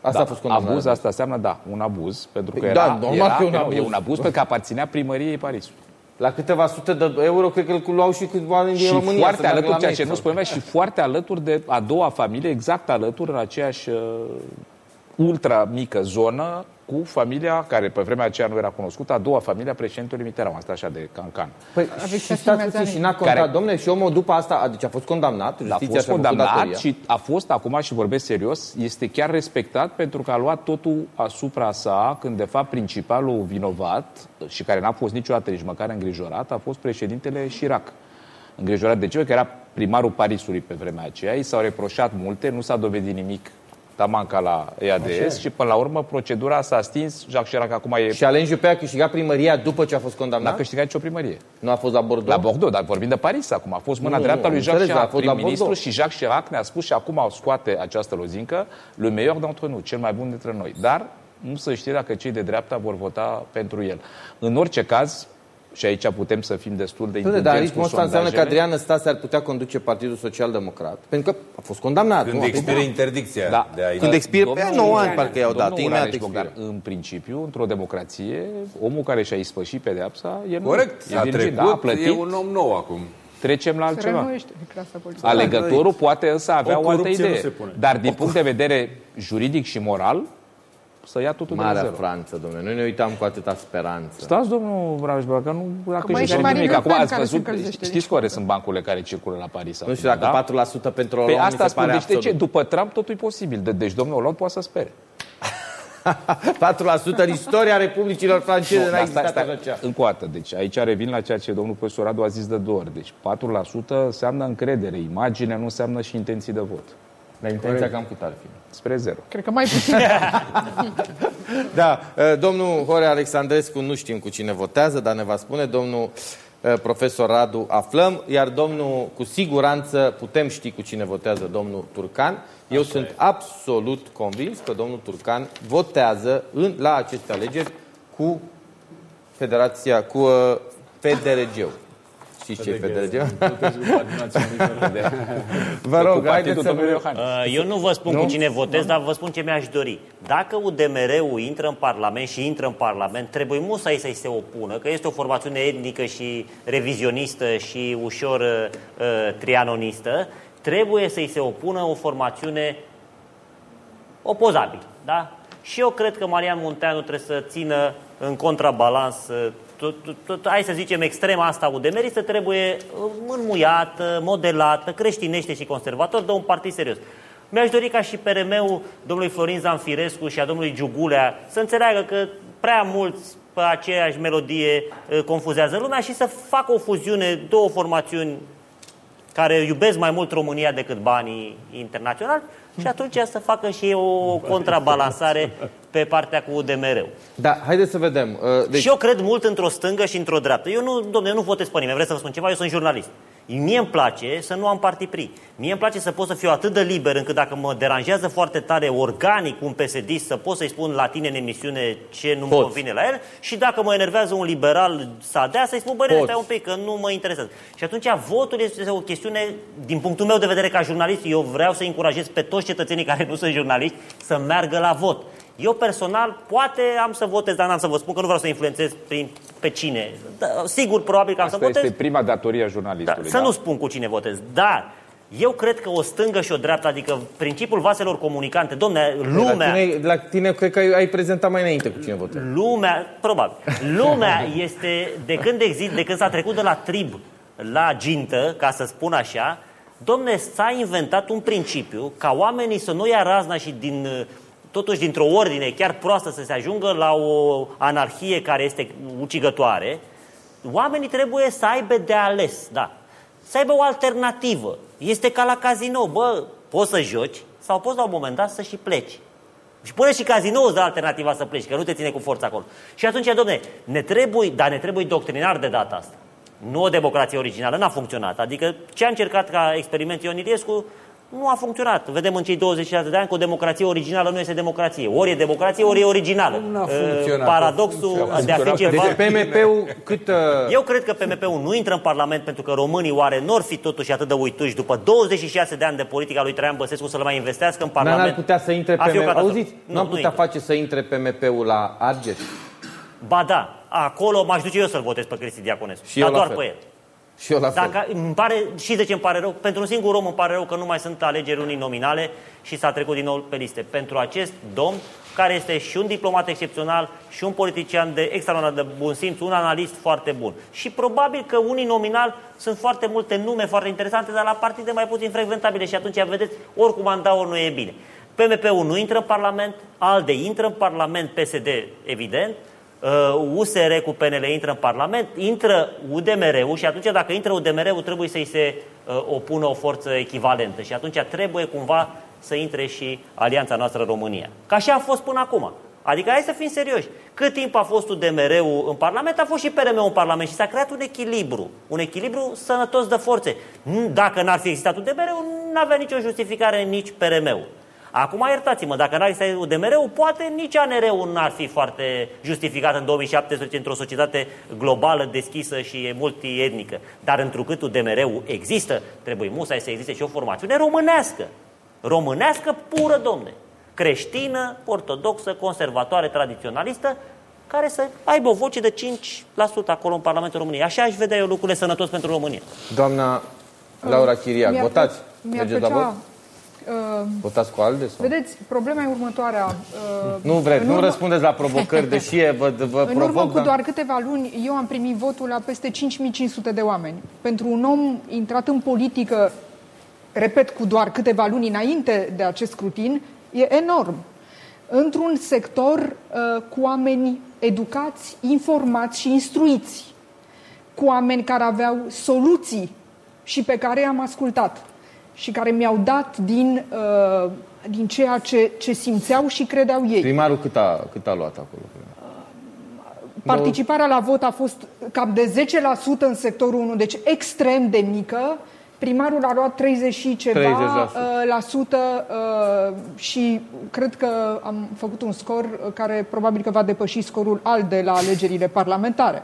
Asta Da, a fost condamnat. abuz, asta înseamnă, da, un abuz. Pentru că Păi era, da, normal era, că e un era- abuz. E un abuz pentru că aparținea primăriei Parisului. La câteva sute de euro, cred că îl luau și câțiva oameni din Și România. să foarte meargă alături, la ceea ce meci nu sau- spunea, și foarte alături de a doua familie, exact alături, în aceeași uh, ultra mică zonă, cu familia, care pe vremea aceea nu era cunoscută, a doua familie a președintelui Mitterrand, asta așa de cancan. Păi, Aveți și stați puțin, și n-a contat, Care- domnule, și omul după asta, deci a fost condamnat, A justiția fost și-a făcut condamnat datoria. și a fost, acum și vorbesc serios, este chiar respectat pentru că a luat totul asupra sa, când de fapt principalul vinovat, și care n-a fost niciodată nici măcar îngrijorat, a fost președintele Chirac. Îngrijorat de ce? Că era primarul Parisului pe vremea aceea, i s-au reproșat multe, nu s-a dovedit nimic taman ca la EADS și până la urmă procedura s-a stins, Jacques Chirac acum e... Și Alain Juppé a câștigat primăria după ce a fost N-a condamnat? câștigat nicio primărie. Nu a fost la Bordeaux? La Bordeaux, dar vorbim de Paris acum. A fost mâna Nu, dreaptă a lui Jacques înțeles, dar a Chirac, fost la prim-ministru, Bordeaux. și Jacques Chirac ne-a spus și acum scoate această lozincă, le meilleur d'entre nous, cel mai bun dintre noi. Dar nu să știe dacă cei de dreapta vor vota pentru el. În orice caz, și aici putem să fim destul de Dom'le, dar în indulgenți ritmul cu ăsta înseamnă că sondajele. Adrian Stase ar putea conduce Partidul Social Democrat, pentru că a fost condamnat. Când nu? expiră interdicția Da. de a Când expiră, pe Domnul 9 ani Urareș- parcă i-au dat, domnul imediat Urareș Bogdan, expiră. în principiu, într-o democrație, omul care și-a ispășit pedeapsa e nu. Corect, e s-a virgin, trecut, da, a plătit, e un om nou acum. trecem la Se altceva. reînnoiește clasa politică. Alegătorul poate însă avea O o, altă corupție nu idee. se pune. Dar din punct de vedere juridic și moral, să ia totul de la Marea zero. Franță, domnule. Noi ne uitam cu atâta speranță. Stați, domnul Braș, că nu dacă mai e și câștigă Marine nimic. Le Acum Pen ați care se văzut, încălzește știți aici. care sunt bancurile care circulă la Paris Nu știu acum, dacă da? 4% pentru Pe Hollande asta mi se spun, pare deci de ce? absolut. După Trump totul e posibil. De- Deci domnul Hollande poate să spere. 4% în istoria Republicilor franceze n-a Dar existat stai, așa stai, ceva. încă o dată. Deci aici revin la ceea ce domnul profesor Radu a zis de două ori. Deci 4% înseamnă încredere. Imaginea nu înseamnă și intenții de vot. Dar intenția cam cât ar fi? Spre zero. Cred că mai puțin. Da, eh, domnul Hore Alexandrescu nu știm cu cine votează, dar ne va spune domnul eh, profesor Radu aflăm, iar domnul cu siguranță putem ști cu cine votează domnul Turcan. Eu sunt absolut convins că domnul Turcan votează în, la aceste alegeri cu Federația, cu uh, FDRG-ul. Știți ce e FDRG? Vă rog, Cu haideți partidul să domnului vă... Iohannis. Uh, Eu nu vă spun Nu? cu cine votez, dar vă spun ce mi-aș dori. Dacă UDMR-ul intră în Parlament și intră în Parlament, trebuie musai să-i se opună, că este o formațiune etnică și revizionistă și ușor uh, uh, trianonistă, trebuie să-i se opună o formațiune opozabil. Da? Și eu cred că Marian Munteanu trebuie să țină în contrabalans uh, tot, tot, tot, hai să zicem, extrema asta UDMR să trebuie uh, înmuiată, modelată, creștinește și conservator de un partid serios. Mi-aș dori ca și PRM-ul domnului Florin Zanfirescu și a domnului Giugulea să înțeleagă că prea mulți pe aceeași melodie uh, confuzează lumea și să facă o fuziune, două formațiuni care iubesc mai mult România decât banii internaționali și atunci să facă și ei o contrabalansare pe partea cu UDMR-ul. Da, haideți să vedem. Uh, Deci... Și eu cred mult într-o stângă și într-o dreaptă. Eu nu, domne, eu nu votez pe nimeni. Vreți să vă spun ceva? Eu sunt jurnalist. Mie îmi place să nu am partiprii. Mie îmi place să pot să fiu atât de liber încât dacă mă deranjează foarte tare organic un psd să pot să-i spun la tine în emisiune ce nu mă Poți. convine la el și dacă mă enervează un liberal sadea să-i spun, băi, Poți. stai un pic, că nu mă interesează. Și atunci votul este o chestiune, din punctul meu de vedere ca jurnalist, eu vreau să încurajez pe toți cetățenii care nu sunt jurnaliști să meargă la vot. Eu personal poate am să votez, dar n-am să vă spun că nu vreau să influențez prin, pe cine. Da, sigur, probabil că am Asta să votez. este prima datorie a Da, jurnalistului. să nu spun cu cine votez, dar eu cred că o stângă și o dreaptă, adică principiul vaselor comunicante, domne, La lumea, tine, la tine cred că ai, ai prezentat mai înainte cu cine votează. lumea, probabil, lumea este, de când există, de când s-a trecut de la trib la gintă, ca să spun așa, domne, s-a inventat un principiu ca oamenii să nu ia razna și din, totuși dintr-o ordine chiar proastă să se ajungă la o anarhie care este ucigătoare, oamenii trebuie să aibă de ales, da. Să aibă o alternativă. Este ca la casino, bă, poți să joci sau poți la un moment dat să și pleci. Și pune și cazinoul îți dă alternativa să pleci, că nu te ține cu forța acolo. Și atunci, domne, ne trebuie, dar ne trebuie doctrinar de data asta. Nu o democrație originală, n-a funcționat. Adică ce a încercat ca experiment Ion Iliescu nu a funcționat. Vedem în cei 26 de ani că o democrație originală nu este democrație. Ori e democrație, ori e originală. Nu a Uh, funcționat. Paradoxul A de a fi ceva... Deci PMP-ul cât... Uh, Eu cred că PMP-ul nu intră în Parlament pentru că românii oare n-or fi totuși atât de uituși după 26 de ani de politica lui Traian Băsescu să le mai investească în Dar Parlament. n-ar putea să intre Ar fi o PMP. catastrofă. Auziți, Nu, n-am nu putea intră. face să intre PMP-ul la Argeș. Ba da, acolo m-aș duce eu să-l votez pe Cristi Diaconescu. Și eu dar la doar fel. pe el. Și eu la fel. Dacă îmi pare, și de ce îmi pare rău, pentru un singur om îmi pare rău că nu mai sunt alegeri unii nominale și s-a trecut din nou pe liste. Pentru acest domn care este și un diplomat excepțional, și un politician de extraordinar de bun simț, un analist foarte bun. Și probabil că unii nominal sunt foarte multe nume foarte interesante, dar la partide mai puțin frecventabile și atunci, vedeți, oricum am dat nu e bine. PMP-ul nu intră în Parlament, ALDE intră în Parlament, PSD evident, USR uh, cu PNL intră în Parlament, intră UDMR-ul și atunci dacă intră UDMR-ul trebuie să-i se uh, opună o forță echivalentă și atunci trebuie cumva să intre și Alianța noastră România. Ca așa a fost până acum. Adică hai să fim serioși. Cât timp a fost UDMR-ul în Parlament, a fost și PRM-ul în Parlament și s-a creat un echilibru. Un echilibru sănătos de forțe. Dacă n-ar fi existat UDMR-ul, n-avea nicio justificare nici PRM-ul. Acum iertați-mă, dacă n-ar exista UDMR-ul, poate nici ANR-ul n-ar fi foarte justificat în 2017 într-o societate globală, deschisă și multietnică. Dar întrucât UDMR-ul există, trebuie musai să existe și o formațiune românească. Românească pură, domne. Creștină, ortodoxă, conservatoare, tradiționalistă, care să aibă o voce de 5% acolo în Parlamentul României. Așa aș vedea eu lucrurile sănătos pentru România. Doamna Laura Chiriac, votați. Mi-ar plăcea, Uh, Votați cu ALDE? Sau? Vedeți, problema e următoarea. Uh, nu vreți, nu urmă... răspundeți la provocări, deși e, vă, vă În provoc, urmă cu doar câteva luni, eu am primit votul la peste 5500 de oameni. Pentru un om intrat în politică, repet, cu doar câteva luni înainte de acest scrutin, e enorm. Într-un sector uh, cu oameni educați, informați și instruiți, cu oameni care aveau soluții și pe care i-am ascultat și care mi-au dat din, uh, din ceea ce, ce simțeau și credeau ei. Primarul cât a, cât a luat acolo? Participarea la vot a fost cam de 10% în sectorul 1, deci extrem de mică. Primarul a luat 30 și ceva 30%. Uh, la sută uh, și cred că am făcut un scor care probabil că va depăși scorul al de la alegerile parlamentare.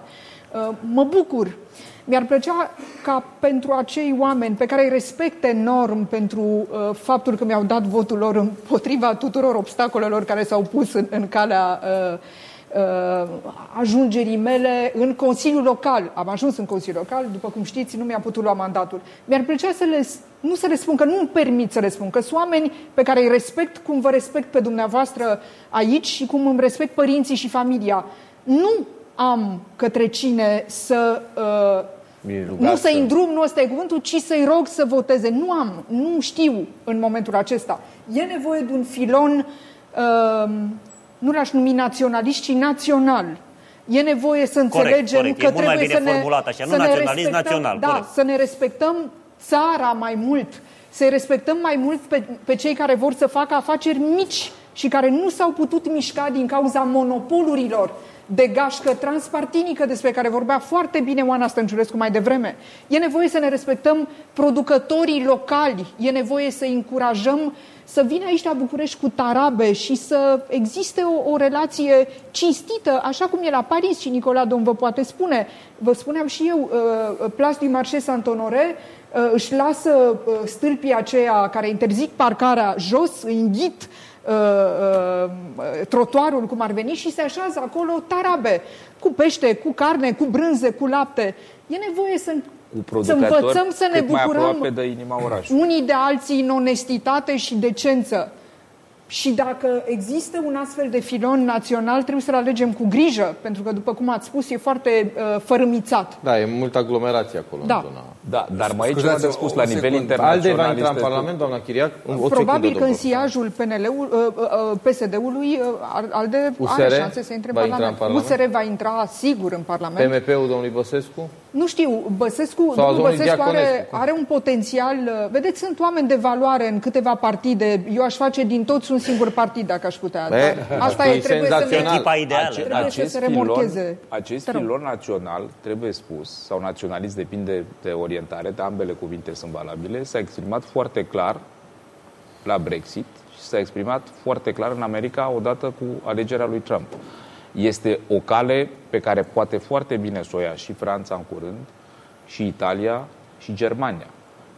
Uh, mă bucur mi-ar plăcea ca pentru acei oameni pe care îi respect enorm pentru uh, faptul că mi-au dat votul lor împotriva tuturor obstacolelor care s-au pus în, în calea uh, uh, ajungerii mele în Consiliul Local. Am ajuns în Consiliul Local, după cum știți, nu mi-a putut lua mandatul. Mi-ar plăcea să le, nu să le spun, că nu îmi permit să le spun, că sunt oameni pe care îi respect cum vă respect pe dumneavoastră aici și cum îmi respect părinții și familia. Nu am către cine să uh, nu să-i îndrum, nu ăsta e cuvântul, ci să-i rog să voteze. Nu am, nu știu în momentul acesta. E nevoie de un filon, uh, nu l-aș numi naționalist, ci național. E nevoie să înțelegem corect, că trebuie să ne, așa, să, ne respectăm, național, da, corect. să ne respectăm țara mai mult, să-i respectăm mai mult pe, pe cei care vor să facă afaceri mici și care nu s-au putut mișca din cauza monopolurilor de gașcă transpartinică despre care vorbea foarte bine Oana Stănciulescu mai devreme. E nevoie să ne respectăm producătorii locali, e nevoie să încurajăm să vină aici la București cu tarabe și să existe o, o relație cinstită, așa cum e la Paris și Nicola Dom vă poate spune. Vă spuneam și eu, uh, Place du Marché Saint-Honoré uh, își lasă uh, stâlpii aceia care interzic parcarea jos, înghit Uh, uh, trotuarul, cum ar veni, și se așează acolo tarabe, cu pește, cu carne, cu brânze, cu lapte. E nevoie să, cu să învățăm să ne bucurăm de inima orașului. unii de alții în onestitate și decență. Și dacă există un astfel de filon național, trebuie să-l alegem cu grijă, pentru că, după cum ați spus, e foarte uh, fărâmițat. Da, e multă aglomerație acolo da. în zona. Da, dar mai aici de spus la nivel internațional. Alde va intra în Parlament, doamna Chiriac? O Probabil că în siajul PNL-ul, uh, uh, PSD-ului, uh, Alde USR are șanse să intre în Parlament. în Parlament. USR va intra sigur în Parlament. PMP-ul domnului Băsescu? Nu știu, Băsescu, Sau domnul Băsescu are, are un potențial... Uh, vedeți, sunt oameni de valoare în câteva partide. Eu aș face din toți un singur partid, dacă aș putea. Be, Asta e, trebuie să ne... Echipa ideală. Ace, Trebuie acest să se remorcheze. Filon, acest filon național, trebuie spus, sau naționalist, depinde de orientare, de ambele cuvinte sunt valabile, s-a exprimat foarte clar la Brexit și s-a exprimat foarte clar în America odată cu alegerea lui Trump. Este o cale pe care poate foarte bine să o ia și Franța în curând, și Italia, și Germania.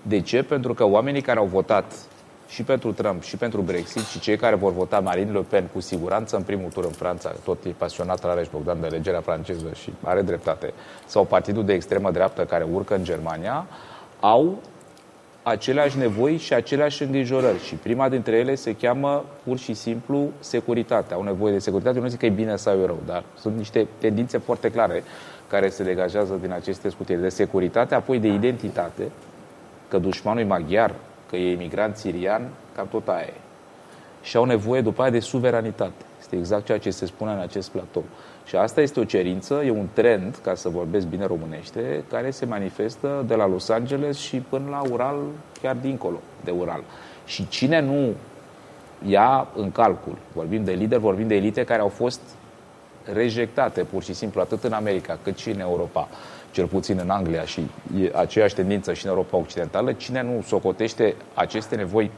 De ce? Pentru că oamenii care au votat și pentru Trump și pentru Brexit și cei care vor vota Marine Le Pen cu siguranță în primul tur în Franța, tot e pasionat la Alex Bogdan de alegerea franceză și are dreptate, sau partidul de extremă dreaptă care urcă în Germania, au aceleași nevoi și aceleași îngrijorări. Și prima dintre ele se cheamă pur și simplu securitatea. Au nevoie de securitate. Eu nu zic că e bine sau e rău, dar sunt niște tendințe foarte clare care se degajează din aceste scutiri. De securitate, apoi de identitate, că dușmanul e maghiar, că e imigrant sirian, cam tot aia e. Și au nevoie după aia de suveranitate. Este exact ceea ce se spune în acest platou. Și asta este o cerință, e un trend, ca să vorbesc bine românește, care se manifestă de la Los Angeles și până la Ural, chiar dincolo de Ural. Și cine nu ia în calcul, vorbim de lideri, vorbim de elite care au fost rejectate pur și simplu atât în America cât și în Europa, cel puțin în Anglia și e aceeași tendință și în Europa Occidentală, cine nu socotește aceste nevoi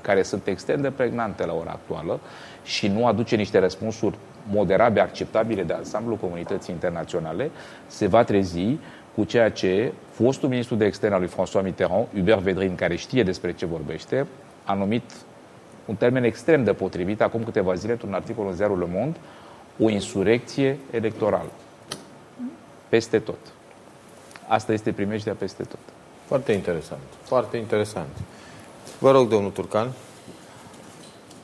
care sunt extrem de pregnante la ora actuală și nu aduce niște răspunsuri moderabile, acceptabile de ansamblu comunității internaționale, se va trezi cu ceea ce fostul ministru de externe al lui François Mitterrand, Hubert Vedrin, care știe despre ce vorbește, a numit un termen extrem de potrivit acum câteva zile într-un articol în ziarul Le Monde, o insurecție electorală. Peste tot. Asta este primejdea peste tot. Foarte interesant. Foarte interesant. Vă rog, domnul Turcan.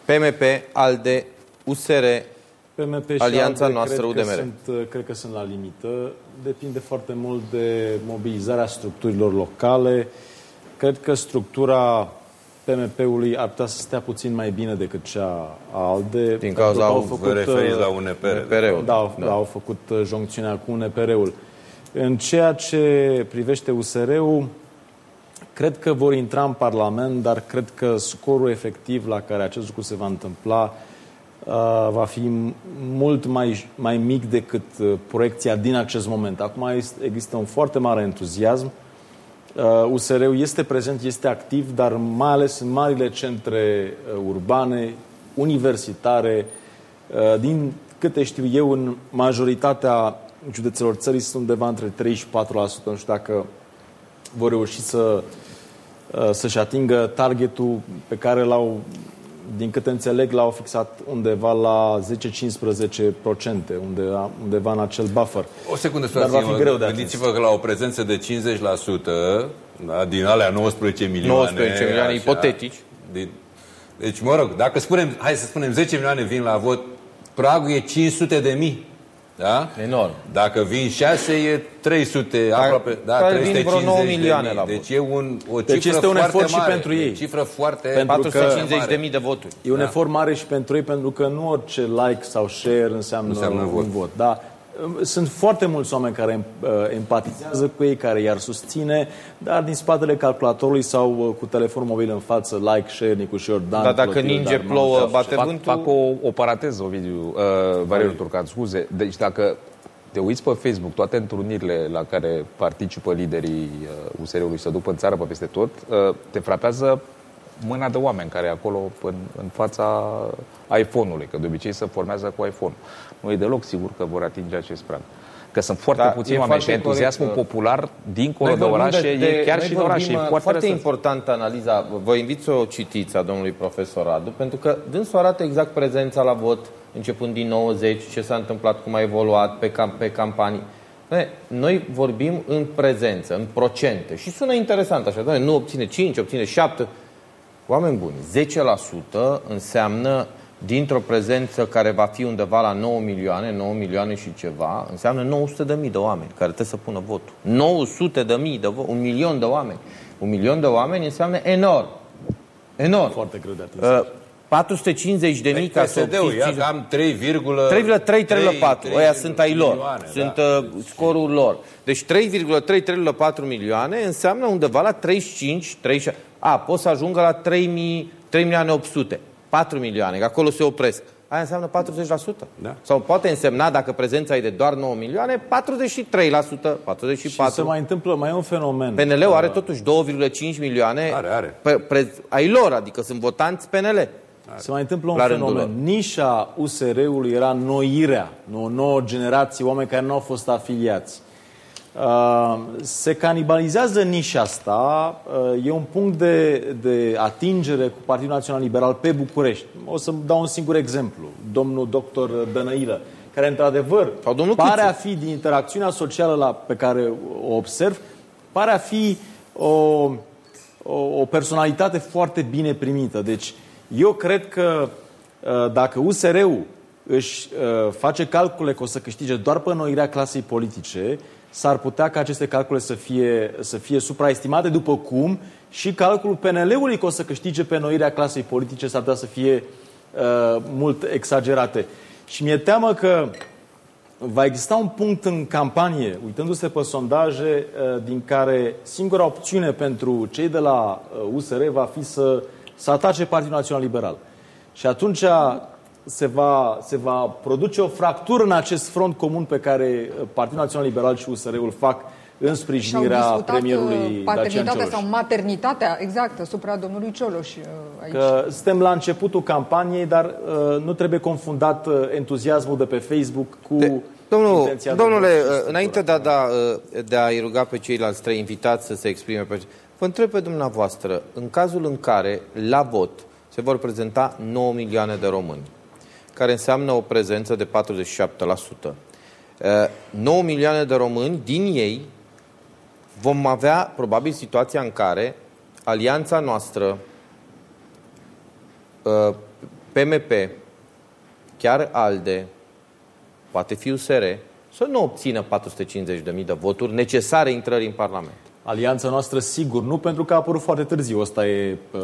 PMP, ALDE, USR, PMP și Alianța ALDE noastră cred că, UDMR. sunt, cred că sunt la limită. Depinde foarte mult de mobilizarea structurilor locale. Cred că structura PMP-ului ar putea să stea puțin mai bine decât cea a ALDE. Din cauza pentru că au- au Vă referiți uh, la UNPR. UNPR-ul. Da, au, da. au făcut uh, joncțiunea cu UNPR-ul. În ceea ce privește USR-ul, cred că vor intra în Parlament, dar cred că scorul efectiv la care acest lucru se va întâmpla uh, va fi m- mult mai, mai mic decât uh, proiecția din acest moment. Acum este- există un foarte mare entuziasm. Uh, USR-ul este prezent, este activ, dar mai ales în marile centre uh, urbane, universitare, uh, din câte știu eu, în majoritatea județelor țării sunt undeva între 3 și 4%. Nu știu dacă vor reuși să, uh, să-și atingă targetul pe care l-au, din câte înțeleg, l-au fixat undeva la 10-15%, undeva, undeva în acel buffer. O secundă, Dar va fi stați greu de Gândiți-vă că la o prezență de 50% da, din alea 19 milioane... 19 milioane ipotetici. Din, deci, mă rog, dacă spunem, hai să spunem 10 milioane vin la vot, pragul e 500 de mii. Da? Enorm. Dacă vin 6, e 300, aproape, da, care vin 350 vreo 9 de milioane mii. la vot. Deci e un, o Deci cifră este un foarte efort și mare. pentru ei. E o cifră foarte Pentru că- 450 de mare. mii de voturi. E un Da. efort mare și pentru ei, pentru că nu orice like sau share înseamnă, Înseamnă un vot. vot. Da. Sunt foarte mulți oameni care uh, empatizează cu ei, care i-ar susține, dar din spatele calculatorului sau uh, cu telefonul mobil în față, like, share, Nicu Jordan, Dar dacă Clotilde ninge, Armand, plouă, Ceaușescu. bate Fac, vântul... fac o, o paranteză, Ovidiu, uh, Valeriu Turcan, scuze. Deci dacă te uiți pe Facebook, toate întrunirile la care participă liderii uh, USR-ului să duc în țară, pe peste tot, uh, te frapează mâna de oameni care e acolo în, în fața iPhone-ului, că de obicei se formează cu iPhone. Nu e deloc sigur că vor atinge acest prag. Că sunt foarte Da, puțini e oameni și foarte entuziasmul corect, uh, popular dincolo de vorbim orașe, e chiar noi și de orașe, vorbim, e uh, foarte, foarte lăsat. importantă analiza. Vă invit să o citiți a domnului profesor Radu, pentru că dânsul arată exact prezența la vot, începând din 90, ce s-a întâmplat, cum a evoluat pe, cam, pe campanii. Doamne, Noi vorbim în prezență, în procente și sună interesant așa. Doamne, nu obține 5, obține 7. Oameni buni, 10% înseamnă dintr-o prezență care va fi undeva la 9 milioane, 9 milioane și ceva, înseamnă 900 de mii de oameni care trebuie să pună votul. 900 de mii de vo- un milion de oameni. Un milion de oameni înseamnă enorm. Enorm. Foarte greu de atins. Uh, 450 de mii ca să PSD-ul obții ia 50 cam 3, 3,3 3 la 4. Ăia sunt ai lor. milioane, Sunt da. uh, scorul lor. Deci 3,3 3 la 4 milioane înseamnă undeva la 35, 36. A, pot să ajungă la 3, mii, 3 milioane 800. 4 milioane, că acolo se opresc. Aia înseamnă 40%. Da. Sau poate însemna, dacă prezența e de doar 9 milioane, 43%, 44%. Și se mai întâmplă, mai e un fenomen. PNL-ul are totuși 2,5 milioane Are, are. Pe, pre, ai lor, adică sunt votanți PNL. Se mai întâmplă un La rândul fenomen. Nișa USR-ului era noirea, o nouă generație, oameni care nu au fost afiliați. Uh, se canibalizează nișa asta, uh, e un punct de, de atingere cu Partidul Național Liberal pe București. O să dau un singur exemplu. Domnul doctor Dănăilă, care într-adevăr Sau domnul pare Câțu. a fi din interacțiunea socială la, pe care o observ, pare a fi o o, o personalitate foarte bine primită. Deci eu cred că uh, dacă USR-ul își uh, face calcule că o să câștige doar pe noirea clasei politice, s-ar putea ca aceste calcule să fie, să fie supraestimate, după cum și calculul PNL-ului că o să câștige pe noirea clasei politice s-ar putea să fie uh, mult exagerate. Și mi-e teamă că va exista un punct în campanie, uitându-se pe sondaje, uh, din care singura opțiune pentru cei de la USR uh, va fi să, să atace Partidul Național Liberal. Și atunci se va, se va produce o fractură în acest front comun pe care uh, Partidul Național Liberal și USR-ul fac în sprijinirea premierului paternitatea sau maternitatea exactă asupra domnului Cioloș aici. Că suntem la începutul campaniei, dar uh, nu trebuie confundat uh, entuziasmul de pe Facebook cu de, domnul, Domnule, uh, înainte de a, da, uh, de a-i ruga pe ceilalți trei invitați să se exprime pe... Vă întreb pe dumneavoastră, în cazul în care la vot se vor prezenta 9 milioane de români, care înseamnă o prezență de 47%. 9 uh, milioane de români, din ei vom avea probabil situația în care alianța noastră PMP, uh, chiar ALDE, poate fi USR, să nu obțină 450.000 de voturi necesare intrării în Parlament. Alianța noastră, sigur, nu pentru că a apărut foarte târziu. Ăsta e uh,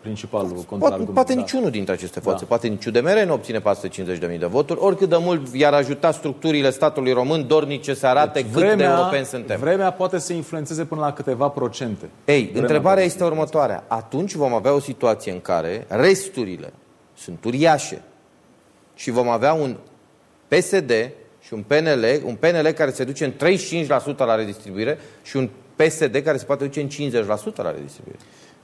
principalul contraargument. Poate, poate da. niciunul dintre aceste forțe, da. poate nici UDMR nu obține 450.000 de voturi, oricât de mult i-ar ajuta structurile statului român dornice să arate deci, vremea, cât de europeni suntem. Vremea poate să influențeze până la câteva procente. Ei, vremea întrebarea este următoarea. Atunci vom avea o situație în care resturile sunt uriașe și vom avea un PSD și un PNL, un PNL care se duce în 35% la redistribuire și un PSD care se poate duce în 50% la redistribuire.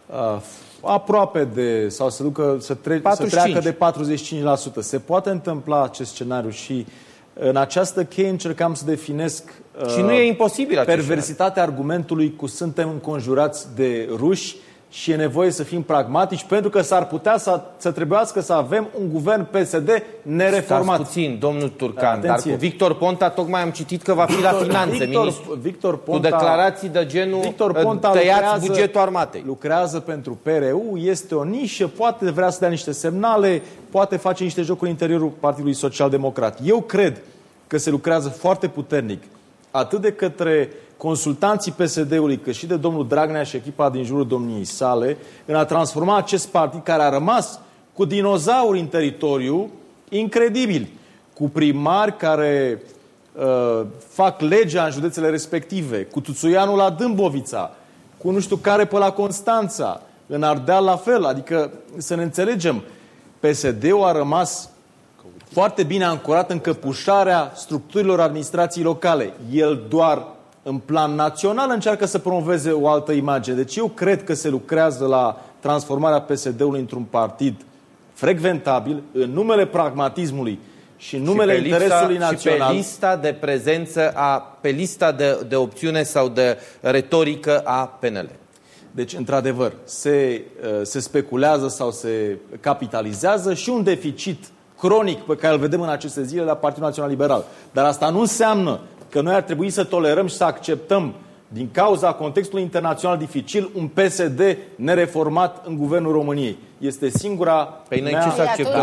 Uh, aproape de, sau să, ducă, să, tre- să treacă de 45%. Se poate întâmpla acest scenariu și în această cheie încercam să definesc uh, și nu e imposibil perversitatea argumentului cu suntem înconjurați de ruși și e nevoie să fim pragmatici pentru că s-ar putea să, să trebuiască să avem un guvern PSD nereformat. Stați puțin, domnul Turcan, Atenție. dar cu Victor Ponta tocmai am citit că va fi la finanțe, Victor, ministru. Victor Ponta, cu declarații de genul Victor Ponta tăiați lucrează, bugetul armatei. Lucrează pentru PRU, este o nișă, poate vrea să dea niște semnale, poate face niște jocuri în interiorul Partidului Social Democrat. Eu cred că se lucrează foarte puternic atât de către consultanții PSD-ului, cât și de domnul Dragnea și echipa din jurul domniei sale, în a transforma acest partid care a rămas cu dinozauri în teritoriu, incredibil, cu primari care uh, fac legea în județele respective, cu Tuțuianul la Dâmbovița, cu nu știu care pe la Constanța, în Ardeal la fel, adică să ne înțelegem, PSD-ul a rămas foarte bine ancorat în căpușarea structurilor administrației locale. El doar în plan național încearcă să promoveze o altă imagine. Deci eu cred că se lucrează la transformarea PSD-ului într-un partid frecventabil în numele pragmatismului și în numele și lista, interesului național. Și pe lista de prezență, a, pe lista de, de opțiune sau de retorică a PNL. Deci, într-adevăr, se, uh, se speculează sau se capitalizează și un deficit cronic pe care îl vedem în aceste zile la Partidul Național Liberal. Dar asta nu înseamnă că noi ar trebui să tolerăm și să acceptăm din cauza contextului internațional dificil, un PSD nereformat în guvernul României. Este singura Păi noi ce să acceptăm?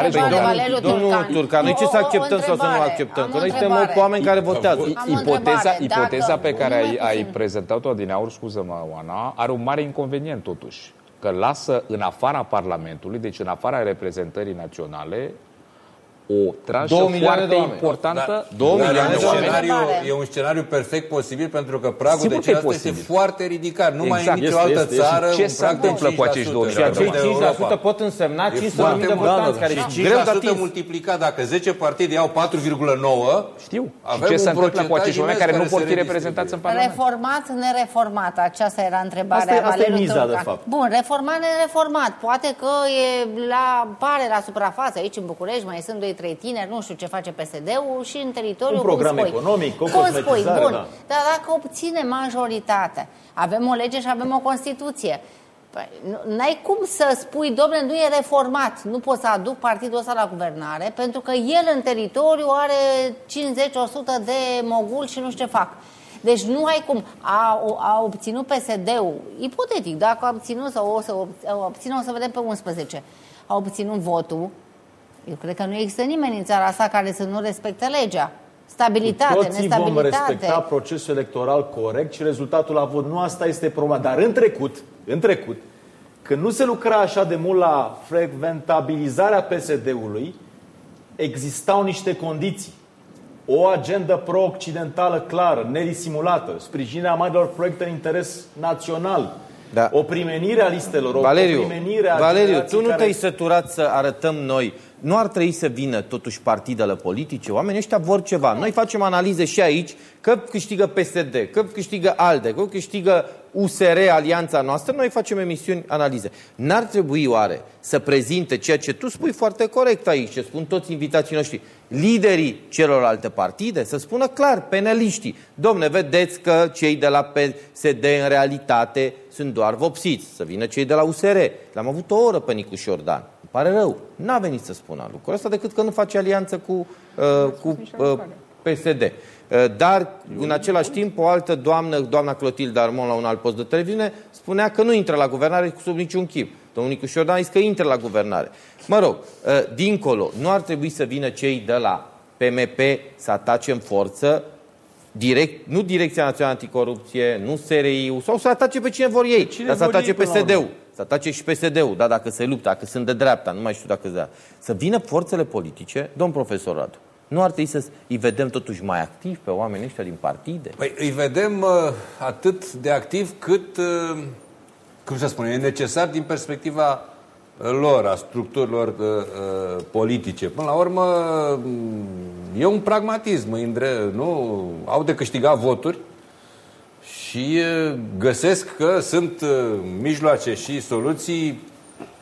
Păi, domnul Turcan, noi ce să acceptăm sau să nu acceptăm? Că noi suntem oameni care votează. Ipoteza, ipoteza pe care ai, ai prezentat-o din aur, scuză-mă, Oana, are un mare inconvenient totuși că lasă în afara Parlamentului, deci în afara reprezentării naționale, o tranșă foarte importantă. Da. Două milioane de oameni. E un scenariu perfect posibil pentru că pragul Sigur de ce este foarte ridicat. Nu exact. mai e nicio altă este, țară ce se întâmplă cu acești 2 milioane? Și acei 5% pot însemna 500.000 de votanți care și 5% multiplicat, dacă 10 partide iau 4,9, știu. Avem ce se întâmplă cu acești oameni care nu pot fi reprezentați în Parlament? Reformat, nereformat. Aceasta era întrebarea Asta e miza, de fapt. Bun, reformat, nereformat. Poate că e la, pare la suprafață aici în București, mai sunt 2 trei tineri, nu știu ce face PSD-ul și în teritoriu. Un program spui, economic, o cum spui, bun, da. dar dacă obține majoritate, avem o lege și avem o Constituție, Păi, n-ai cum să spui, domnule, nu e reformat, nu pot să aduc partidul ăsta la guvernare, pentru că el în teritoriu are 50-100 de mogul și nu știu ce fac. Deci nu ai cum. A, a obținut PSD-ul, ipotetic, dacă a obținut sau o să obțină, o să vedem pe 11, a obținut votul, eu cred că nu există nimeni în țara asta care să nu respecte legea. Stabilitate, Cu toții nestabilitate. vom respecta procesul electoral corect și rezultatul la vot. Nu asta este problema. Dar în trecut, în trecut, când nu se lucra așa de mult la frecventabilizarea PSD-ului, existau niște condiții. O agendă pro-occidentală clară, nedisimulată, sprijinirea marilor proiecte în interes național, Da. o primenire a listelor, Valeriu, o primenire a Valeriu, generației tu nu care- te-ai săturat să arătăm noi. Nu ar trebui să vină totuși partidele politice? Oamenii ăștia vor ceva. Noi facem analize și aici că câștigă PSD, că câștigă ALDE, că câștigă USR, alianța noastră. Noi facem emisiuni, analize. N-ar trebui oare să prezinte ceea ce tu spui foarte corect aici, ce spun toți invitații noștri, liderii celorlalte partide, să spună clar, peneliștii. Domne, vedeți că cei de la PSD în realitate sunt doar vopsiți. Să vină cei de la USR. L-am avut o oră pe Nicu Șordan. Îmi pare rău. N-a venit să spună lucrul ăsta decât că nu face alianță cu, uh, cu uh, PSD. Uh, Dar, în același timp, o altă doamnă, doamna Clotilde Armon, la un alt post de televiziune, spunea că nu intră la guvernare sub niciun chip. Domnul Nicu Șordan a zis că intră la guvernare. Mă rog, uh, dincolo, nu ar trebui să vină cei de la PMP să atace în forță direct, nu Direcția Națională Anticorupție, nu SRI-ul, sau să atace pe cine vor ei, cine dar să vor atace ei până la urmă? PSD-ul. Să atace și PSD-ul, da, dacă se luptă, dacă sunt de dreapta, nu mai știu dacă da. Să vină forțele politice, domn profesor Radu, nu ar trebui să îi vedem totuși mai activ pe oamenii ăștia din partide? Păi îi vedem uh, atât de activ cât, uh, cum să spun, e necesar din perspectiva uh, lor, a structurilor uh, uh, politice. Până la urmă, mm, e un pragmatism. Îndre, nu, au de câștigat voturi și uh, găsesc că sunt uh, mijloace și soluții,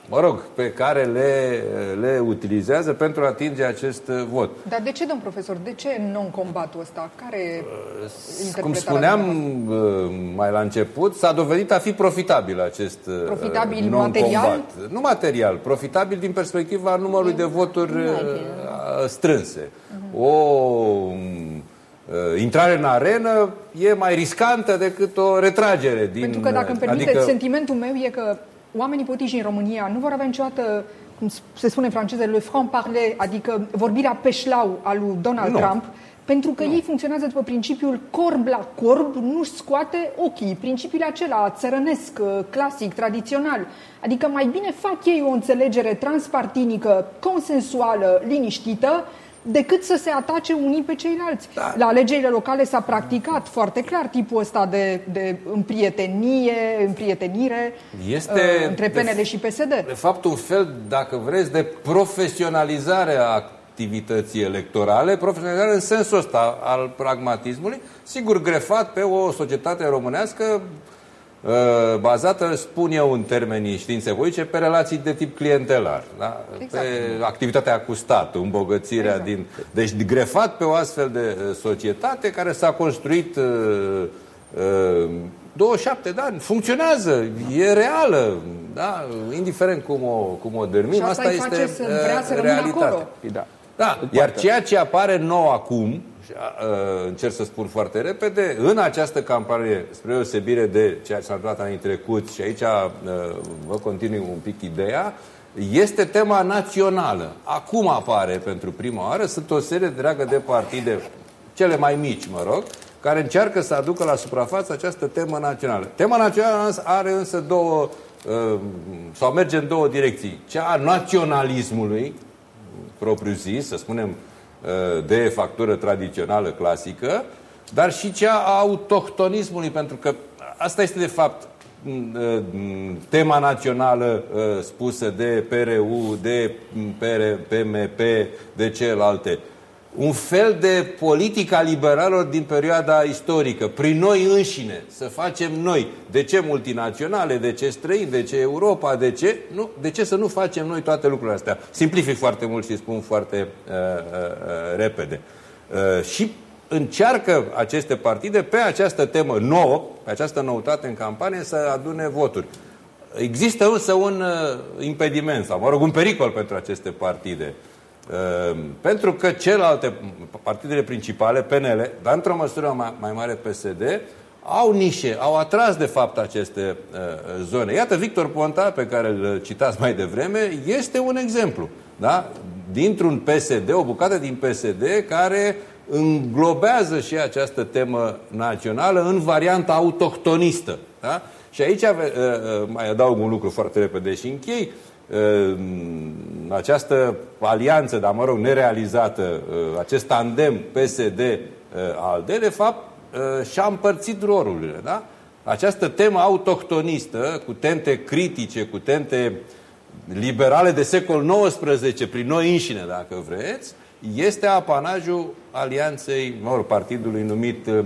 mă rog, pe care le, le utilizează pentru a atinge acest uh, vot. Dar de ce, domn profesor, de ce non-combatul ăsta? Care e Cum interpretarea spuneam dumneavoastră? uh, mai la început, s-a dovedit a fi profitabil acest uh, Profitabil non-combat. material? Nu material, profitabil din perspectiva numărului de voturi uh, strânse. O um, uh, intrare în arenă e mai riscantă decât o retragere din... Pentru că, dacă îmi uh, permiteți, sentimentul meu e că oamenii politici în România nu vor avea niciodată, cum se spune în franceză, le franc-parler, adică vorbirea pe șlau al lui Donald Nu. Trump, pentru că ei funcționează după principiul corb la corb, nu-și scoate ochii. Principiul acela țărănesc, uh, clasic, tradițional. Adică mai bine fac ei o înțelegere transpartinică, consensuală, liniștită, decât să se atace unii pe ceilalți. Da. La alegerile locale s-a practicat foarte clar tipul ăsta de, de împrietenie, împrietenire Este, uh, între de PNL și PSD. De fapt, un fel, dacă vreți, de profesionalizare a activității electorale, profesionalizare în sensul ăsta al pragmatismului, sigur grefat pe o societate românească uh, bazată, spun eu în termenii științe voice, pe relații de tip clientelar. Da? Exact. Pe activitatea cu statul, îmbogățirea Exact. din... Deci grefat pe o astfel de uh, societate care s-a construit uh, uh, 27 de ani, funcționează, e reală, da? indiferent cum o, cum o dermim, Și asta îi face să vrea să rămână realitatea. acolo. Da. Da, iar ceea ce apare nou acum, și, a, a, încerc să spun foarte repede, în această campanie, spre deosebire de ceea ce s-a întâmplat anii trecut, și aici a, vă continui un pic ideea, este tema națională. Acum apare pentru prima oară, sunt o serie întreagă de partide, cele mai mici, mă rog, care încearcă să aducă la suprafață această temă națională. Tema națională însă are însă două, uh, sau merge în două direcții. Cea a naționalismului, propriu zis, să spunem, uh, de factură tradițională, clasică, dar și cea a autohtonismului, pentru că asta este, de fapt, m, uh, m, tema națională uh, spusă de PRU, de PR, PMP, de celelalte. Un fel de politica liberalilor din perioada istorică, prin noi înșine, să facem noi. De ce multinaționale, de ce străini, de ce Europa, de ce? Nu, de ce să nu facem noi toate lucrurile astea? Simplific foarte mult și spun foarte uh, uh, repede. Uh, și încearcă aceste partide pe această temă nouă, pe această noutate în campanie, să adune voturi. Există însă un uh, impediment, sau mă rog, un pericol pentru aceste partide. Uh, pentru că celelalte partidele principale, PNL, dar într-o măsură mai, mai mare PSD, au nișe, au atras de fapt aceste uh, zone. Iată, Victor Ponta, pe care îl citați mai devreme, este un exemplu. Da? Dintr-un PSD, o bucată din PSD care înglobează și această temă națională în varianta autohtonistă. Da? Și aici uh, uh, mai adaug un lucru foarte repede și închei. Uh, această alianță, dar mă rog, nerealizată, acest tandem PSD-ALDE, de fapt, și-a împărțit rolurile. Da? Această temă autohtonistă, cu tente critice, cu tente liberale de secol XIX, prin noi înșine, dacă vreți, este apanajul alianței, mă rog, partidului numit uh,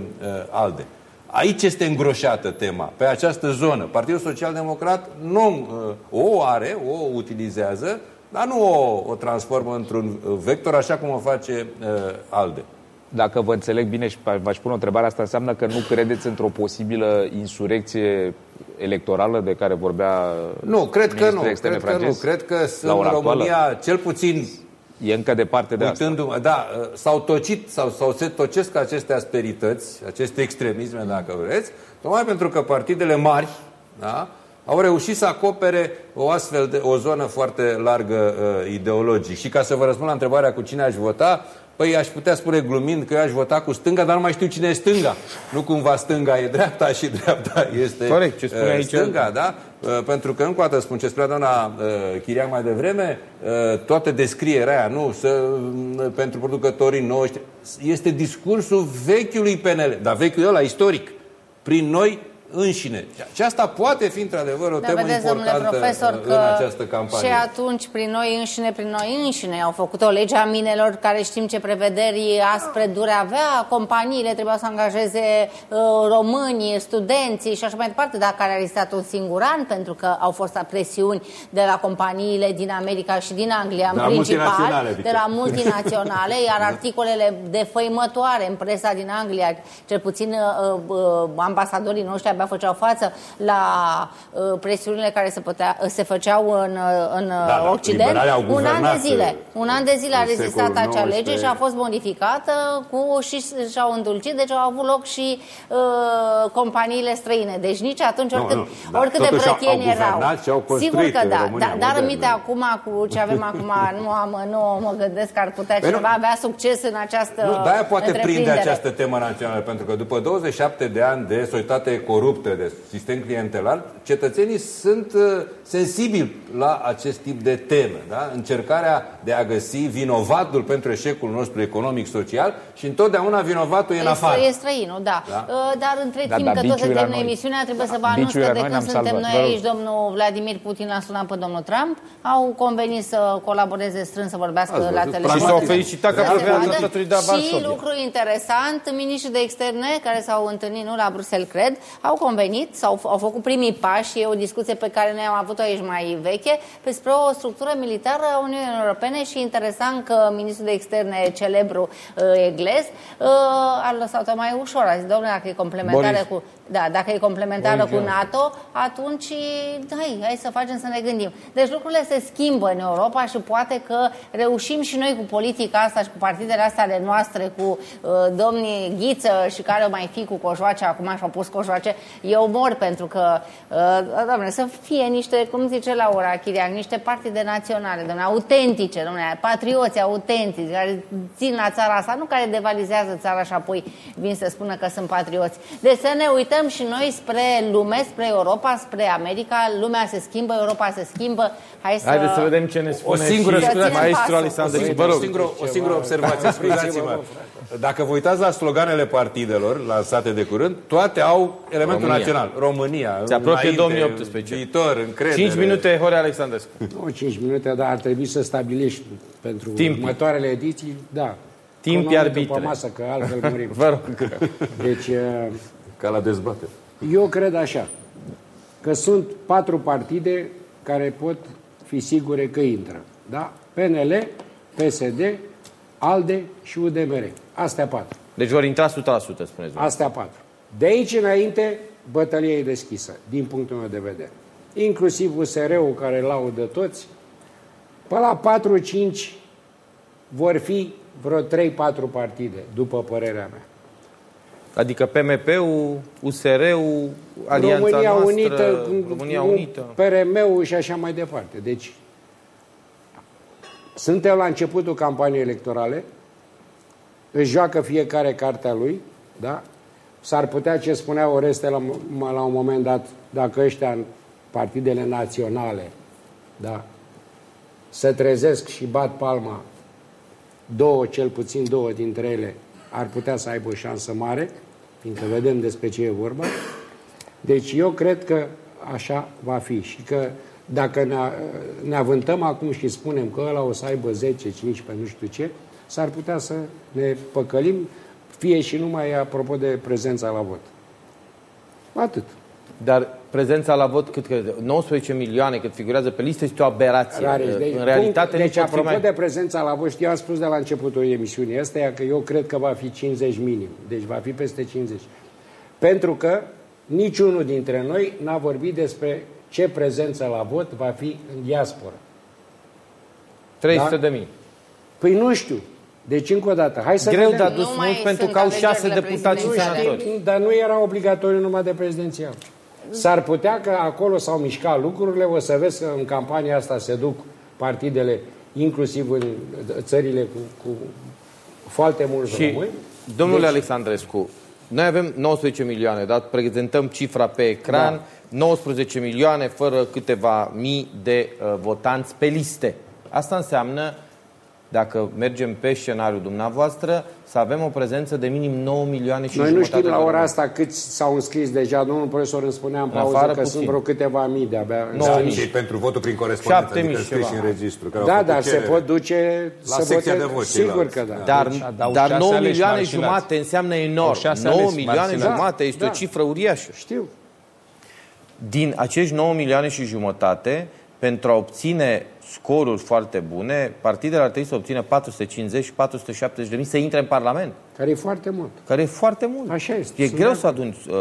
ALDE. Aici este îngroșată tema, pe această zonă. Partidul Social Democrat nu uh, o are, o utilizează, dar nu o, o transformă într-un vector așa cum o face uh, ALDE. Dacă vă înțeleg bine și v-aș pune o întrebare, asta înseamnă că nu credeți într-o posibilă insurecție electorală de care vorbea Nu, cred că nu. Cred că nu. Cred că sunt în România, actuală? cel puțin E încă departe de asta. Da, s-au tocit sau, sau se tocesc aceste asperități, aceste extremisme, dacă vreți, tocmai pentru că partidele mari da, au reușit să acopere o astfel de o zonă foarte largă uh, ideologic. Și ca să vă răspund la întrebarea cu cine aș vota, Păi aș putea spune glumind că eu aș vota cu stânga, dar nu mai știu cine e stânga. Nu cumva stânga e dreapta și dreapta este Corect, ce spune uh, aici stânga, da? Uh, pentru că, încă o dată spun ce spunea doamna uh, Chiriac mai devreme, uh, toată descrierea aia, nu, să, uh, pentru producătorii noștri, este discursul vechiului PNL, dar vechiul ăla, istoric. Prin noi înșine. Și asta poate fi într-adevăr o da, temă vedeți, importantă profesor, în că această campanie. Și atunci, prin noi înșine, prin noi înșine, au făcut o lege a minelor care știm ce prevederi aspre dure avea, companiile trebuiau să angajeze uh, românii, studenții și așa mai departe, dar care a existat un singur an, pentru că au fost presiuni de la companiile din America și din Anglia, în principal, de la multinaționale, iar articolele defăimătoare în presa din Anglia, cel puțin uh, uh, ambasadorii noștri abia făceau față la uh, presiunile care se, putea, se făceau în, uh, în uh, da, Occident. Un an de zile. Un an de zile a rezistat acea lege și a fost modificată cu, și și-au îndulcit, deci au avut loc și uh, companiile străine. Deci nici atunci, oricât, nu, nu. oricât da, de prătieni erau. Sigur că da, da dar rămite acum cu ce avem acum, nu, am, nu mă gândesc că ar putea păi cineva avea succes în această Nu, de-aia poate prinde această temă națională, pentru că după 27 de ani de societate coruptă, coruptă, de sistem clientelar, cetățenii sunt uh, sensibili la acest tip de teme. Da? Încercarea de a găsi vinovatul pentru eșecul nostru economic-social și întotdeauna vinovatul e în afară. E străinul, da. da. Uh, dar între da, timp, da, că tot se termină emisiunea, trebuie să vă anunț că de când suntem salvat. noi aici, domnul Vladimir Putin l-a sunat pe domnul Trump, au convenit să colaboreze strâns, să vorbească Azi, la telefon. Și s-au felicitat că Și lucru interesant, miniștrii de externe care s-au întâlnit, nu la Bruxelles, cred, au convenit, sau au făcut primii pași, e o discuție pe care noi am avut-o aici mai veche, despre o structură militară a Uniunii Europene și interesant că ministrul de externe celebru uh, englez uh, a lăsat-o mai ușor. A zis, domnule, dacă e complementară Boris. cu da, dacă e complementară cu NATO, atunci hai, hai să facem să ne gândim. Deci lucrurile se schimbă în Europa și poate că reușim și noi cu politica asta și cu partidele astea ale noastre, cu uh, domnii Ghiță și care o mai fi cu cojoace, acum și-au pus cojoace, eu mor pentru că, uh, doamne, să fie niște, cum zice Laura Chiriac, niște partide naționale, doamne, autentice, doamne, patrioți autentici, care țin la țara asta, nu care devalizează țara și apoi vin să spună că sunt patrioți. Deci să ne uităm uităm și noi spre lume, spre Europa, spre America. Lumea se schimbă, Europa se schimbă. Hai să... Haideți să vedem ce ne spune o singură, și maestru Alexandru. Vă rog. O singură, o singură observație, scuzați-mă. Dacă vă uitați la sloganele partidelor lansate de curând, toate au elementul România. național. România, Se apropie 2018. Viitor, încredere. 5 minute, Horea Alexandrescu. Nu 5 minute, dar ar trebui să stabilești pentru Timp. următoarele ediții, da. Timp arbitre. Pe masă, că altfel murim. Vă rog. Deci, ca la dezbatere. Eu cred așa, că sunt patru partide care pot fi sigure că intră. Da? PNL, PSD, ALDE și UDMR. Astea patru. Deci vor intra 100%, spuneți. Astea patru. De aici înainte, bătălia e deschisă, din punctul meu de vedere. Inclusiv USR-ul care laudă toți, pe la 4-5 vor fi vreo 3-4 partide, după părerea mea. Adică PMP-ul, USR-ul, Alianța România noastră, Unită, România Unită. PRM-ul și așa mai departe. Deci, suntem la începutul campaniei electorale, își joacă fiecare cartea lui, da? S-ar putea, ce spunea Oreste la, la un moment dat, dacă ăștia în partidele naționale, da, se trezesc și bat palma, două, cel puțin două dintre ele, ar putea să aibă o șansă mare, fiindcă vedem despre ce e vorba. Deci eu cred că așa va fi și că dacă ne, ne avântăm acum și spunem că ăla o să aibă 10, 15, nu știu ce, s-ar putea să ne păcălim, fie și numai apropo de prezența la vot. Atât. Dar prezența la vot, cât crede? 19 milioane cât figurează pe listă, este o aberație. Rareș. Deci, în realitate, punct, deci nu pot fi apropo mai... de prezența la vot, știu, am spus de la începutul emisiunii astea că eu cred că va fi 50 minim. Deci va fi peste 50. Pentru că niciunul dintre noi n-a vorbit despre ce prezență la vot va fi în diaspora. 300 Da? de mii. Păi nu știu. Deci, încă o dată, hai să Greu vedem. de adus Nu mai mult pentru sunt că au alegerile șase deputați și prezidențiale. senatori. Dar nu era obligatoriu numai de prezidențial. S-ar putea că acolo s-au mișcat lucrurile, o să vezi că în campania asta se duc partidele, inclusiv în țările cu, cu foarte mulți Și, români. domnule Deci- Alexandrescu, noi avem 19 milioane, da? prezentăm cifra pe ecran, Da. 19 milioane fără câteva mii de uh, votanți pe liste. Asta înseamnă, dacă mergem pe scenariul dumneavoastră, să avem o prezență de minim 9 milioane și Noi nu jumătate știm la de ora români. asta câți s-au înscris deja. Domnul profesor îmi spunea în În pauză afară că puțin. sunt vreo câteva mii de-abia. Nouă Da, mii. Și pentru votul prin corespondență, 7.000 adică și scriși ceva. în registru. Care au Da, făcut dar se cerere. pot duce La să secția vote. de vot, Sigur ceilalți. că da. Da. Dar, Deci adau dar șase 9 aleși milioane marșilați. jumate înseamnă Au enorm. șase 9 aleși milioane marșilați. jumate este Da. o cifră uriașă. Știu. Din acești 9 milioane și jumătate, pentru a obține scoruri foarte bune, partidele ar trebui să obțină 450 și 470 de mii să intre în Parlament, Care e foarte mult. care e foarte mult. Așa este. E Sunt greu de să adunți... Uh,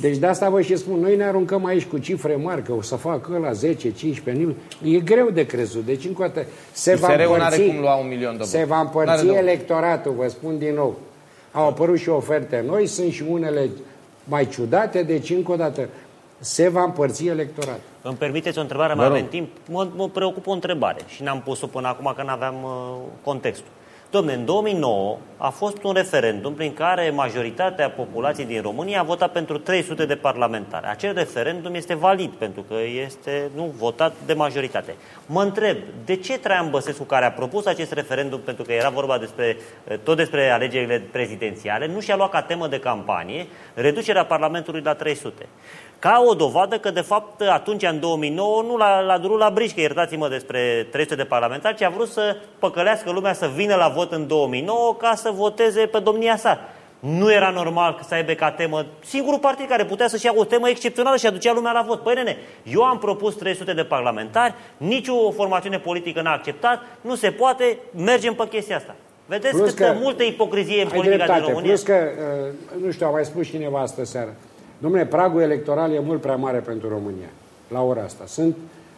Deci de asta vă și spun, noi ne aruncăm aici cu cifre mari, că o să facă la 10, 15 mii. E greu de crezut. Deci încă o dată se va USR-ul împărți, n-are cum lua un milion de se voturi. va N-are împărți de- electoratul, vă spun din nou. Au apărut și oferte noi, sunt și unele mai ciudate, deci încă o dată se va împărți electoratul. Îmi permiteți o întrebare, mai avem timp? Mă, mă preocupă o întrebare și n-am pus-o până acum că n-aveam uh, contextul. Domne, în 2009 a fost un referendum prin care majoritatea populației din România a votat pentru 300 de parlamentari. Acel referendum este valid pentru că este nu votat de majoritate. Mă întreb, de ce Traian Băsescu, care a propus acest referendum pentru că era vorba despre, tot despre alegerile prezidențiale, nu și-a luat ca temă de campanie reducerea Parlamentului la 300? Ca o dovadă că, de fapt, atunci, în 2009, nu l-a, l-a durut la brișcă, iertați-mă despre 300 de parlamentari, ci a vrut să păcălească lumea să vină la vot în 2009 ca să voteze pe domnia sa. Nu era normal să aibă ca temă singurul partid care putea să-și ia o temă excepțională și aducea lumea la vot. Păi, nene, eu am propus 300 de parlamentari, nicio formațiune politică n-a acceptat, nu se poate, mergem pe chestia asta. Vedeți Plus câtă că- multă ipocrizie în Ai politica dreptate. din România? Plus că, uh, nu știu, a mai spus cineva astă seară. Domnule, pragul electoral e mult prea mare pentru România, la ora asta. Sunt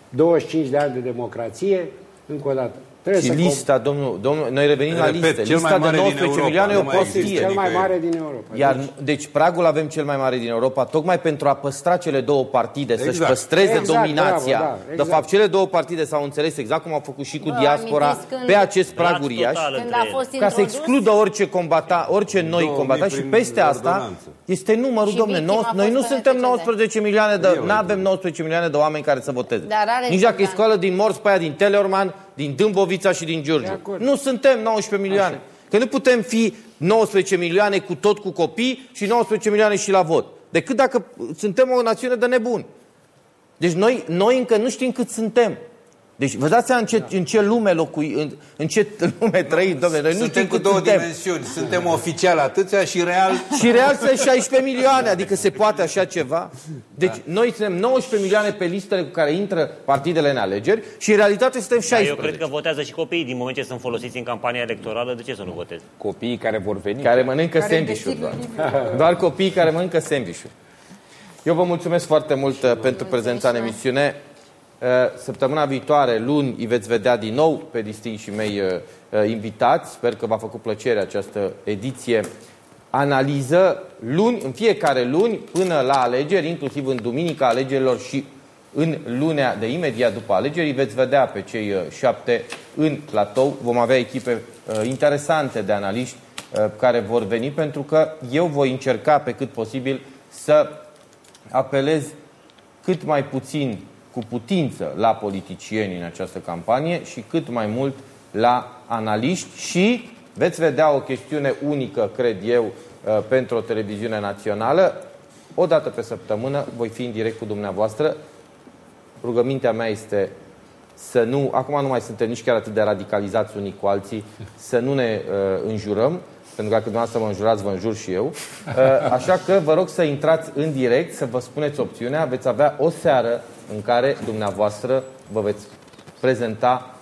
25 de ani de democrație, încă o dată. Trebuie și să lista, domnul, domnul, noi revenim la Repet, listă. cel mai Lista de mare din 19 Europa, milioane e o nu mai există. prostie. cel mai Adică- mare din Europa. Iar, Deci, deci pragul avem cel mai mare din Europa, tocmai pentru a păstra cele două partide, să-și Exact. păstreze Exact, dominația. bravo, da, De exact. fapt, cele două partide s-au înțeles exact cum au făcut și cu Vă diaspora amintiți când- pe acest prag Laț uriaș. total Când între a ele. fost Ca să introdus, excludă orice combata, orice noi 2000 combatanți și prin peste asta ordonanță. este numărul, Și domne, victima nou- a noi fost nu suntem beneficiară. 19 milioane de, Eu, nu avem 19 milioane de oameni care să voteze. Dar are Nici dacă e Bogdan. scoală din Morți pe aia din Teleorman, din Dâmbovița și din De Giurgiu. acord. Nu suntem 19 milioane. Că nu putem fi 19 milioane cu tot cu copii și 19 milioane și la vot. Decât dacă suntem o națiune de nebuni. Deci noi, noi încă nu știm cât suntem. Deci vă dați seama în ce, Da. în ce lume locui, în, în ce lume trăim, domnule. Noi nu Suntem știm cu cât două suntem. dimensiuni. Suntem oficial atâția și real Și real sunt 16 milioane, adică se poate așa ceva. Deci Da. noi suntem 19 milioane pe listele cu care intră partidele în alegeri și în realitate suntem Dar 16. eu cred că votează și copiii din moment ce sunt folosiți în campania electorală, de ce să nu voteze? Copiii care vor veni. Care mănâncă Care sandwich-uri doar. desigur, Doar copiii care mănâncă sandwich-uri. Eu vă mulțumesc foarte mult uh, pentru prezența în emisiune. Săptămâna viitoare, luni, îi veți vedea din nou pe distinșii mei invitați. Sper că v-a făcut plăcere această ediție analiză luni, în fiecare luni până la alegeri, inclusiv în duminica alegerilor și în lunea de imediat după alegeri. Veți vedea pe cei șapte în platou. Vom avea echipe uh, interesante de analiști uh, care vor veni pentru că eu voi încerca pe cât posibil să apelez cât mai puțin cu putință la politicieni în această campanie și cât mai mult la analiști și veți vedea o chestiune unică, cred eu, uh, pentru o televiziune națională. O dată pe săptămână voi fi în direct cu dumneavoastră. Rugămintea mea este să nu, acum nu mai suntem nici chiar atât de radicalizați unii cu alții, să nu ne uh, înjurăm, pentru că dacă dumneavoastră mă înjurați, vă înjur și eu. Uh, așa că vă rog să intrați în direct, să vă spuneți opțiunea. Veți avea o seară în care dumneavoastră vă veți prezenta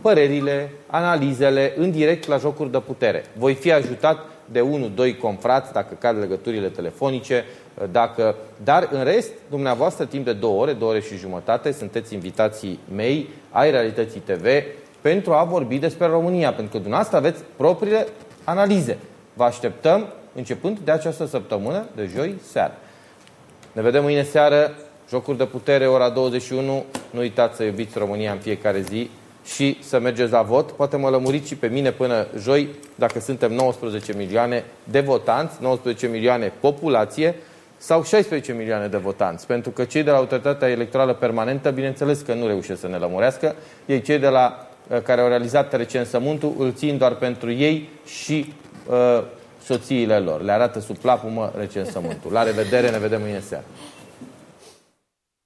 părerile, analizele în direct la jocuri de putere. Voi fi ajutat de unul, doi confrați, dacă cad legăturile telefonice, dacă... Dar în rest, dumneavoastră, timp de două ore, două ore și jumătate, sunteți invitații mei ai Realității TV pentru a vorbi despre România, pentru că dumneavoastră aveți propriile analize. Vă așteptăm începând de această săptămână, de joi seară. Ne vedem mâine seară, jocuri de putere, ora 21. Nu uitați să iubiți România în fiecare zi și să mergeți la vot. Poate mă lămuriți și pe mine până joi, dacă suntem 19 milioane de votanți, 19 milioane populație sau 16 milioane de votanți. Pentru că cei de la Autoritatea Electorală Permanentă, bineînțeles că nu reușesc să ne lămurească, ei cei de la uh, care au realizat recensământul îl țin doar pentru ei și uh, soțiile lor. Le arată sub plapumă recensământul. La revedere, ne vedem mâine seară.